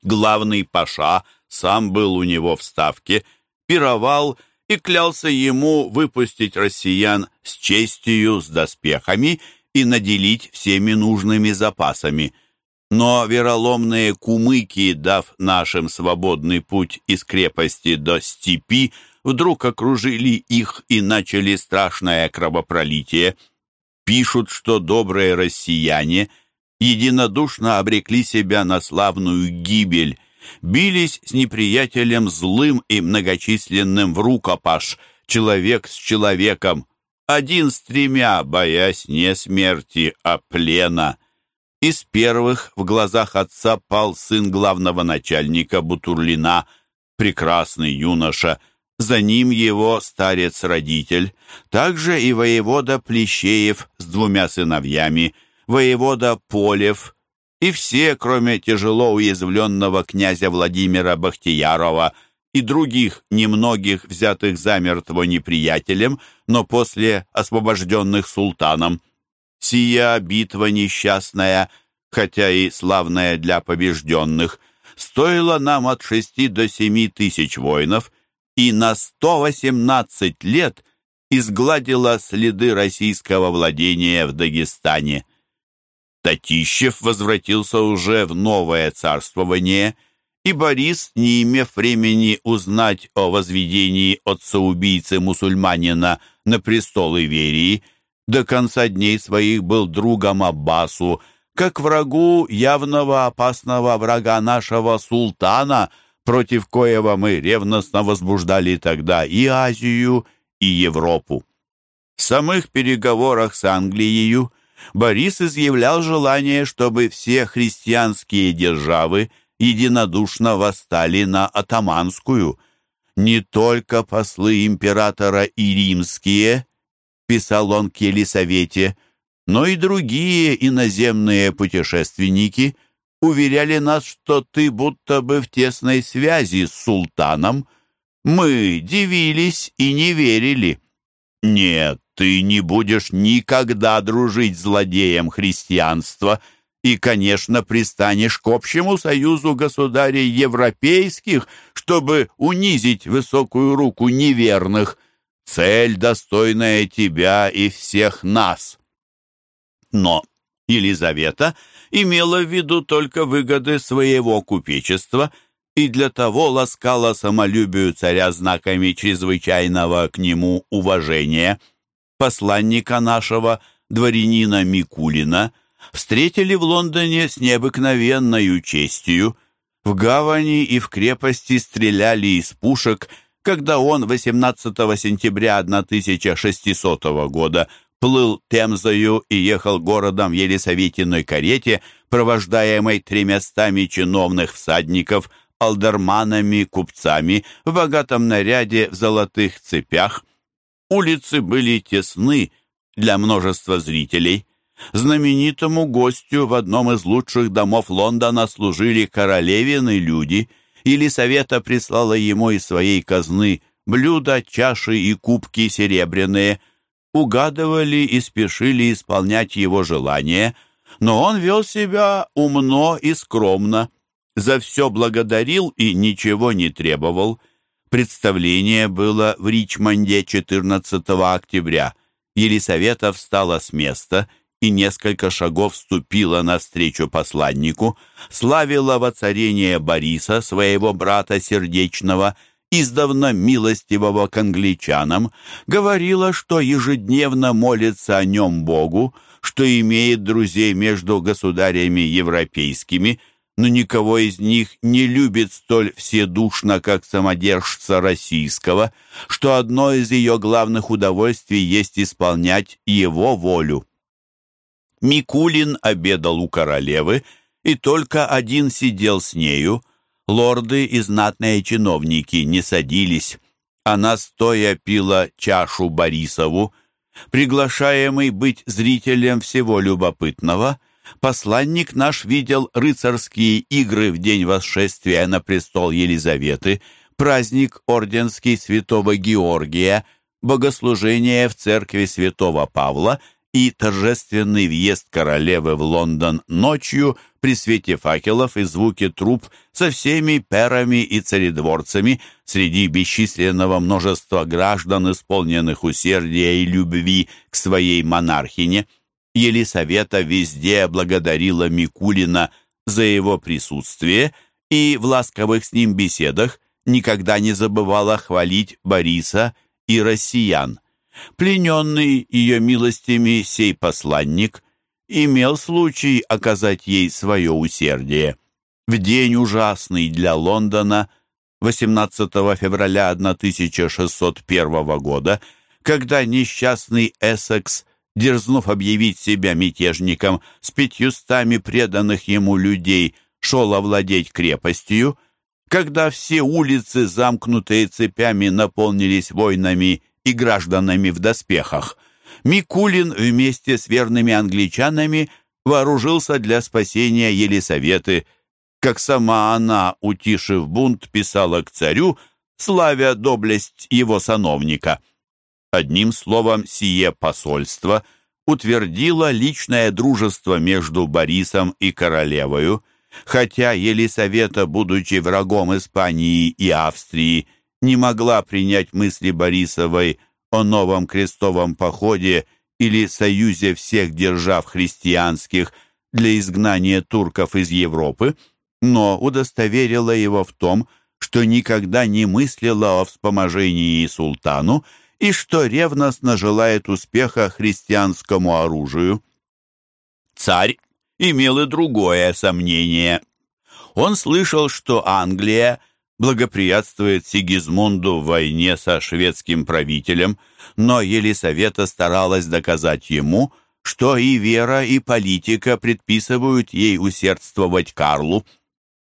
Главный паша сам был у него в ставке, пировал и клялся ему выпустить россиян с честью, с доспехами и наделить всеми нужными запасами. Но вероломные кумыки, дав нашим свободный путь из крепости до степи, вдруг окружили их и начали страшное кровопролитие. Пишут, что добрые россияне единодушно обрекли себя на славную гибель, бились с неприятелем злым и многочисленным в рукопаш, человек с человеком, один с тремя, боясь не смерти, а плена. Из первых в глазах отца пал сын главного начальника Бутурлина, прекрасный юноша, за ним его старец-родитель, также и воевода Плещеев с двумя сыновьями, воевода Полев, и все, кроме тяжело уязвленного князя Владимира Бахтиярова и других немногих взятых замертво неприятелем, но после освобожденных султаном. Сия битва несчастная, хотя и славная для побежденных, стоила нам от шести до семи тысяч воинов и на сто восемнадцать лет изгладила следы российского владения в Дагестане. Татищев возвратился уже в новое царствование, и Борис, не имев времени узнать о возведении отца-убийцы-мусульманина на престол Иверии, до конца дней своих был другом Аббасу, как врагу явного опасного врага нашего султана, против коего мы ревностно возбуждали тогда и Азию, и Европу. В самых переговорах с Англией Борис изъявлял желание, чтобы все христианские державы единодушно восстали на атаманскую. Не только послы императора и римские, писал он к Елисавете, но и другие иноземные путешественники уверяли нас, что ты будто бы в тесной связи с султаном. Мы дивились и не верили. Нет, ты не будешь никогда дружить с злодеем христианства и, конечно, пристанешь к общему союзу государей европейских, чтобы унизить высокую руку неверных. Цель, достойная тебя и всех нас. Но Елизавета имела в виду только выгоды своего купечества и для того ласкала самолюбию царя знаками чрезвычайного к нему уважения – посланника нашего, дворянина Микулина, встретили в Лондоне с необыкновенной честью. В гавани и в крепости стреляли из пушек, когда он 18 сентября 1600 года плыл Темзою и ехал городом в Елисаветиной карете, провождаемой тремястами чиновных всадников, алдерманами, купцами, в богатом наряде, в золотых цепях – Улицы были тесны для множества зрителей. Знаменитому гостю в одном из лучших домов Лондона служили королевины люди. Елисавета прислала ему из своей казны блюда, чаши и кубки серебряные. Угадывали и спешили исполнять его желание. но он вел себя умно и скромно, за все благодарил и ничего не требовал. Представление было в Ричмонде 14 октября. Елисавета встала с места и несколько шагов ступила навстречу посланнику, славила воцарение Бориса, своего брата сердечного, издавна милостивого к англичанам, говорила, что ежедневно молится о нем Богу, что имеет друзей между государями европейскими, но никого из них не любит столь вседушно, как самодержца российского, что одно из ее главных удовольствий есть исполнять его волю. Микулин обедал у королевы, и только один сидел с нею. Лорды и знатные чиновники не садились. Она стоя пила чашу Борисову, Приглашаемый быть зрителем всего любопытного, посланник наш видел рыцарские игры в день восшествия на престол Елизаветы, праздник орденский святого Георгия, богослужение в церкви святого Павла и торжественный въезд королевы в Лондон ночью при свете факелов и звуке труб со всеми перами и царедворцами среди бесчисленного множества граждан, исполненных усердия и любви к своей монархине. Елисавета везде благодарила Микулина за его присутствие и в ласковых с ним беседах никогда не забывала хвалить Бориса и россиян. Плененный ее милостями сей посланник имел случай оказать ей свое усердие. В день ужасный для Лондона, 18 февраля 1601 года, когда несчастный Эссекс, дерзнув объявить себя мятежником с пятьюстами преданных ему людей, шел овладеть крепостью, когда все улицы, замкнутые цепями, наполнились войнами и гражданами в доспехах. Микулин вместе с верными англичанами вооружился для спасения Елисаветы, как сама она, утишив бунт, писала к царю, славя доблесть его сановника. Одним словом, сие посольство утвердило личное дружество между Борисом и королевою, хотя Елисавета, будучи врагом Испании и Австрии, не могла принять мысли Борисовой о новом крестовом походе или союзе всех держав христианских для изгнания турков из Европы, но удостоверила его в том, что никогда не мыслила о вспоможении султану и что ревностно желает успеха христианскому оружию. Царь имел и другое сомнение. Он слышал, что Англия – благоприятствует Сигизмунду в войне со шведским правителем, но Елисавета старалась доказать ему, что и вера, и политика предписывают ей усердствовать Карлу.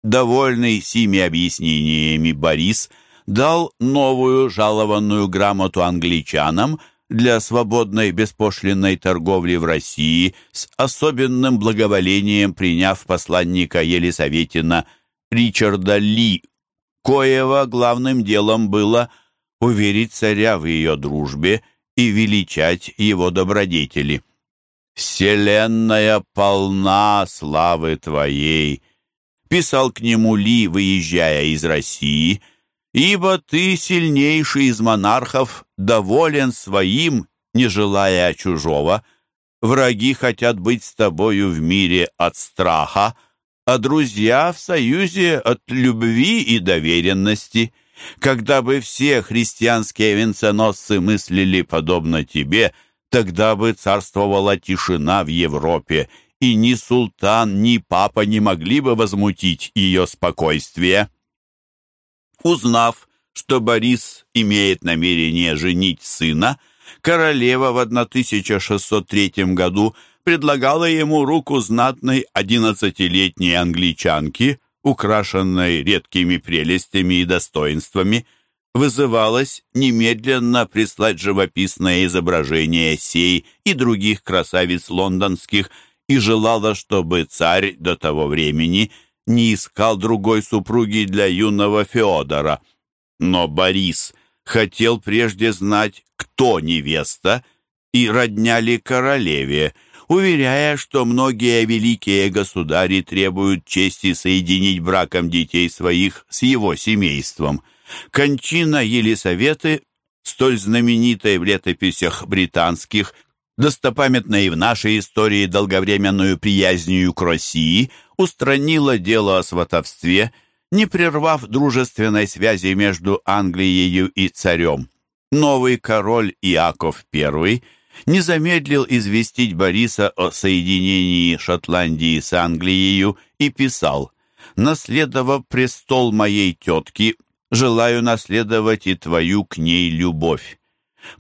Довольный сими объяснениями Борис дал новую жалованную грамоту англичанам для свободной беспошлинной торговли в России с особенным благоволением приняв посланника Елисаветина Ричарда Ли коего главным делом было уверить царя в ее дружбе и величать его добродетели. «Вселенная полна славы твоей», — писал к нему Ли, выезжая из России, «ибо ты, сильнейший из монархов, доволен своим, не желая чужого. Враги хотят быть с тобою в мире от страха, а друзья в союзе от любви и доверенности. Когда бы все христианские венценосцы мыслили подобно тебе, тогда бы царствовала тишина в Европе, и ни султан, ни папа не могли бы возмутить ее спокойствие. Узнав, что Борис имеет намерение женить сына, королева в 1603 году предлагала ему руку знатной одиннадцатилетней англичанки, украшенной редкими прелестями и достоинствами, вызывалась немедленно прислать живописное изображение сей и других красавиц лондонских и желала, чтобы царь до того времени не искал другой супруги для юного Феодора. Но Борис хотел прежде знать, кто невеста, и родня ли королеве – уверяя, что многие великие государи требуют чести соединить браком детей своих с его семейством. Кончина Елисаветы, столь знаменитой в летописях британских, достопамятной и в нашей истории долговременную приязнью к России, устранила дело о сватовстве, не прервав дружественной связи между Англией и царем. Новый король Иаков I не замедлил известить Бориса о соединении Шотландии с Англией и писал «Наследовав престол моей тетки, желаю наследовать и твою к ней любовь».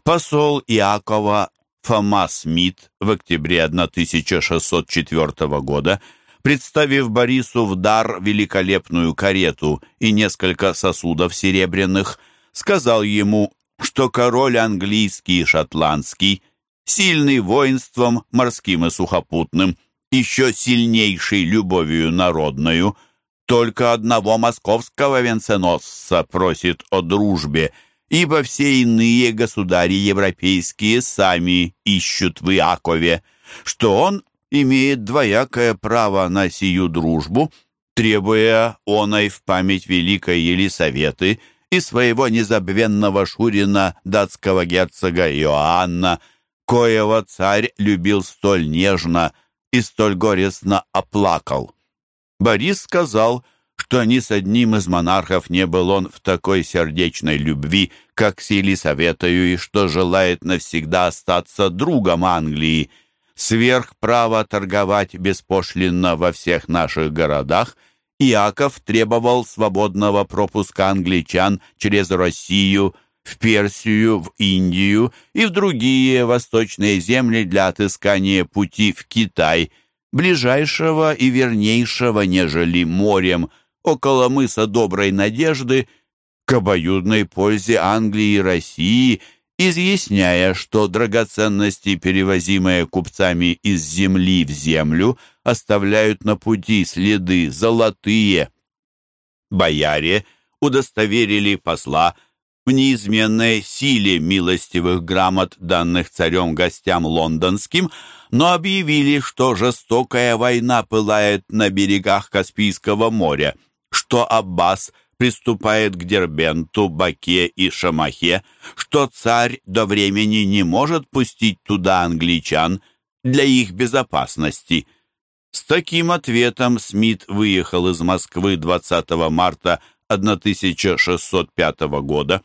Посол Иакова Фома Смит в октябре 1604 года, представив Борису в дар великолепную карету и несколько сосудов серебряных, сказал ему, что король английский и шотландский, сильный воинством, морским и сухопутным, еще сильнейший любовью народную, только одного московского венценосца просит о дружбе – ибо все иные государи европейские сами ищут в Иакове, что он имеет двоякое право на сию дружбу, требуя оной в память Великой Елисаветы и своего незабвенного шурина датского герцога Иоанна, коего царь любил столь нежно и столь горестно оплакал. Борис сказал, что ни с одним из монархов не был он в такой сердечной любви, как с Елисаветою, и что желает навсегда остаться другом Англии. Сверх права торговать беспошлинно во всех наших городах, Иаков требовал свободного пропуска англичан через Россию, в Персию, в Индию и в другие восточные земли для отыскания пути в Китай, ближайшего и вернейшего, нежели морем – около мыса Доброй Надежды к обоюдной пользе Англии и России, изъясняя, что драгоценности, перевозимые купцами из земли в землю, оставляют на пути следы золотые. Бояре удостоверили посла в неизменной силе милостивых грамот, данных царем гостям лондонским, но объявили, что жестокая война пылает на берегах Каспийского моря – что Аббас приступает к Дербенту, Баке и Шамахе, что царь до времени не может пустить туда англичан для их безопасности. С таким ответом Смит выехал из Москвы 20 марта 1605 года.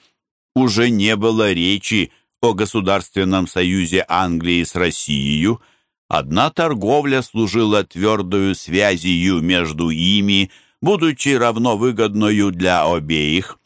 Уже не было речи о государственном союзе Англии с Россией. Одна торговля служила твердою связью между ими, будучи равно выгодною для обеих,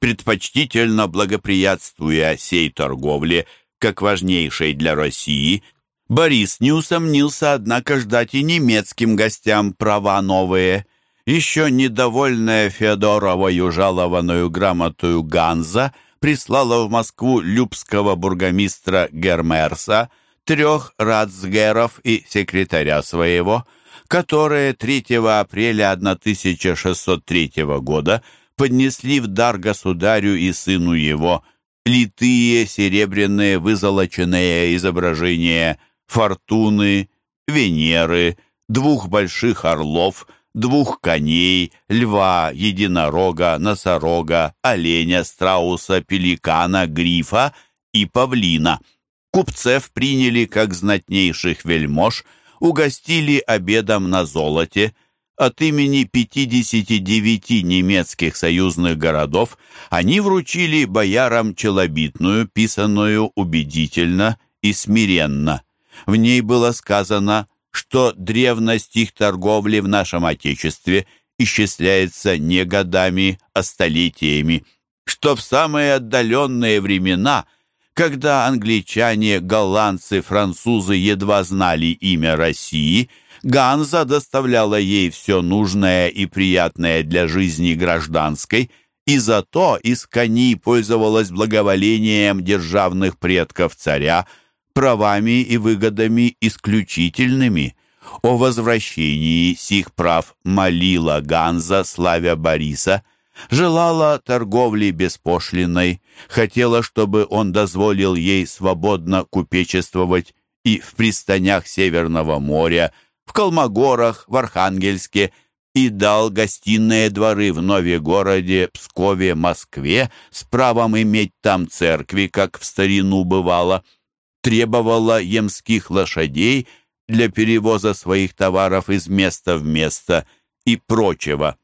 предпочтительно благоприятствуя сей торговле, как важнейшей для России, Борис не усомнился, однако, ждать и немецким гостям права новые. Еще недовольная Феодоровою жалованную грамотою Ганза прислала в Москву любского бургомистра Гермерса, трех рацгеров и секретаря своего – которые 3 апреля 1603 года поднесли в дар государю и сыну его литые серебряные вызолоченные изображения Фортуны, Венеры, двух больших орлов, двух коней, льва, единорога, носорога, оленя, страуса, пеликана, грифа и павлина. Купцев приняли как знатнейших вельмож – угостили обедом на золоте. От имени 59 немецких союзных городов они вручили боярам челобитную, писанную убедительно и смиренно. В ней было сказано, что древность их торговли в нашем Отечестве исчисляется не годами, а столетиями, что в самые отдаленные времена – когда англичане, голландцы, французы едва знали имя России, Ганза доставляла ей все нужное и приятное для жизни гражданской, и зато из коней пользовалась благоволением державных предков царя, правами и выгодами исключительными. О возвращении сих прав молила Ганза, славя Бориса – желала торговли беспошлиной, хотела, чтобы он дозволил ей свободно купечествовать и в пристанях Северного моря, в Колмогорах, в Архангельске и дал гостиные дворы в Нове-городе, Пскове, Москве с правом иметь там церкви, как в старину бывало, требовала емских лошадей для перевоза своих товаров из места в место и прочего.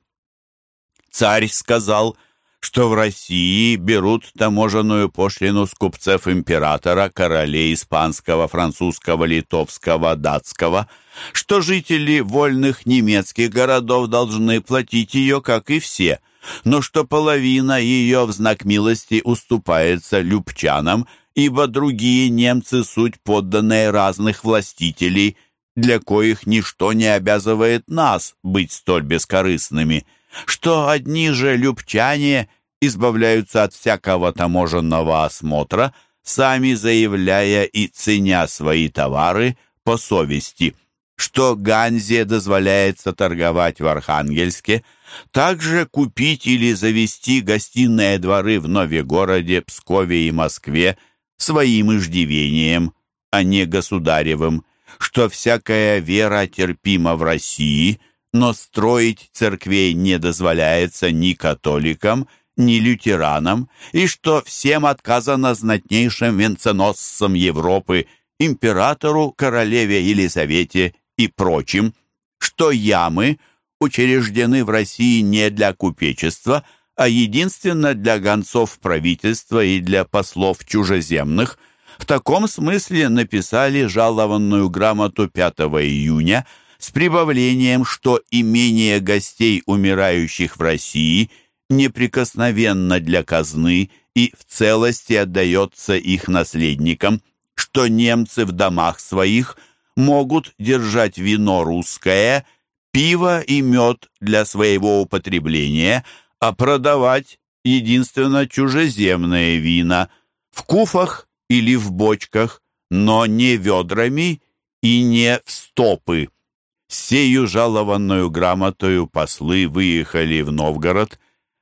Царь сказал – что в России берут таможенную пошлину с купцев императора, королей испанского, французского, литовского, датского, что жители вольных немецких городов должны платить ее, как и все, но что половина ее в знак милости уступается любчанам, ибо другие немцы суть подданные разных властителей, для коих ничто не обязывает нас быть столь бескорыстными – что одни же любчане избавляются от всякого таможенного осмотра, сами заявляя и ценя свои товары по совести, что Ганзе дозволяется торговать в Архангельске, также купить или завести гостиные дворы в Новегороде, Пскове и Москве своим иждивением, а не государевым, что всякая вера терпима в России – но строить церквей не дозволяется ни католикам, ни лютеранам, и что всем отказано знатнейшим венценосцам Европы, императору, королеве Елизавете и прочим, что ямы учреждены в России не для купечества, а единственно для гонцов правительства и для послов чужеземных. В таком смысле написали жалованную грамоту 5 июня – с прибавлением, что имение гостей, умирающих в России, неприкосновенно для казны и в целости отдается их наследникам, что немцы в домах своих могут держать вино русское, пиво и мед для своего употребления, а продавать единственно чужеземные вина в куфах или в бочках, но не ведрами и не в стопы. Сею жалованную грамотою послы выехали в Новгород,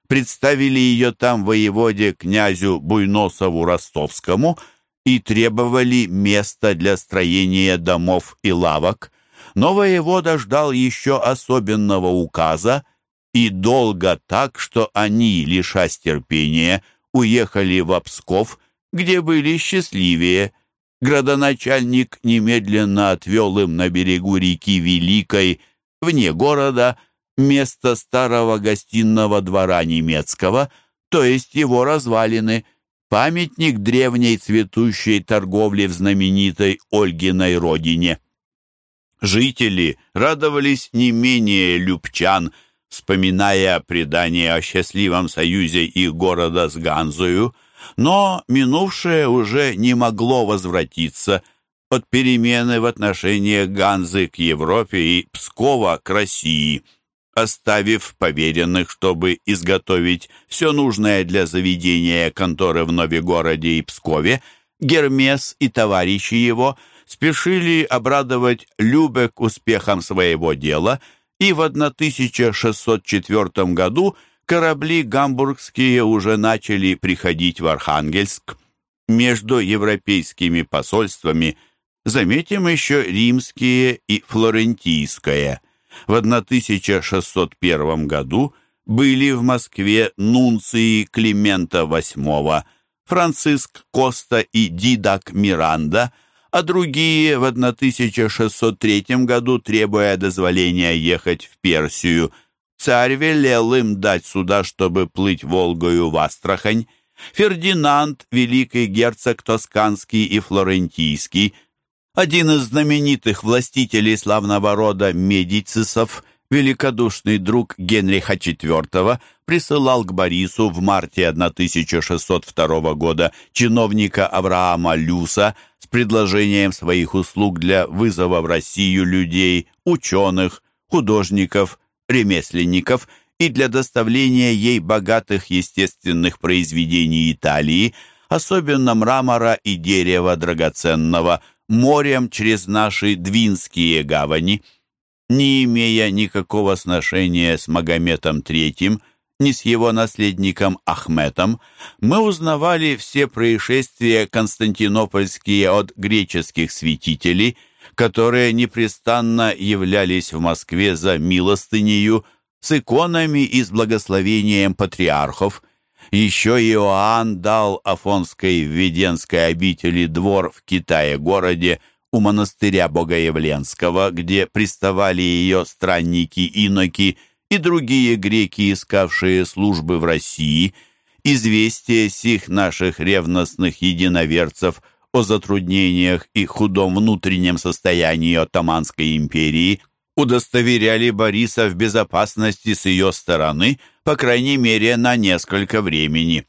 представили ее там воеводе князю Буйносову Ростовскому и требовали места для строения домов и лавок. Но воевода ждал еще особенного указа, и долго так, что они, лишась терпения, уехали в Псков, где были счастливее – Градоначальник немедленно отвел им на берегу реки Великой, вне города, место старого гостиного двора немецкого, то есть его развалины, памятник древней цветущей торговли в знаменитой Ольгиной родине. Жители радовались не менее любчан, вспоминая предание о счастливом союзе их города с Ганзою – но минувшее уже не могло возвратиться от перемены в отношениях Ганзы к Европе и Пскова к России, оставив поверенных, чтобы изготовить все нужное для заведения конторы в Новегороде и Пскове, Гермес и товарищи его спешили обрадовать Любек успехом своего дела и в 1604 году – корабли гамбургские уже начали приходить в Архангельск. Между европейскими посольствами заметим еще римские и флорентийское. В 1601 году были в Москве нунции Климента VIII, Франциск Коста и Дидак Миранда, а другие в 1603 году, требуя дозволения ехать в Персию – Царь велел им дать суда, чтобы плыть Волгою в Астрахань. Фердинанд, великий герцог Тосканский и Флорентийский, один из знаменитых властителей славного рода Медицисов, великодушный друг Генриха IV, присылал к Борису в марте 1602 года чиновника Авраама Люса с предложением своих услуг для вызова в Россию людей, ученых, художников, ремесленников и для доставления ей богатых естественных произведений Италии, особенно мрамора и дерева драгоценного, морем через наши Двинские гавани. Не имея никакого сношения с Магометом III ни с его наследником Ахметом, мы узнавали все происшествия константинопольские от греческих святителей, которые непрестанно являлись в Москве за милостынею, с иконами и с благословением патриархов. Еще Иоанн дал Афонской Введенской обители двор в Китае-городе у монастыря Богоявленского, где приставали ее странники-иноки и другие греки, искавшие службы в России, известие сих наших ревностных единоверцев о затруднениях и худом внутреннем состоянии Оттоманской империи удостоверяли Бориса в безопасности с ее стороны, по крайней мере, на несколько времени.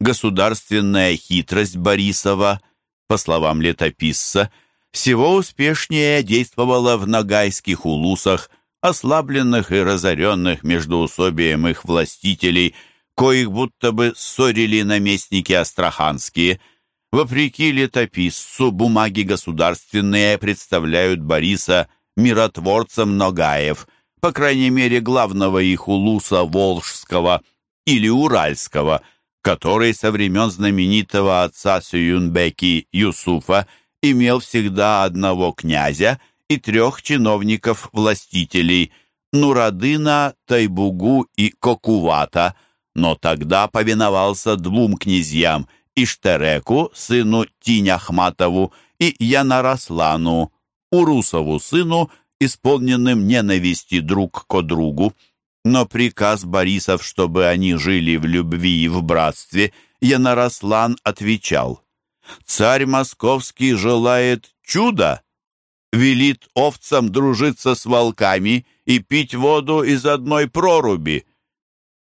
Государственная хитрость Борисова, по словам летописца, всего успешнее действовала в нагайских улусах, ослабленных и разоренных междоусобием их властителей, коих будто бы ссорили наместники астраханские. Вопреки летописцу, бумаги государственные представляют Бориса миротворцем Ногаев, по крайней мере главного их улуса Волжского или Уральского, который со времен знаменитого отца Сююнбеки Юсуфа имел всегда одного князя и трех чиновников-властителей Нурадына, Тайбугу и Кокувата, но тогда повиновался двум князьям Иштереку, сыну Тинь-Ахматову, и Янараслану, Урусову сыну, исполненным ненависти друг к другу. Но приказ Борисов, чтобы они жили в любви и в братстве, Янарослан отвечал. «Царь московский желает чуда, велит овцам дружиться с волками и пить воду из одной проруби».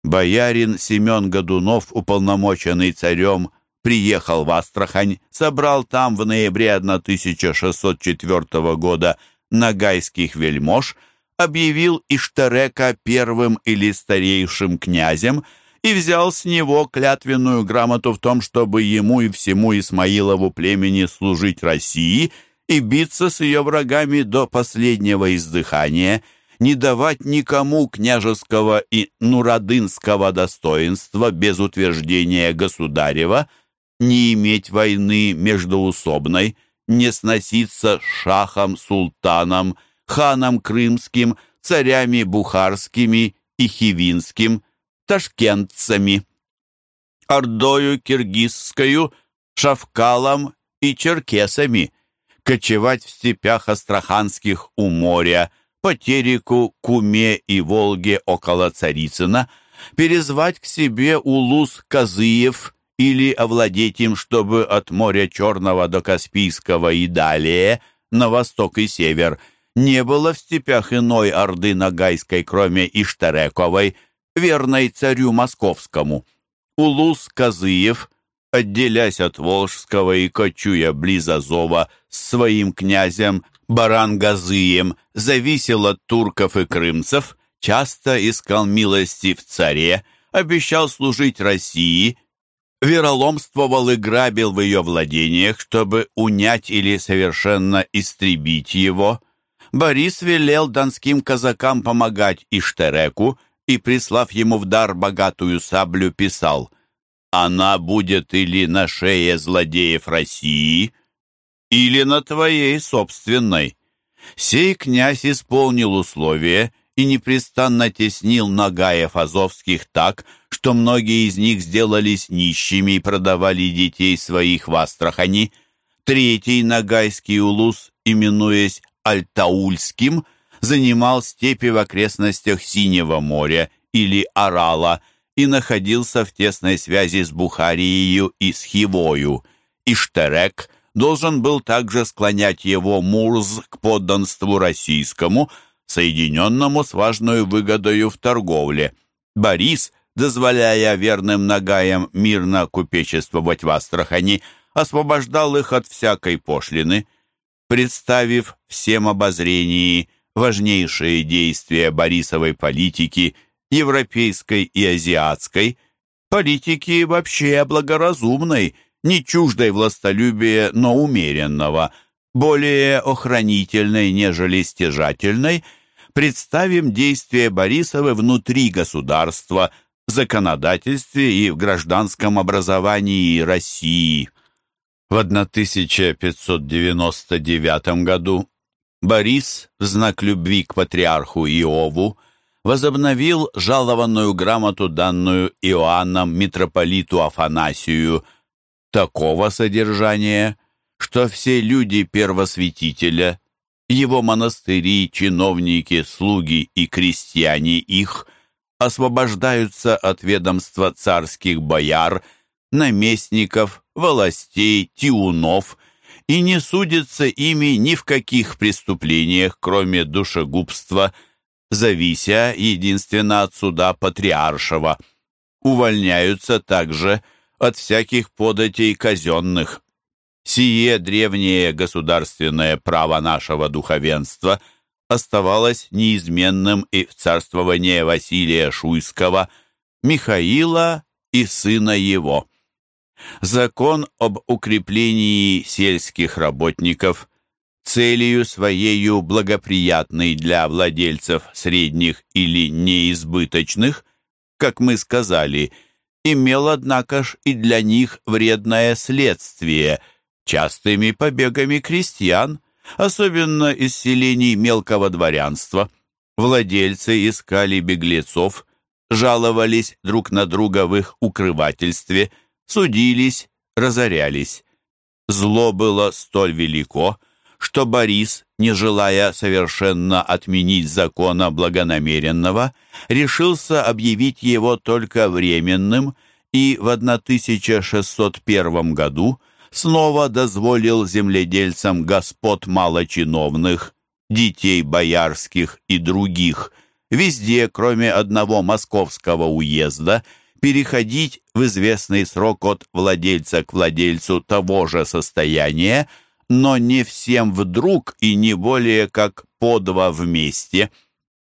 Боярин Семен Годунов, уполномоченный царем, приехал в Астрахань, собрал там в ноябре 1604 года нагайских вельмож, объявил Иштерека первым или старейшим князем и взял с него клятвенную грамоту в том, чтобы ему и всему Исмаилову племени служить России и биться с ее врагами до последнего издыхания, не давать никому княжеского и нурадынского достоинства без утверждения государева, не иметь войны междоусобной, не сноситься с шахом, султаном, ханом крымским, царями бухарскими и хивинским, ташкентцами, ордою киргизскою, шавкалом и черкесами, кочевать в степях астраханских у моря, по Тереку, Куме и Волге около Царицына, перезвать к себе улус Казыев, или овладеть им, чтобы от моря Черного до Каспийского и далее, на восток и север, не было в степях иной орды Ногайской, кроме Иштарековой, верной царю московскому. Улус Казыев, отделясь от Волжского и кочуя близ Азова с своим князем Барангазыем, зависел от турков и крымцев, часто искал милости в царе, обещал служить России – вероломствовал и грабил в ее владениях, чтобы унять или совершенно истребить его. Борис велел донским казакам помогать Иштереку и, прислав ему в дар богатую саблю, писал «Она будет или на шее злодеев России, или на твоей собственной». Сей князь исполнил условие и непрестанно теснил Нагаев Азовских так, что многие из них сделались нищими и продавали детей своих в Астрахани. Третий Нагайский улус, именуясь Альтаульским, занимал степи в окрестностях Синего моря или Арала и находился в тесной связи с Бухарией и с Хивою. Иштерек должен был также склонять его Мурз к подданству российскому – соединенному с важной выгодою в торговле. Борис, дозволяя верным нагаям мирно купечествовать в Астрахани, освобождал их от всякой пошлины. Представив всем обозрении важнейшие действия Борисовой политики, европейской и азиатской, политики вообще благоразумной, не чуждой властолюбия, но умеренного, более охранительной, нежели стяжательной – представим действия Борисова внутри государства, в законодательстве и в гражданском образовании России. В 1599 году Борис в знак любви к патриарху Иову возобновил жалованную грамоту, данную Иоанном митрополиту Афанасию, такого содержания, что все люди первосвятителя, его монастыри, чиновники, слуги и крестьяне их освобождаются от ведомства царских бояр, наместников, властей, тиунов и не судятся ими ни в каких преступлениях, кроме душегубства – завися единственно от суда патриаршего. Увольняются также от всяких податей казенных. Сие древнее государственное право нашего духовенства оставалось неизменным и в царствовании Василия Шуйского, Михаила и сына его. Закон об укреплении сельских работников целью своею благоприятной для владельцев средних или неизбыточных, как мы сказали, имел, однако ж, и для них вредное следствие частыми побегами крестьян, особенно из селений мелкого дворянства. Владельцы искали беглецов, жаловались друг на друга в их укрывательстве, судились, разорялись. Зло было столь велико, что Борис, не желая совершенно отменить закона благонамеренного, решился объявить его только временным и в 1601 году снова дозволил земледельцам господ малочиновных, детей боярских и других, везде, кроме одного московского уезда, переходить в известный срок от владельца к владельцу того же состояния, но не всем вдруг и не более как по два вместе,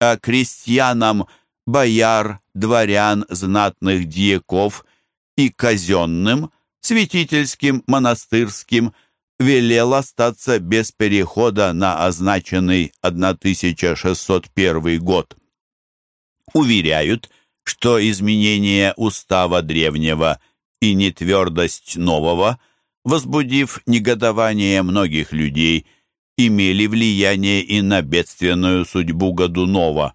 а крестьянам, бояр, дворян, знатных дьяков и казенным, святительским, монастырским, велел остаться без перехода на означенный 1601 год. Уверяют, что изменение устава древнего и нетвердость нового – возбудив негодование многих людей, имели влияние и на бедственную судьбу Годунова.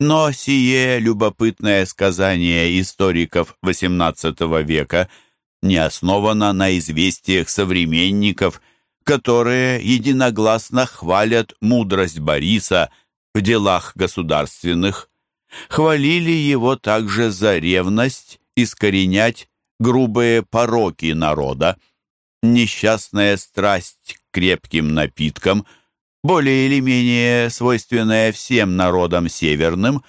Но сие любопытное сказание историков XVIII века не основано на известиях современников, которые единогласно хвалят мудрость Бориса в делах государственных, хвалили его также за ревность искоренять грубые пороки народа несчастная страсть к крепким напиткам, более или менее свойственная всем народам северным,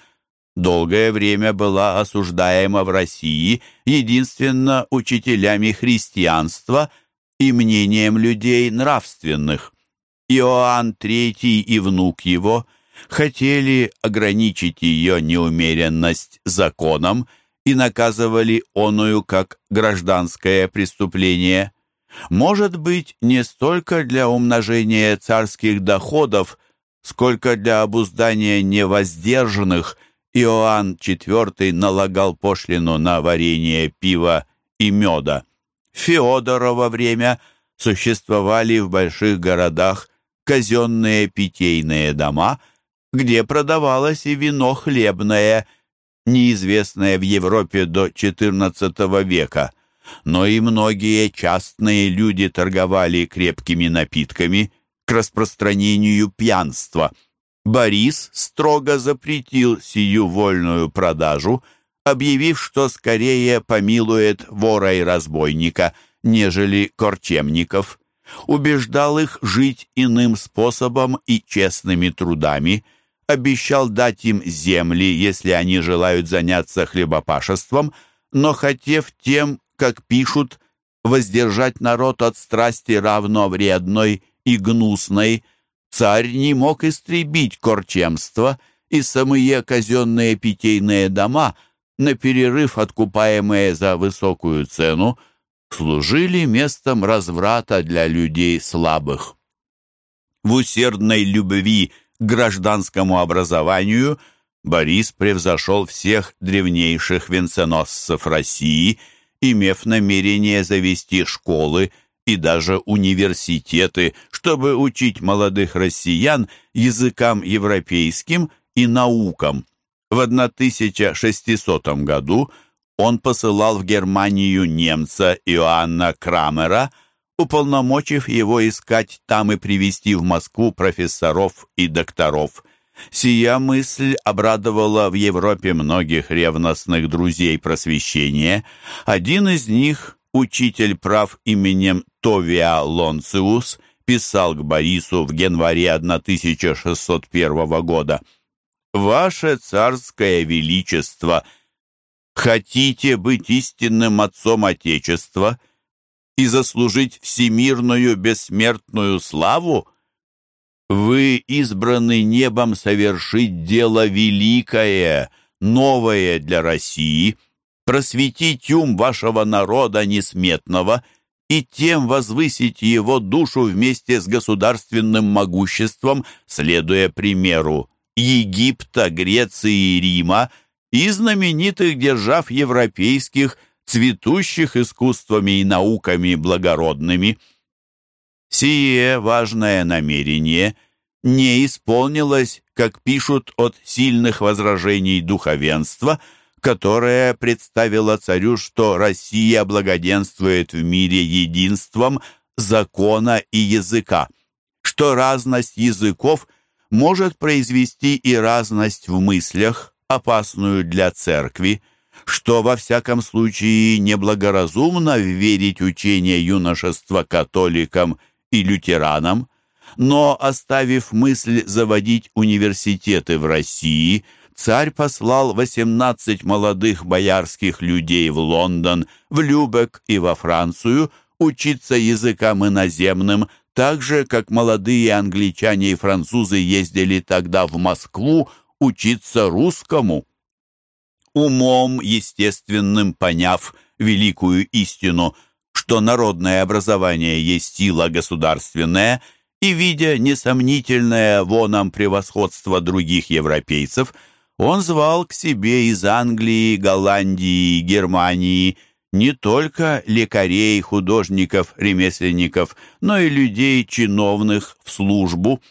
долгое время была осуждаема в России единственно учителями христианства и мнением людей нравственных. Иоанн III и внук его хотели ограничить ее неумеренность законом и наказывали оную как гражданское преступление может быть не столько для умножения царских доходов, сколько для обуздания невоздержанных, Иоанн IV налагал пошлину на варенье пива и меда. В Феодорово время существовали в больших городах казенные питейные дома, где продавалось и вино хлебное, неизвестное в Европе до XIV века но и многие частные люди торговали крепкими напитками к распространению пьянства. Борис строго запретил сию вольную продажу, объявив, что скорее помилует вора и разбойника, нежели корчемников. Убеждал их жить иным способом и честными трудами, обещал дать им земли, если они желают заняться хлебопашеством, но хотев тем как пишут, воздержать народ от страсти равно вредной и гнусной, царь не мог истребить корчемство, и самые казенные питейные дома, на перерыв откупаемые за высокую цену, служили местом разврата для людей слабых. В усердной любви к гражданскому образованию Борис превзошел всех древнейших венценосцев России, имев намерение завести школы и даже университеты, чтобы учить молодых россиян языкам европейским и наукам. В 1600 году он посылал в Германию немца Иоанна Крамера, уполномочив его искать там и привести в Москву профессоров и докторов – Сия мысль обрадовала в Европе многих ревностных друзей просвещения. Один из них, учитель прав именем Товиа Лонциус, писал к Борису в январе 1601 года «Ваше царское величество, хотите быть истинным отцом Отечества и заслужить всемирную бессмертную славу?» Вы избраны небом совершить дело великое, новое для России, просветить ум вашего народа несметного и тем возвысить его душу вместе с государственным могуществом, следуя примеру Египта, Греции и Рима и знаменитых держав европейских, цветущих искусствами и науками благородными – Сие важное намерение не исполнилось, как пишут от сильных возражений духовенства, которое представило царю, что Россия благоденствует в мире единством закона и языка, что разность языков может произвести и разность в мыслях, опасную для церкви, что во всяком случае неблагоразумно верить учение юношества католикам и лютеранам, но, оставив мысль заводить университеты в России, царь послал 18 молодых боярских людей в Лондон, в Любек и во Францию учиться языкам иноземным, так же, как молодые англичане и французы ездили тогда в Москву учиться русскому. Умом естественным поняв великую истину – что народное образование есть сила государственная, и, видя несомнительное воном превосходство других европейцев, он звал к себе из Англии, Голландии, Германии не только лекарей, художников, ремесленников, но и людей чиновных в службу.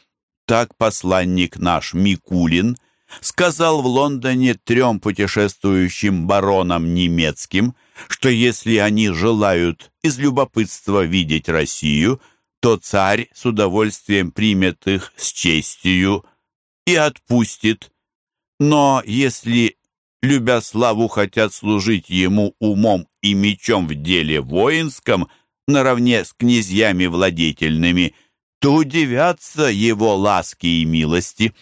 Так посланник наш Микулин сказал в Лондоне трем путешествующим баронам немецким – что если они желают из любопытства видеть Россию, то царь с удовольствием примет их с честью и отпустит. Но если, любя славу, хотят служить ему умом и мечом в деле воинском, наравне с князьями владетельными, то удивятся его ласки и милости.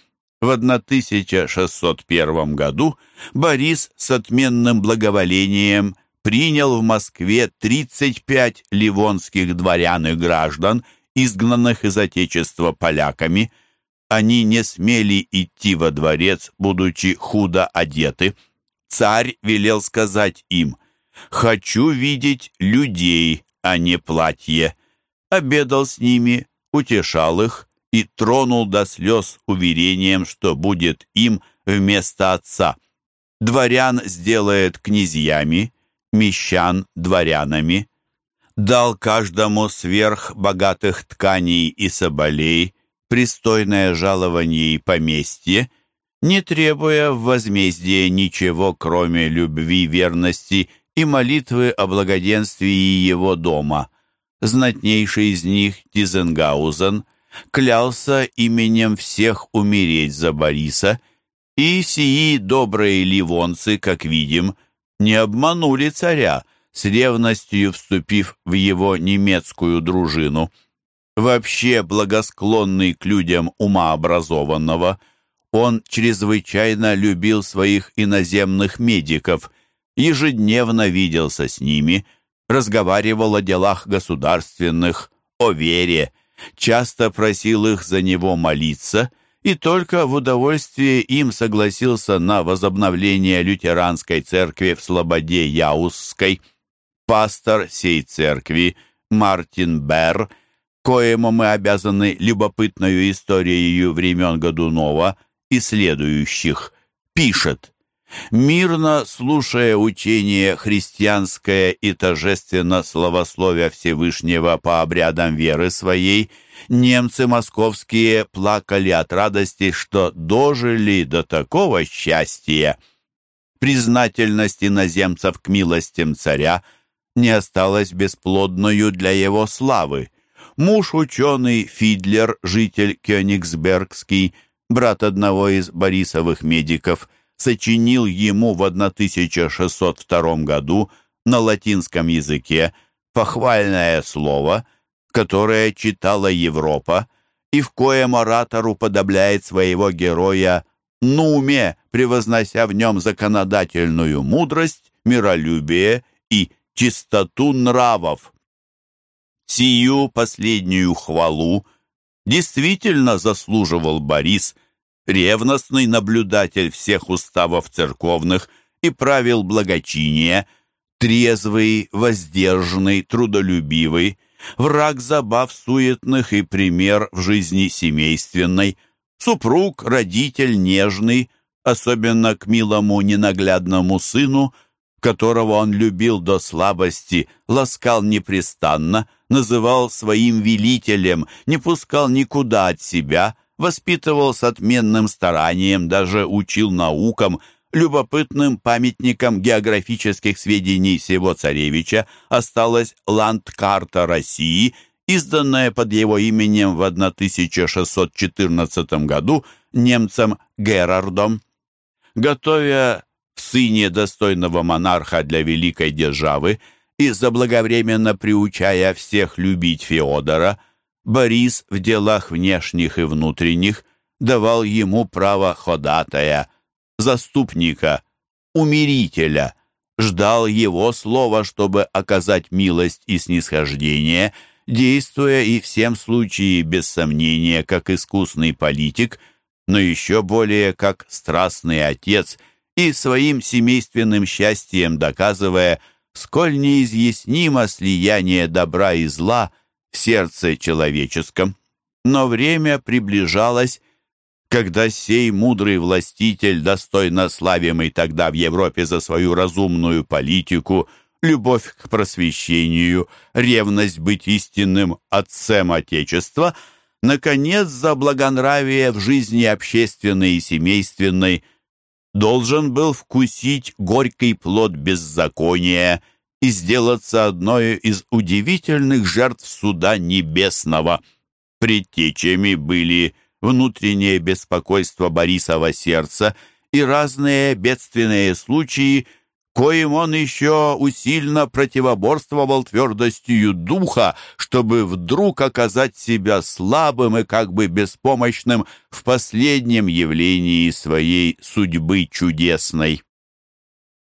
В 1601 году Борис с отменным благоволением принял в Москве 35 ливонских дворян и граждан, изгнанных из Отечества поляками. Они не смели идти во дворец, будучи худо одеты. Царь велел сказать им «Хочу видеть людей, а не платье». Обедал с ними, утешал их и тронул до слез уверением, что будет им вместо отца. Дворян сделает князьями, мещан дворянами, дал каждому сверх богатых тканей и соболей пристойное жалование и поместье, не требуя в возмездие ничего, кроме любви, верности и молитвы о благоденствии его дома. Знатнейший из них, Тизенгаузен, клялся именем всех умереть за Бориса, и сии добрые ливонцы, как видим, не обманули царя, с ревностью вступив в его немецкую дружину. Вообще благосклонный к людям ума образованного, он чрезвычайно любил своих иноземных медиков, ежедневно виделся с ними, разговаривал о делах государственных, о вере, часто просил их за него молиться – и только в удовольствие им согласился на возобновление лютеранской церкви в Слободе Яузской. Пастор сей церкви Мартин Берр, коему мы обязаны любопытную историей времен Годунова и следующих, пишет Мирно слушая учение христианское и торжественно славословия Всевышнего по обрядам веры своей, немцы московские плакали от радости, что дожили до такого счастья. Признательность иноземцев к милостям царя не осталась бесплодною для его славы. Муж ученый Фидлер, житель Кёнигсбергский, брат одного из Борисовых медиков – сочинил ему в 1602 году на латинском языке похвальное слово, которое читала Европа, и в коем оратор уподобляет своего героя Нуме, превознося в нем законодательную мудрость, миролюбие и чистоту нравов. Сию последнюю хвалу действительно заслуживал Борис, ревностный наблюдатель всех уставов церковных и правил благочиния, трезвый, воздержанный, трудолюбивый, враг забав суетных и пример в жизни семейственной, супруг, родитель нежный, особенно к милому ненаглядному сыну, которого он любил до слабости, ласкал непрестанно, называл своим велителем, не пускал никуда от себя — воспитывал с отменным старанием, даже учил наукам, любопытным памятником географических сведений сего царевича осталась ландкарта России, изданная под его именем в 1614 году немцем Герардом. Готовя в сыне достойного монарха для великой державы и заблаговременно приучая всех любить Феодора – Борис в делах внешних и внутренних давал ему право ходатая, заступника, умирителя, ждал его слова, чтобы оказать милость и снисхождение, действуя и всем случае без сомнения как искусный политик, но еще более как страстный отец и своим семейственным счастьем доказывая, сколь неизъяснимо слияние добра и зла – в сердце человеческом. Но время приближалось, когда сей мудрый властитель, достойно славимый тогда в Европе за свою разумную политику, любовь к просвещению, ревность быть истинным отцем Отечества, наконец, за благонравие в жизни общественной и семейственной, должен был вкусить горький плод беззакония и сделаться одной из удивительных жертв суда небесного. Предтечами были внутреннее беспокойство Борисова сердца и разные бедственные случаи, коим он еще усильно противоборствовал твердостью духа, чтобы вдруг оказать себя слабым и как бы беспомощным в последнем явлении своей судьбы чудесной.